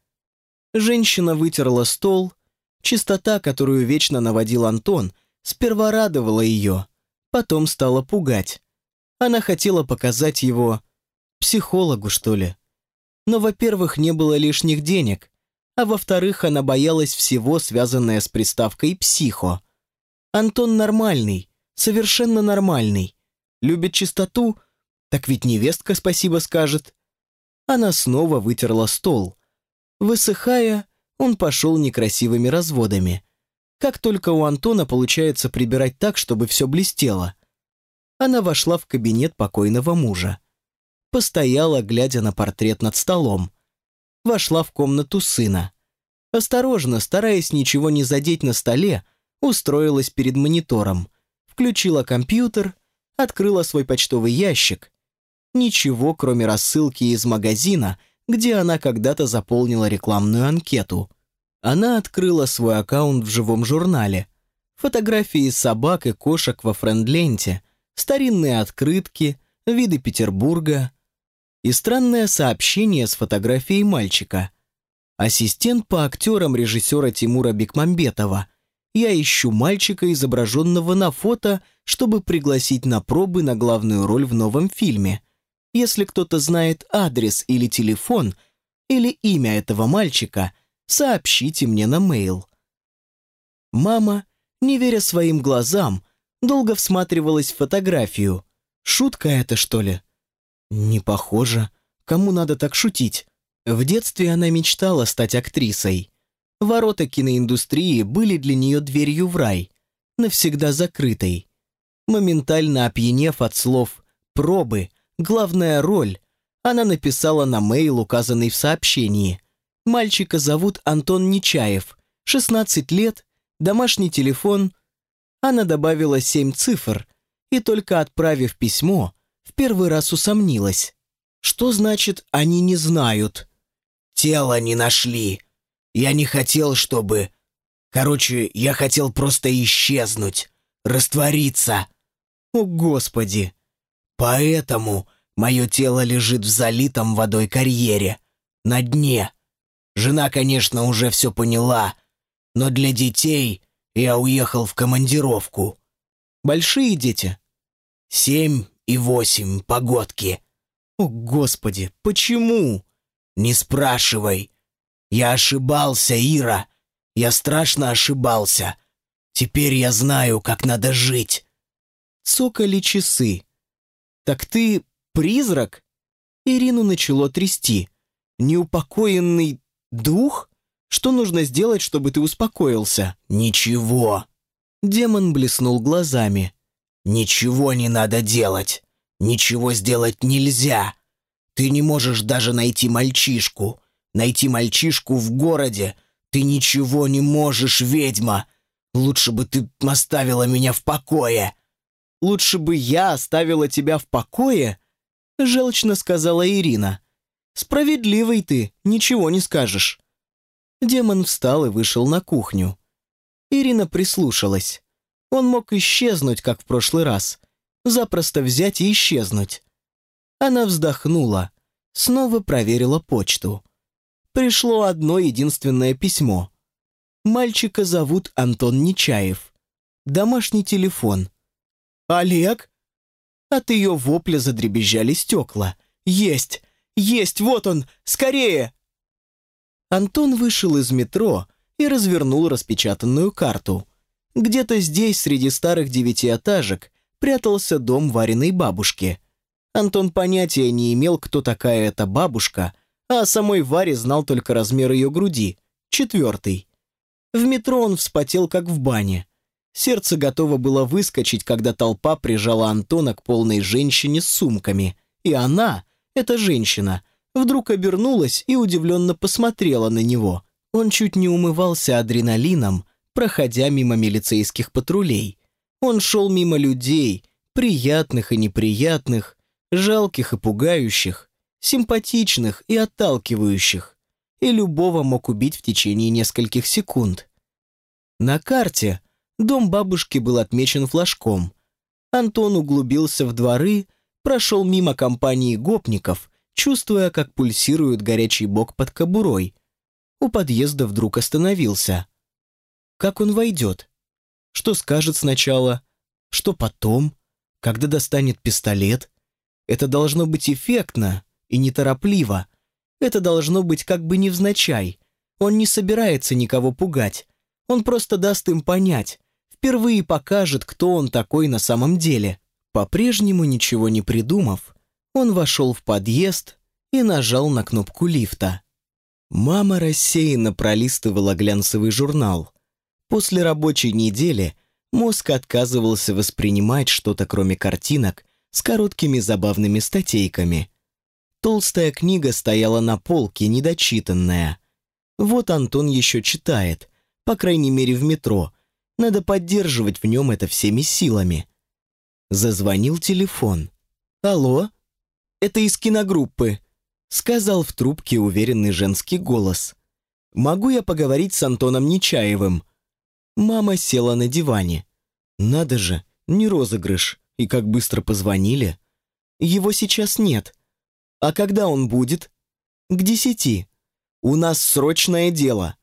Женщина вытерла стол. Чистота, которую вечно наводил Антон, сперва радовала ее, потом стала пугать. Она хотела показать его психологу, что ли. Но, во-первых, не было лишних денег, а во-вторых, она боялась всего, связанное с приставкой «психо». Антон нормальный, совершенно нормальный. Любит чистоту, так ведь невестка спасибо скажет. Она снова вытерла стол. Высыхая, он пошел некрасивыми разводами. Как только у Антона получается прибирать так, чтобы все блестело. Она вошла в кабинет покойного мужа. Постояла, глядя на портрет над столом. Вошла в комнату сына. Осторожно, стараясь ничего не задеть на столе, устроилась перед монитором, включила компьютер, открыла свой почтовый ящик. Ничего, кроме рассылки из магазина, где она когда-то заполнила рекламную анкету. Она открыла свой аккаунт в живом журнале. Фотографии собак и кошек во френдленте, старинные открытки, виды Петербурга и странное сообщение с фотографией мальчика. Ассистент по актерам режиссера Тимура Бекмамбетова – я ищу мальчика, изображенного на фото, чтобы пригласить на пробы на главную роль в новом фильме. Если кто-то знает адрес или телефон, или имя этого мальчика, сообщите мне на мейл. Мама, не веря своим глазам, долго всматривалась в фотографию. Шутка это, что ли? Не похоже. Кому надо так шутить? В детстве она мечтала стать актрисой. Ворота киноиндустрии были для нее дверью в рай, навсегда закрытой. Моментально опьянев от слов «пробы», «главная роль», она написала на мейл, указанный в сообщении. Мальчика зовут Антон Нечаев, 16 лет, домашний телефон. Она добавила семь цифр и только отправив письмо, в первый раз усомнилась. Что значит «они не знают»? «Тело не нашли», я не хотел, чтобы... Короче, я хотел просто исчезнуть, раствориться. О, Господи! Поэтому мое тело лежит в залитом водой карьере, на дне. Жена, конечно, уже все поняла, но для детей я уехал в командировку. Большие дети? Семь и восемь погодки. О, Господи, почему? Не спрашивай. Я ошибался, Ира. Я страшно ошибался. Теперь я знаю, как надо жить. Цокали часы. Так ты призрак? Ирину начало трясти. Неупокоенный дух? Что нужно сделать, чтобы ты успокоился? Ничего. Демон блеснул глазами. Ничего не надо делать. Ничего сделать нельзя. Ты не можешь даже найти мальчишку. Найти мальчишку в городе. Ты ничего не можешь, ведьма. Лучше бы ты оставила меня в покое. Лучше бы я оставила тебя в покое? Желчно сказала Ирина. Справедливый ты, ничего не скажешь». Демон встал и вышел на кухню. Ирина прислушалась. Он мог исчезнуть, как в прошлый раз. Запросто взять и исчезнуть. Она вздохнула. Снова проверила почту. Пришло одно единственное письмо. Мальчика зовут Антон Нечаев. Домашний телефон. «Олег?» От ее вопля задребезжали стекла. «Есть! Есть! Вот он! Скорее!» Антон вышел из метро и развернул распечатанную карту. Где-то здесь, среди старых девятиэтажек, прятался дом Вариной бабушки. Антон понятия не имел, кто такая эта бабушка, а о самой Варе знал только размер ее груди, четвертый. В метро он вспотел, как в бане. Сердце готово было выскочить, когда толпа прижала Антона к полной женщине с сумками. И она, эта женщина, вдруг обернулась и удивленно посмотрела на него. Он чуть не умывался адреналином, проходя мимо милицейских патрулей. Он шел мимо людей, приятных и неприятных, жалких и пугающих, симпатичных и отталкивающих, и любого мог убить в течение нескольких секунд. На карте дом бабушки был отмечен флажком. Антон углубился в дворы, прошел мимо компании гопников, чувствуя, как пульсирует горячий бок под кобурой. У подъезда вдруг остановился. Как он войдет? Что скажет сначала? Что потом? Когда достанет пистолет? Это должно быть эффектно и неторопливо. Это должно быть как бы невзначай. Он не собирается никого пугать. Он просто даст им понять. Впервые покажет, кто он такой на самом деле. По-прежнему ничего не придумав, он вошел в подъезд и нажал на кнопку лифта. Мама рассеянно пролистывала глянцевый журнал. После рабочей недели мозг отказывался воспринимать что-то кроме картинок с короткими забавными статейками. Толстая книга стояла на полке, недочитанная. Вот Антон еще читает, по крайней мере в метро. Надо поддерживать в нем это всеми силами. Зазвонил телефон. «Алло? Это из киногруппы», — сказал в трубке уверенный женский голос. «Могу я поговорить с Антоном Нечаевым?» Мама села на диване. Надо же, не розыгрыш. И как быстро позвонили. Его сейчас нет. А когда он будет? К десяти. У нас срочное дело.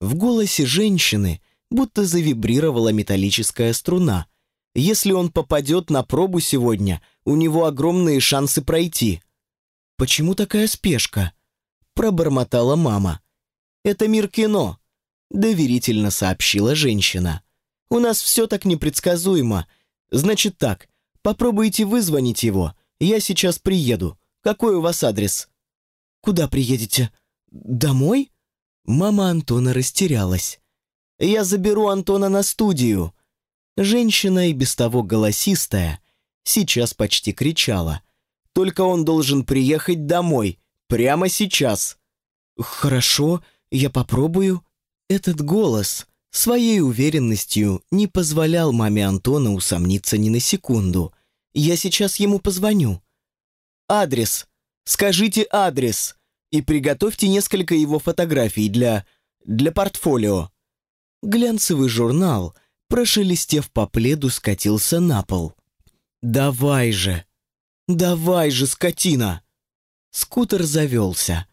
В голосе женщины будто завибрировала металлическая струна. Если он попадет на пробу сегодня, у него огромные шансы пройти. «Почему такая спешка?» Пробормотала мама. «Это мир кино доверительно сообщила женщина. «У нас все так непредсказуемо. Значит так, попробуйте вызвонить его. Я сейчас приеду. Какой у вас адрес?» «Куда приедете? Домой?» Мама Антона растерялась. «Я заберу Антона на студию». Женщина и без того голосистая сейчас почти кричала. «Только он должен приехать домой. Прямо сейчас». «Хорошо, я попробую», этот голос своей уверенностью не позволял маме Антона усомниться ни на секунду. «Я сейчас ему позвоню». «Адрес. Скажите адрес. И приготовьте несколько его фотографий для... для портфолио». Глянцевый журнал, прошелестев по пледу, скатился на пол. «Давай же! Давай же, скотина!» Скутер завелся.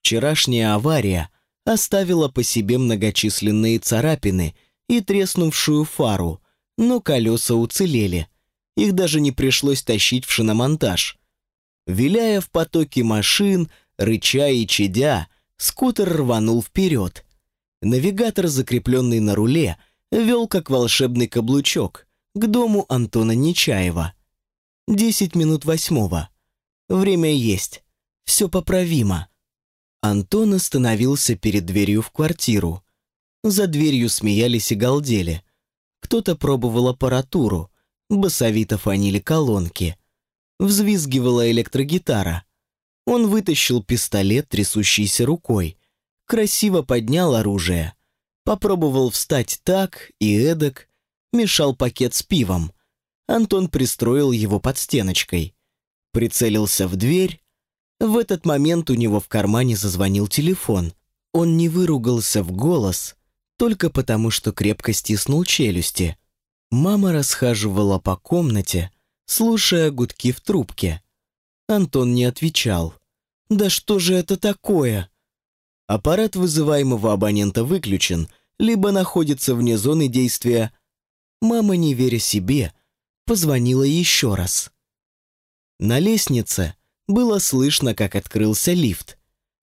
Вчерашняя авария оставила по себе многочисленные царапины и треснувшую фару, но колеса уцелели. Их даже не пришлось тащить в шиномонтаж. Виляя в потоке машин, рыча и чадя, скутер рванул вперед. Навигатор, закрепленный на руле, вел как волшебный каблучок к дому Антона Нечаева. Десять минут восьмого. Время есть. Все поправимо. Антон остановился перед дверью в квартиру. За дверью смеялись и галдели. Кто-то пробовал аппаратуру, басовито фанили колонки. Взвизгивала электрогитара. Он вытащил пистолет трясущейся рукой, красиво поднял оружие, попробовал встать так и эдак, мешал пакет с пивом. Антон пристроил его под стеночкой. Прицелился в дверь, В этот момент у него в кармане зазвонил телефон. Он не выругался в голос, только потому что крепко стиснул челюсти. Мама расхаживала по комнате, слушая гудки в трубке. Антон не отвечал. «Да что же это такое?» Аппарат вызываемого абонента выключен, либо находится вне зоны действия. Мама, не веря себе, позвонила еще раз. На лестнице было слышно, как открылся лифт,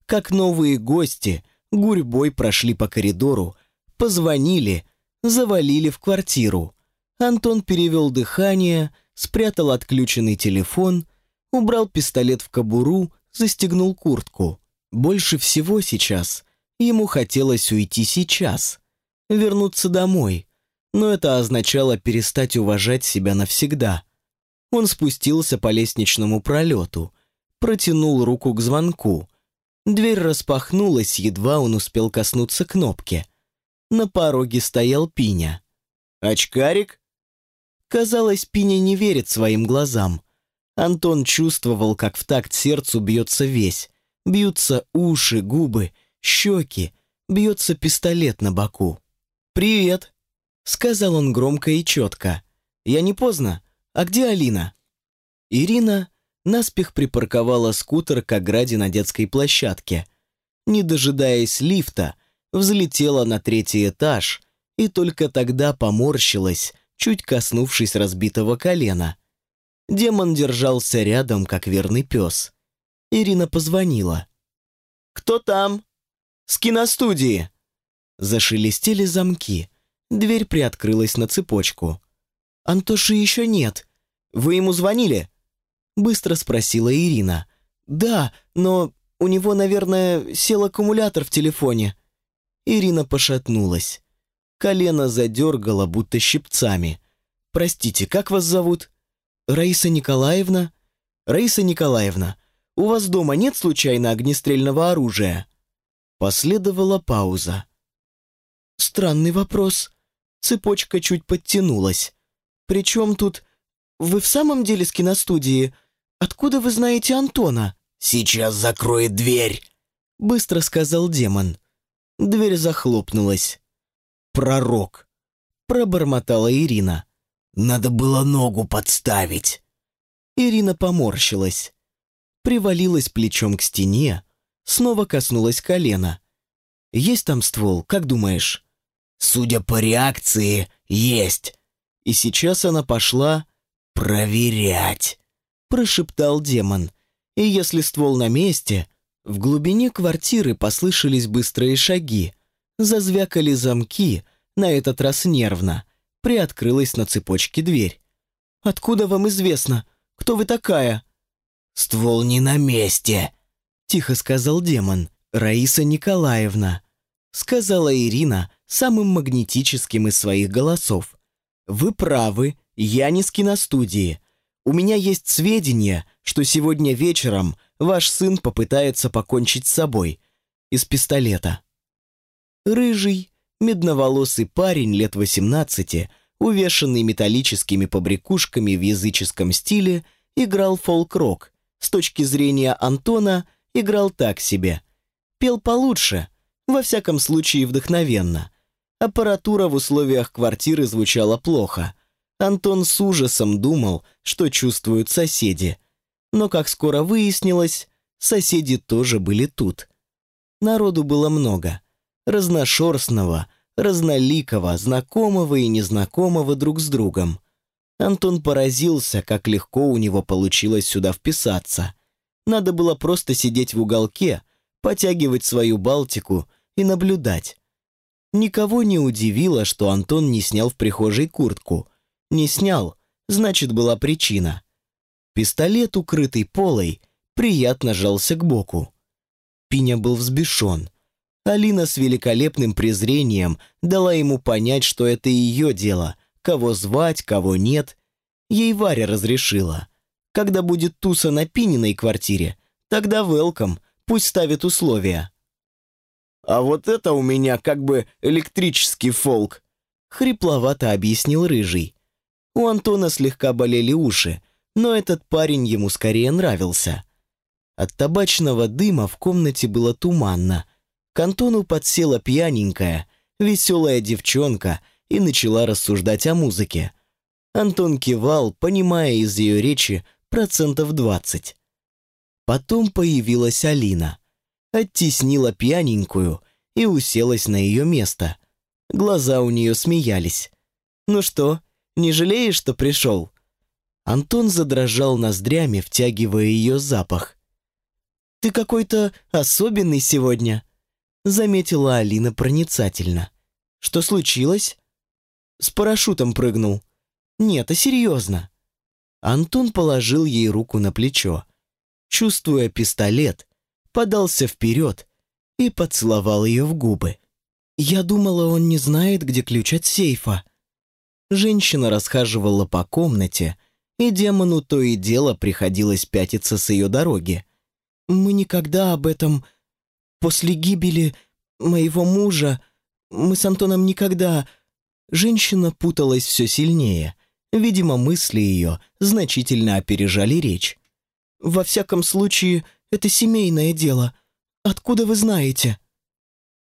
как новые гости гурьбой прошли по коридору, позвонили, завалили в квартиру. Антон перевел дыхание, спрятал отключенный телефон, убрал пистолет в кобуру, застегнул куртку. Больше всего сейчас ему хотелось уйти сейчас, вернуться домой, но это означало перестать уважать себя навсегда. Он спустился по лестничному пролету, протянул руку к звонку. Дверь распахнулась, едва он успел коснуться кнопки. На пороге стоял Пиня. «Очкарик?» Казалось, Пиня не верит своим глазам. Антон чувствовал, как в такт сердцу бьется весь. Бьются уши, губы, щеки, бьется пистолет на боку. «Привет», — сказал он громко и четко. «Я не поздно. А где Алина?» Ирина наспех припарковала скутер к ограде на детской площадке. Не дожидаясь лифта, взлетела на третий этаж и только тогда поморщилась, чуть коснувшись разбитого колена. Демон держался рядом, как верный пес. Ирина позвонила. «Кто там?» «С киностудии!» Зашелестели замки. Дверь приоткрылась на цепочку. «Антоши еще нет. Вы ему звонили?» Быстро спросила Ирина. «Да, но у него, наверное, сел аккумулятор в телефоне». Ирина пошатнулась. Колено задергало, будто щипцами. «Простите, как вас зовут?» «Раиса Николаевна?» «Раиса Николаевна, у вас дома нет случайно огнестрельного оружия?» Последовала пауза. «Странный вопрос». Цепочка чуть подтянулась. «Причем тут... Вы в самом деле с киностудии? Откуда вы знаете Антона?» «Сейчас закроет дверь», — быстро сказал демон. Дверь захлопнулась. «Пророк», — пробормотала Ирина. «Надо было ногу подставить». Ирина поморщилась привалилась плечом к стене, снова коснулась колена. «Есть там ствол, как думаешь?» «Судя по реакции, есть». И сейчас она пошла проверять, прошептал демон. И если ствол на месте, в глубине квартиры послышались быстрые шаги, зазвякали замки, на этот раз нервно, приоткрылась на цепочке дверь. «Откуда вам известно? Кто вы такая?» «Ствол не на месте», — тихо сказал демон. «Раиса Николаевна», — сказала Ирина самым магнетическим из своих голосов. «Вы правы, я не с киностудии. У меня есть сведения, что сегодня вечером ваш сын попытается покончить с собой. Из пистолета». Рыжий, медноволосый парень лет 18, увешанный металлическими побрякушками в языческом стиле, играл фолк-рок, с точки зрения Антона, играл так себе. Пел получше, во всяком случае вдохновенно. Аппаратура в условиях квартиры звучала плохо. Антон с ужасом думал, что чувствуют соседи. Но, как скоро выяснилось, соседи тоже были тут. Народу было много. Разношерстного, разноликого, знакомого и незнакомого друг с другом. Антон поразился, как легко у него получилось сюда вписаться. Надо было просто сидеть в уголке, потягивать свою Балтику и наблюдать. Никого не удивило, что Антон не снял в прихожей куртку. Не снял, значит, была причина. Пистолет, укрытый полой, приятно жался к боку. Пиня был взбешен. Алина с великолепным презрением дала ему понять, что это ее дело — кого звать, кого нет. Ей Варя разрешила. Когда будет туса на Пининой квартире, тогда велком, пусть ставит условия. «А вот это у меня как бы электрический фолк», — хрипловато объяснил Рыжий. У Антона слегка болели уши, но этот парень ему скорее нравился. От табачного дыма в комнате было туманно. К Антону подсела пьяненькая, веселая девчонка и начала рассуждать о музыке. Антон кивал, понимая из ее речи процентов двадцать. Потом появилась Алина. Оттеснила пьяненькую и уселась на ее место. Глаза у нее смеялись. «Ну что, не жалеешь, что пришел?» Антон задрожал ноздрями, втягивая ее запах. «Ты какой-то особенный сегодня», — заметила Алина проницательно. «Что случилось?» «С парашютом прыгнул». «Нет, а серьезно». Антон положил ей руку на плечо. Чувствуя пистолет, подался вперед и поцеловал ее в губы. «Я думала, он не знает, где ключ от сейфа». Женщина расхаживала по комнате, и демону то и дело приходилось пятиться с ее дороги. Мы никогда об этом... После гибели моего мужа мы с Антоном никогда... Женщина путалась все сильнее. Видимо, мысли ее значительно опережали речь. «Во всяком случае, это семейное дело. Откуда вы знаете?»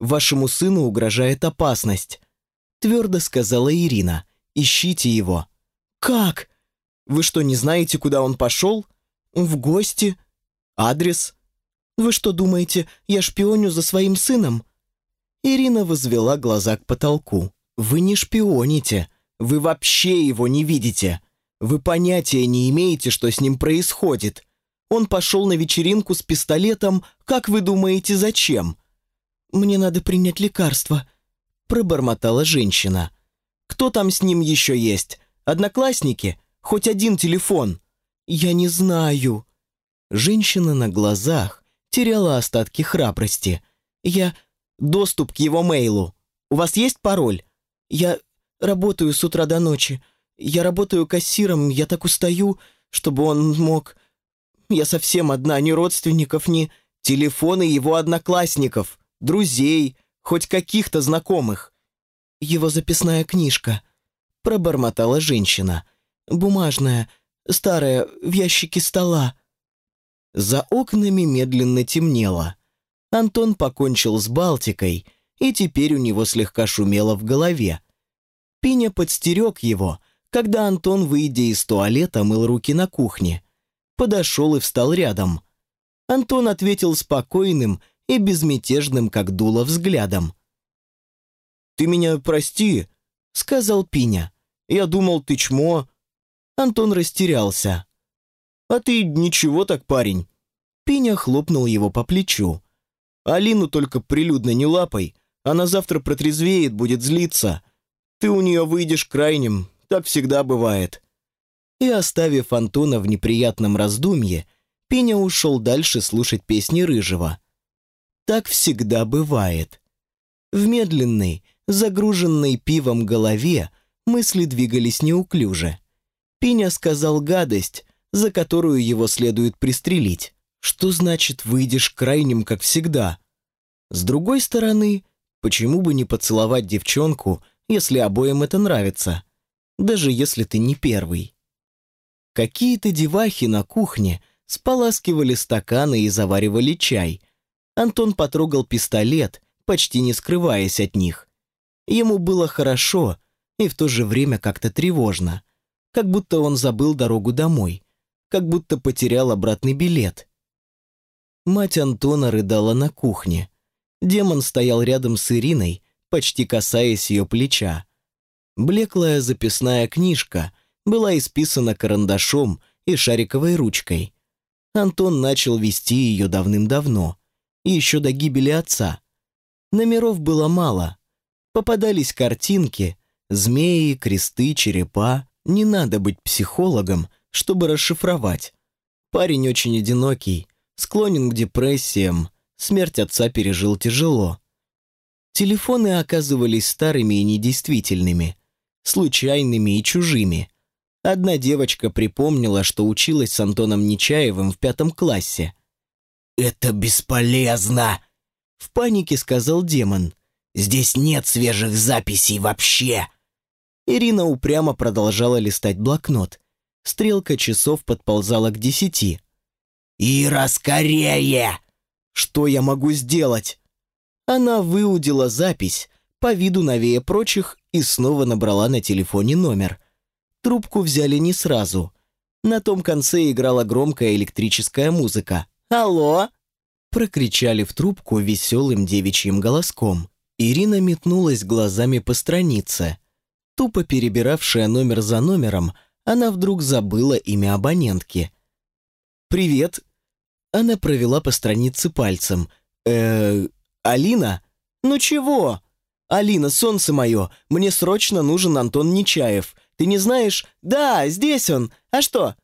«Вашему сыну угрожает опасность», — твердо сказала Ирина. «Ищите его». «Как? Вы что, не знаете, куда он пошел? В гости? Адрес? Вы что думаете, я шпионю за своим сыном?» Ирина возвела глаза к потолку. «Вы не шпионите. Вы вообще его не видите. Вы понятия не имеете, что с ним происходит. Он пошел на вечеринку с пистолетом, как вы думаете, зачем?» «Мне надо принять лекарство», — пробормотала женщина. «Кто там с ним еще есть? Одноклассники? Хоть один телефон?» «Я не знаю». Женщина на глазах теряла остатки храбрости. «Я... Доступ к его мейлу. У вас есть пароль? Я работаю с утра до ночи. Я работаю кассиром, я так устаю, чтобы он мог... Я совсем одна, ни родственников, ни... Телефоны его одноклассников, друзей, хоть каких-то знакомых. Его записная книжка. Пробормотала женщина. Бумажная, старая, в ящике стола. За окнами медленно темнело. Антон покончил с Балтикой, и теперь у него слегка шумело в голове. Пиня подстерег его, когда Антон, выйдя из туалета, мыл руки на кухне. Подошел и встал рядом. Антон ответил спокойным и безмятежным, как дуло, взглядом. «Ты меня прости», — сказал Пиня. «Я думал, ты чмо». Антон растерялся. «А ты ничего так, парень». Пиня хлопнул его по плечу. «Алину только прилюдно не лапай, она завтра протрезвеет, будет злиться. Ты у нее выйдешь крайним, так всегда бывает». И оставив Антона в неприятном раздумье, Пеня ушел дальше слушать песни Рыжего. Так всегда бывает. В медленной, загруженной пивом голове мысли двигались неуклюже. Пеня сказал гадость, за которую его следует пристрелить. Что значит «выйдешь крайним, как всегда»? С другой стороны, почему бы не поцеловать девчонку, если обоим это нравится? Даже если ты не первый. Какие-то девахи на кухне споласкивали стаканы и заваривали чай. Антон потрогал пистолет, почти не скрываясь от них. Ему было хорошо и в то же время как-то тревожно. Как будто он забыл дорогу домой. Как будто потерял обратный билет. Мать Антона рыдала на кухне. Демон стоял рядом с Ириной, почти касаясь ее плеча. Блеклая записная книжка была исписана карандашом и шариковой ручкой. Антон начал вести ее давным-давно, еще до гибели отца. Номеров было мало. Попадались картинки, змеи, кресты, черепа. Не надо быть психологом, чтобы расшифровать. Парень очень одинокий, склонен к депрессиям, смерть отца пережил тяжело. Телефоны оказывались старыми и недействительными, случайными и чужими. Одна девочка припомнила, что училась с Антоном Нечаевым в пятом классе. «Это бесполезно!» В панике сказал демон. «Здесь нет свежих записей вообще!» Ирина упрямо продолжала листать блокнот. Стрелка часов подползала к десяти. «Ира, скорее!» «Что я могу сделать?» Она выудила запись, по виду новее прочих, и снова набрала на телефоне номер. Трубку взяли не сразу. На том конце играла громкая электрическая музыка. «Алло!» Прокричали в трубку веселым девичьим голоском. Ирина метнулась глазами по странице. Тупо перебиравшая номер за номером, она вдруг забыла имя абонентки. «Привет!» Она провела по странице пальцем. э Алина? Ну чего?» «Алина, солнце мое, мне срочно нужен Антон Нечаев. Ты не знаешь? Да, здесь он. А что?»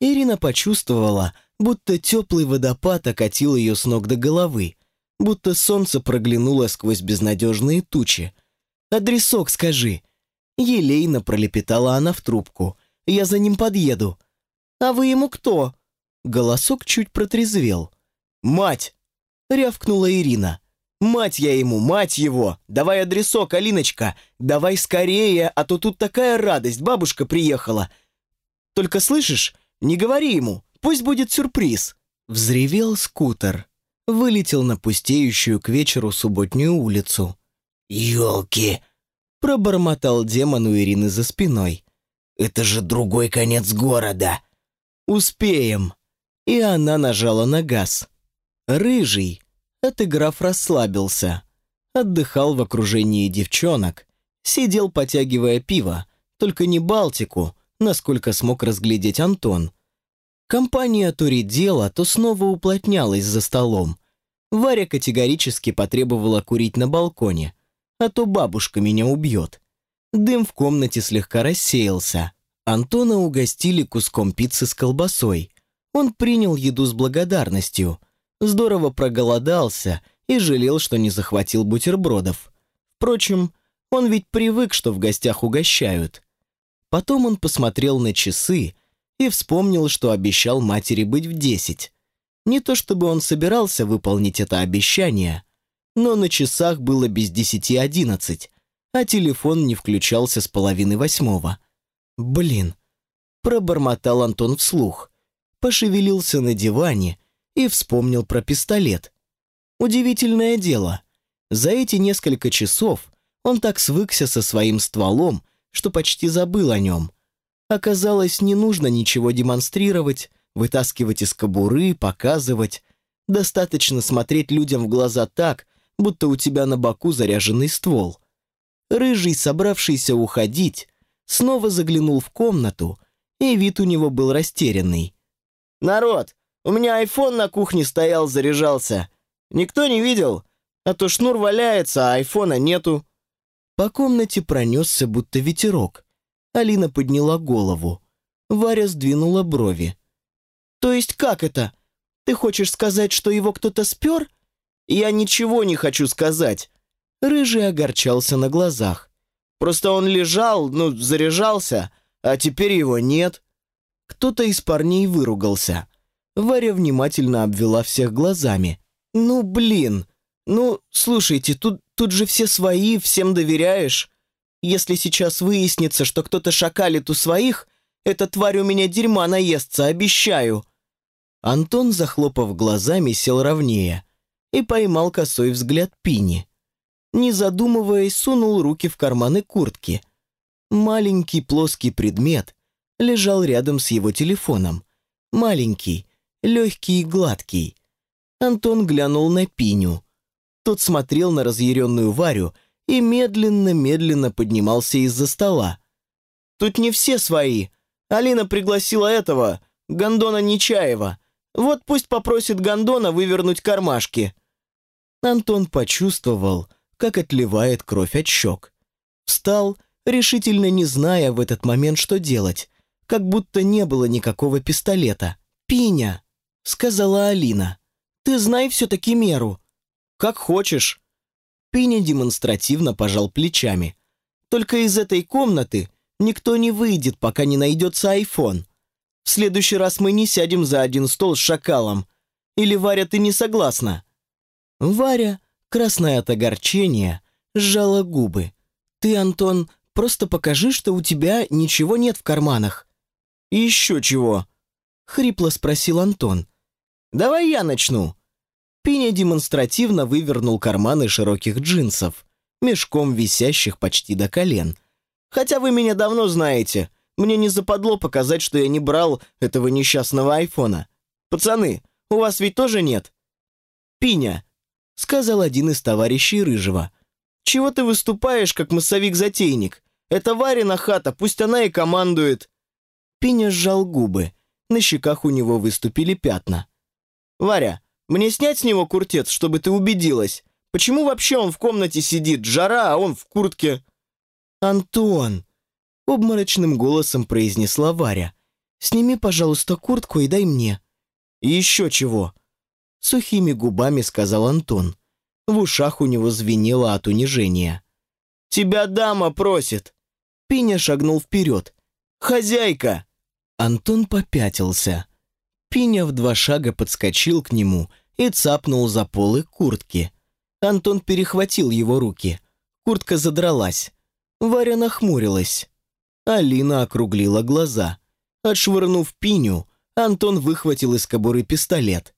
Ирина почувствовала, будто теплый водопад окатил ее с ног до головы, будто солнце проглянуло сквозь безнадежные тучи. «Адресок скажи». Елейно пролепетала она в трубку. «Я за ним подъеду». «А вы ему кто?» Голосок чуть протрезвел. «Мать!» — рявкнула Ирина. «Мать я ему, мать его! Давай адресок, Алиночка! Давай скорее, а то тут такая радость, бабушка приехала! Только слышишь, не говори ему, пусть будет сюрприз!» Взревел скутер. Вылетел на пустеющую к вечеру субботнюю улицу. «Елки!» Пробормотал демон у Ирины за спиной. «Это же другой конец города!» «Успеем!» И она нажала на газ. Рыжий, Этеграф расслабился. Отдыхал в окружении девчонок. Сидел, потягивая пиво. Только не Балтику, насколько смог разглядеть Антон. Компания то редела, то снова уплотнялась за столом. Варя категорически потребовала курить на балконе, а то бабушка меня убьет. Дым в комнате слегка рассеялся. Антона угостили куском пиццы с колбасой. Он принял еду с благодарностью, здорово проголодался и жалел, что не захватил бутербродов. Впрочем, он ведь привык, что в гостях угощают. Потом он посмотрел на часы и вспомнил, что обещал матери быть в десять. Не то чтобы он собирался выполнить это обещание, но на часах было без десяти одиннадцать, а телефон не включался с половины восьмого. «Блин!» – пробормотал Антон вслух. Пошевелился на диване и вспомнил про пистолет. Удивительное дело. За эти несколько часов он так свыкся со своим стволом, что почти забыл о нем. Оказалось, не нужно ничего демонстрировать, вытаскивать из кобуры, показывать. Достаточно смотреть людям в глаза так, будто у тебя на боку заряженный ствол. Рыжий, собравшийся уходить, снова заглянул в комнату, и вид у него был растерянный. «Народ, у меня айфон на кухне стоял, заряжался. Никто не видел? А то шнур валяется, а айфона нету». По комнате пронесся будто ветерок. Алина подняла голову. Варя сдвинула брови. «То есть как это? Ты хочешь сказать, что его кто-то спер?» «Я ничего не хочу сказать». Рыжий огорчался на глазах. «Просто он лежал, ну, заряжался, а теперь его нет». Кто-то из парней выругался. Варя внимательно обвела всех глазами. «Ну, блин! Ну, слушайте, тут, тут же все свои, всем доверяешь. Если сейчас выяснится, что кто-то шакалит у своих, эта тварь у меня дерьма наестся, обещаю!» Антон, захлопав глазами, сел ровнее и поймал косой взгляд Пини. Не задумываясь, сунул руки в карманы куртки. Маленький плоский предмет лежал рядом с его телефоном. Маленький, легкий и гладкий. Антон глянул на Пиню. Тот смотрел на разъяренную Варю и медленно-медленно поднимался из-за стола. «Тут не все свои. Алина пригласила этого, Гондона Нечаева. Вот пусть попросит Гондона вывернуть кармашки». Антон почувствовал, как отливает кровь от щек. Встал, решительно не зная в этот момент, что делать, как будто не было никакого пистолета. «Пиня!» сказала Алина. «Ты знай все-таки меру». «Как хочешь». Пиня демонстративно пожал плечами. «Только из этой комнаты никто не выйдет, пока не найдется айфон. В следующий раз мы не сядем за один стол с шакалом. Или, Варя, ты не согласна?» Варя, красная от огорчения, сжала губы. «Ты, Антон, просто покажи, что у тебя ничего нет в карманах». «И еще чего?» — хрипло спросил Антон. Давай я начну». Пиня демонстративно вывернул карманы широких джинсов, мешком висящих почти до колен. «Хотя вы меня давно знаете. Мне не западло показать, что я не брал этого несчастного айфона. Пацаны, у вас ведь тоже нет?» «Пиня», — сказал один из товарищей Рыжего. «Чего ты выступаешь, как массовик-затейник? Это Варина хата, пусть она и командует». Пиня сжал губы. На щеках у него выступили пятна. «Варя, мне снять с него куртец, чтобы ты убедилась? Почему вообще он в комнате сидит? Жара, а он в куртке?» «Антон!» — обморочным голосом произнесла Варя. «Сними, пожалуйста, куртку и дай мне». «И еще чего?» Сухими губами сказал Антон. В ушах у него звенело от унижения. «Тебя дама просит!» Пиня шагнул вперед. «Хозяйка!» Антон попятился. Пиня в два шага подскочил к нему и цапнул за полы куртки. Антон перехватил его руки. Куртка задралась. Варя нахмурилась. Алина округлила глаза. Отшвырнув Пиню, Антон выхватил из кобуры пистолет.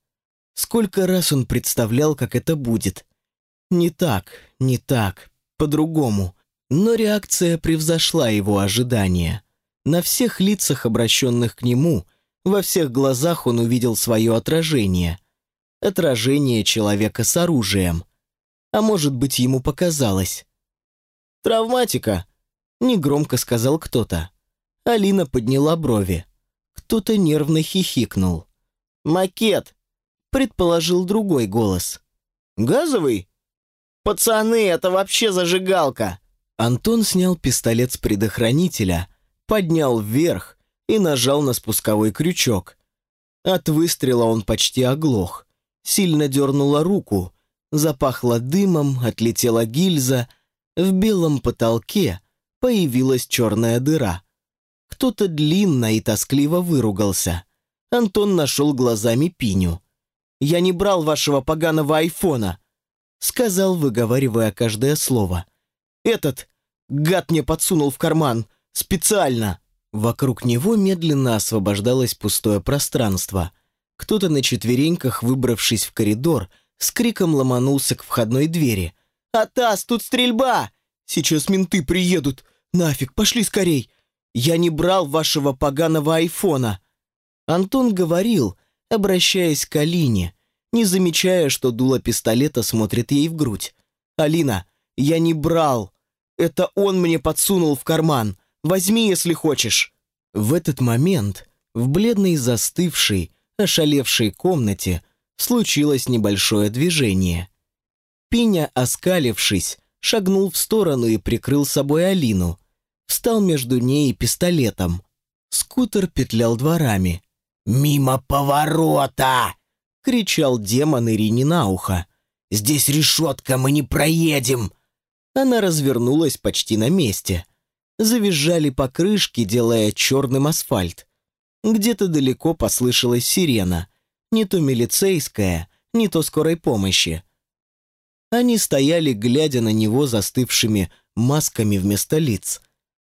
Сколько раз он представлял, как это будет. Не так, не так, по-другому. Но реакция превзошла его ожидания. На всех лицах, обращенных к нему, во всех глазах он увидел свое отражение. Отражение человека с оружием. А может быть, ему показалось. «Травматика», — негромко сказал кто-то. Алина подняла брови. Кто-то нервно хихикнул. «Макет», — предположил другой голос. «Газовый?» «Пацаны, это вообще зажигалка!» Антон снял пистолет с предохранителя — поднял вверх и нажал на спусковой крючок. От выстрела он почти оглох. Сильно дернула руку, запахло дымом, отлетела гильза. В белом потолке появилась черная дыра. Кто-то длинно и тоскливо выругался. Антон нашел глазами Пиню. «Я не брал вашего поганого айфона», — сказал, выговаривая каждое слово. «Этот гад мне подсунул в карман. Специально!» Вокруг него медленно освобождалось пустое пространство. Кто-то на четвереньках, выбравшись в коридор, с криком ломанулся к входной двери. «Атас, тут стрельба! Сейчас менты приедут! Нафиг, пошли скорей! Я не брал вашего поганого айфона!» Антон говорил, обращаясь к Алине, не замечая, что дуло пистолета смотрит ей в грудь. «Алина, я не брал! Это он мне подсунул в карман! Возьми, если хочешь». В этот момент в бледной застывшей, ошалевшей комнате случилось небольшое движение. Пиня, оскалившись, шагнул в сторону и прикрыл собой Алину. Встал между ней и пистолетом. Скутер петлял дворами. «Мимо поворота!» — кричал демон Ирине на ухо. «Здесь решетка, мы не проедем!» Она развернулась почти на месте завизжали покрышки, делая черным асфальт. Где-то далеко послышалась сирена, не то милицейская, не то скорой помощи. Они стояли, глядя на него застывшими масками вместо лиц.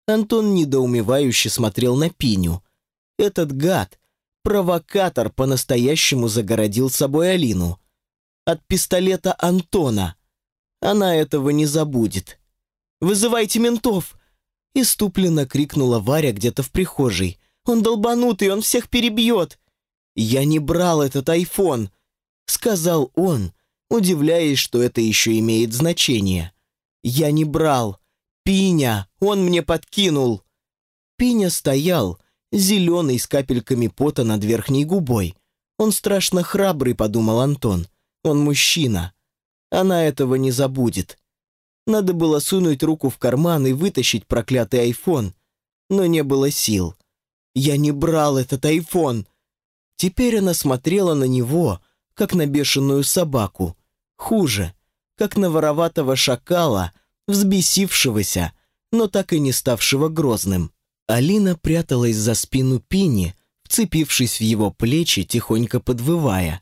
Антон недоумевающе смотрел на Пиню. Этот гад, провокатор, по-настоящему загородил собой Алину. От пистолета Антона. Она этого не забудет. «Вызывайте ментов!» Иступленно крикнула Варя где-то в прихожей. «Он долбанутый, он всех перебьет!» «Я не брал этот айфон!» Сказал он, удивляясь, что это еще имеет значение. «Я не брал! Пиня! Он мне подкинул!» Пиня стоял, зеленый с капельками пота над верхней губой. «Он страшно храбрый», — подумал Антон. «Он мужчина. Она этого не забудет. Надо было сунуть руку в карман и вытащить проклятый айфон, но не было сил. Я не брал этот айфон. Теперь она смотрела на него, как на бешеную собаку. Хуже, как на вороватого шакала, взбесившегося, но так и не ставшего грозным. Алина пряталась за спину Пини, вцепившись в его плечи, тихонько подвывая.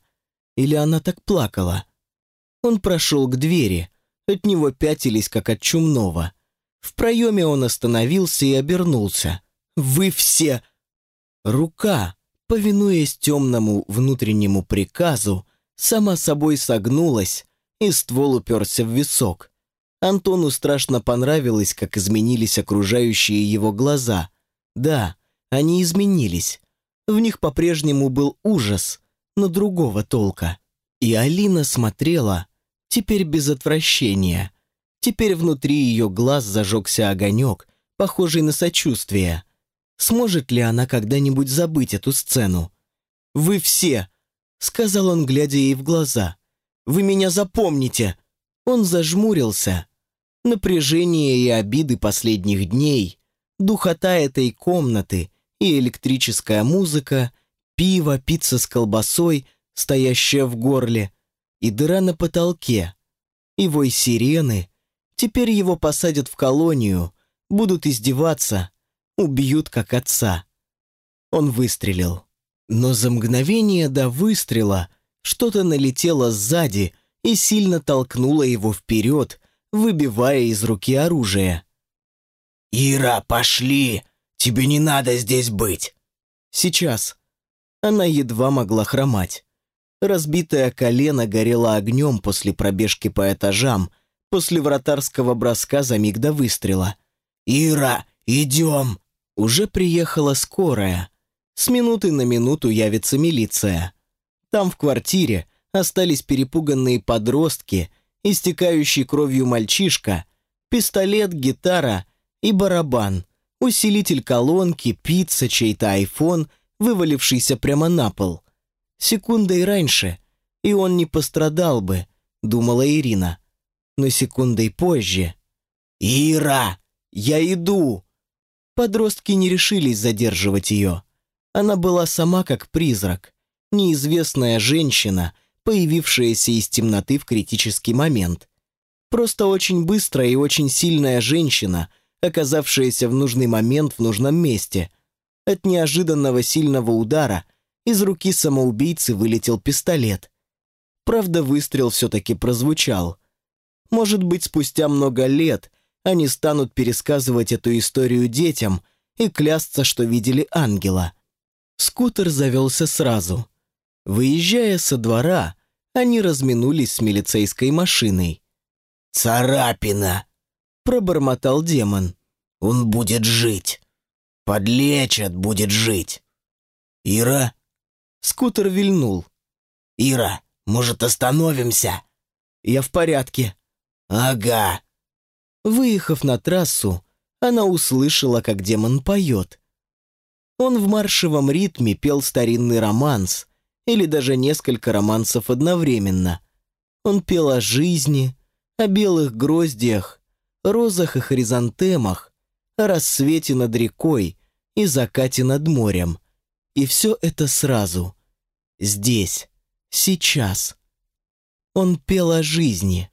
Или она так плакала? Он прошел к двери, от него пятились, как от чумного. В проеме он остановился и обернулся. «Вы все...» Рука, повинуясь темному внутреннему приказу, сама собой согнулась, и ствол уперся в висок. Антону страшно понравилось, как изменились окружающие его глаза. Да, они изменились. В них по-прежнему был ужас, но другого толка. И Алина смотрела, теперь без отвращения. Теперь внутри ее глаз зажегся огонек, похожий на сочувствие. Сможет ли она когда-нибудь забыть эту сцену? «Вы все!» — сказал он, глядя ей в глаза. «Вы меня запомните!» Он зажмурился. Напряжение и обиды последних дней, духота этой комнаты и электрическая музыка, пиво, пицца с колбасой, стоящая в горле, и дыра на потолке, и вой сирены. Теперь его посадят в колонию, будут издеваться, убьют как отца. Он выстрелил. Но за мгновение до выстрела что-то налетело сзади и сильно толкнуло его вперед, выбивая из руки оружие. «Ира, пошли! Тебе не надо здесь быть!» Сейчас. Она едва могла хромать. Разбитое колено горело огнем после пробежки по этажам, после вратарского броска за миг до выстрела. «Ира, идем!» Уже приехала скорая. С минуты на минуту явится милиция. Там в квартире остались перепуганные подростки, истекающий кровью мальчишка, пистолет, гитара и барабан, усилитель колонки, пицца, чей-то айфон, вывалившийся прямо на пол. Секундой раньше, и он не пострадал бы, думала Ирина. Но секундой позже... «Ира, я иду!» Подростки не решились задерживать ее. Она была сама как призрак, неизвестная женщина, появившаяся из темноты в критический момент. Просто очень быстрая и очень сильная женщина, оказавшаяся в нужный момент в нужном месте. От неожиданного сильного удара из руки самоубийцы вылетел пистолет. Правда, выстрел все-таки прозвучал. Может быть, спустя много лет они станут пересказывать эту историю детям и клясться, что видели ангела. Скутер завелся сразу. Выезжая со двора, они разминулись с милицейской машиной. «Царапина!» — пробормотал демон. «Он будет жить. Подлечат, будет жить. Ира?» Скутер вильнул. «Ира, может, остановимся?» «Я в порядке». «Ага», Выехав на трассу, она услышала, как демон поет. Он в маршевом ритме пел старинный романс, или даже несколько романсов одновременно. Он пел о жизни, о белых гроздьях, розах и хризантемах, о рассвете над рекой и закате над морем. И все это сразу. Здесь, сейчас. Он пел о жизни.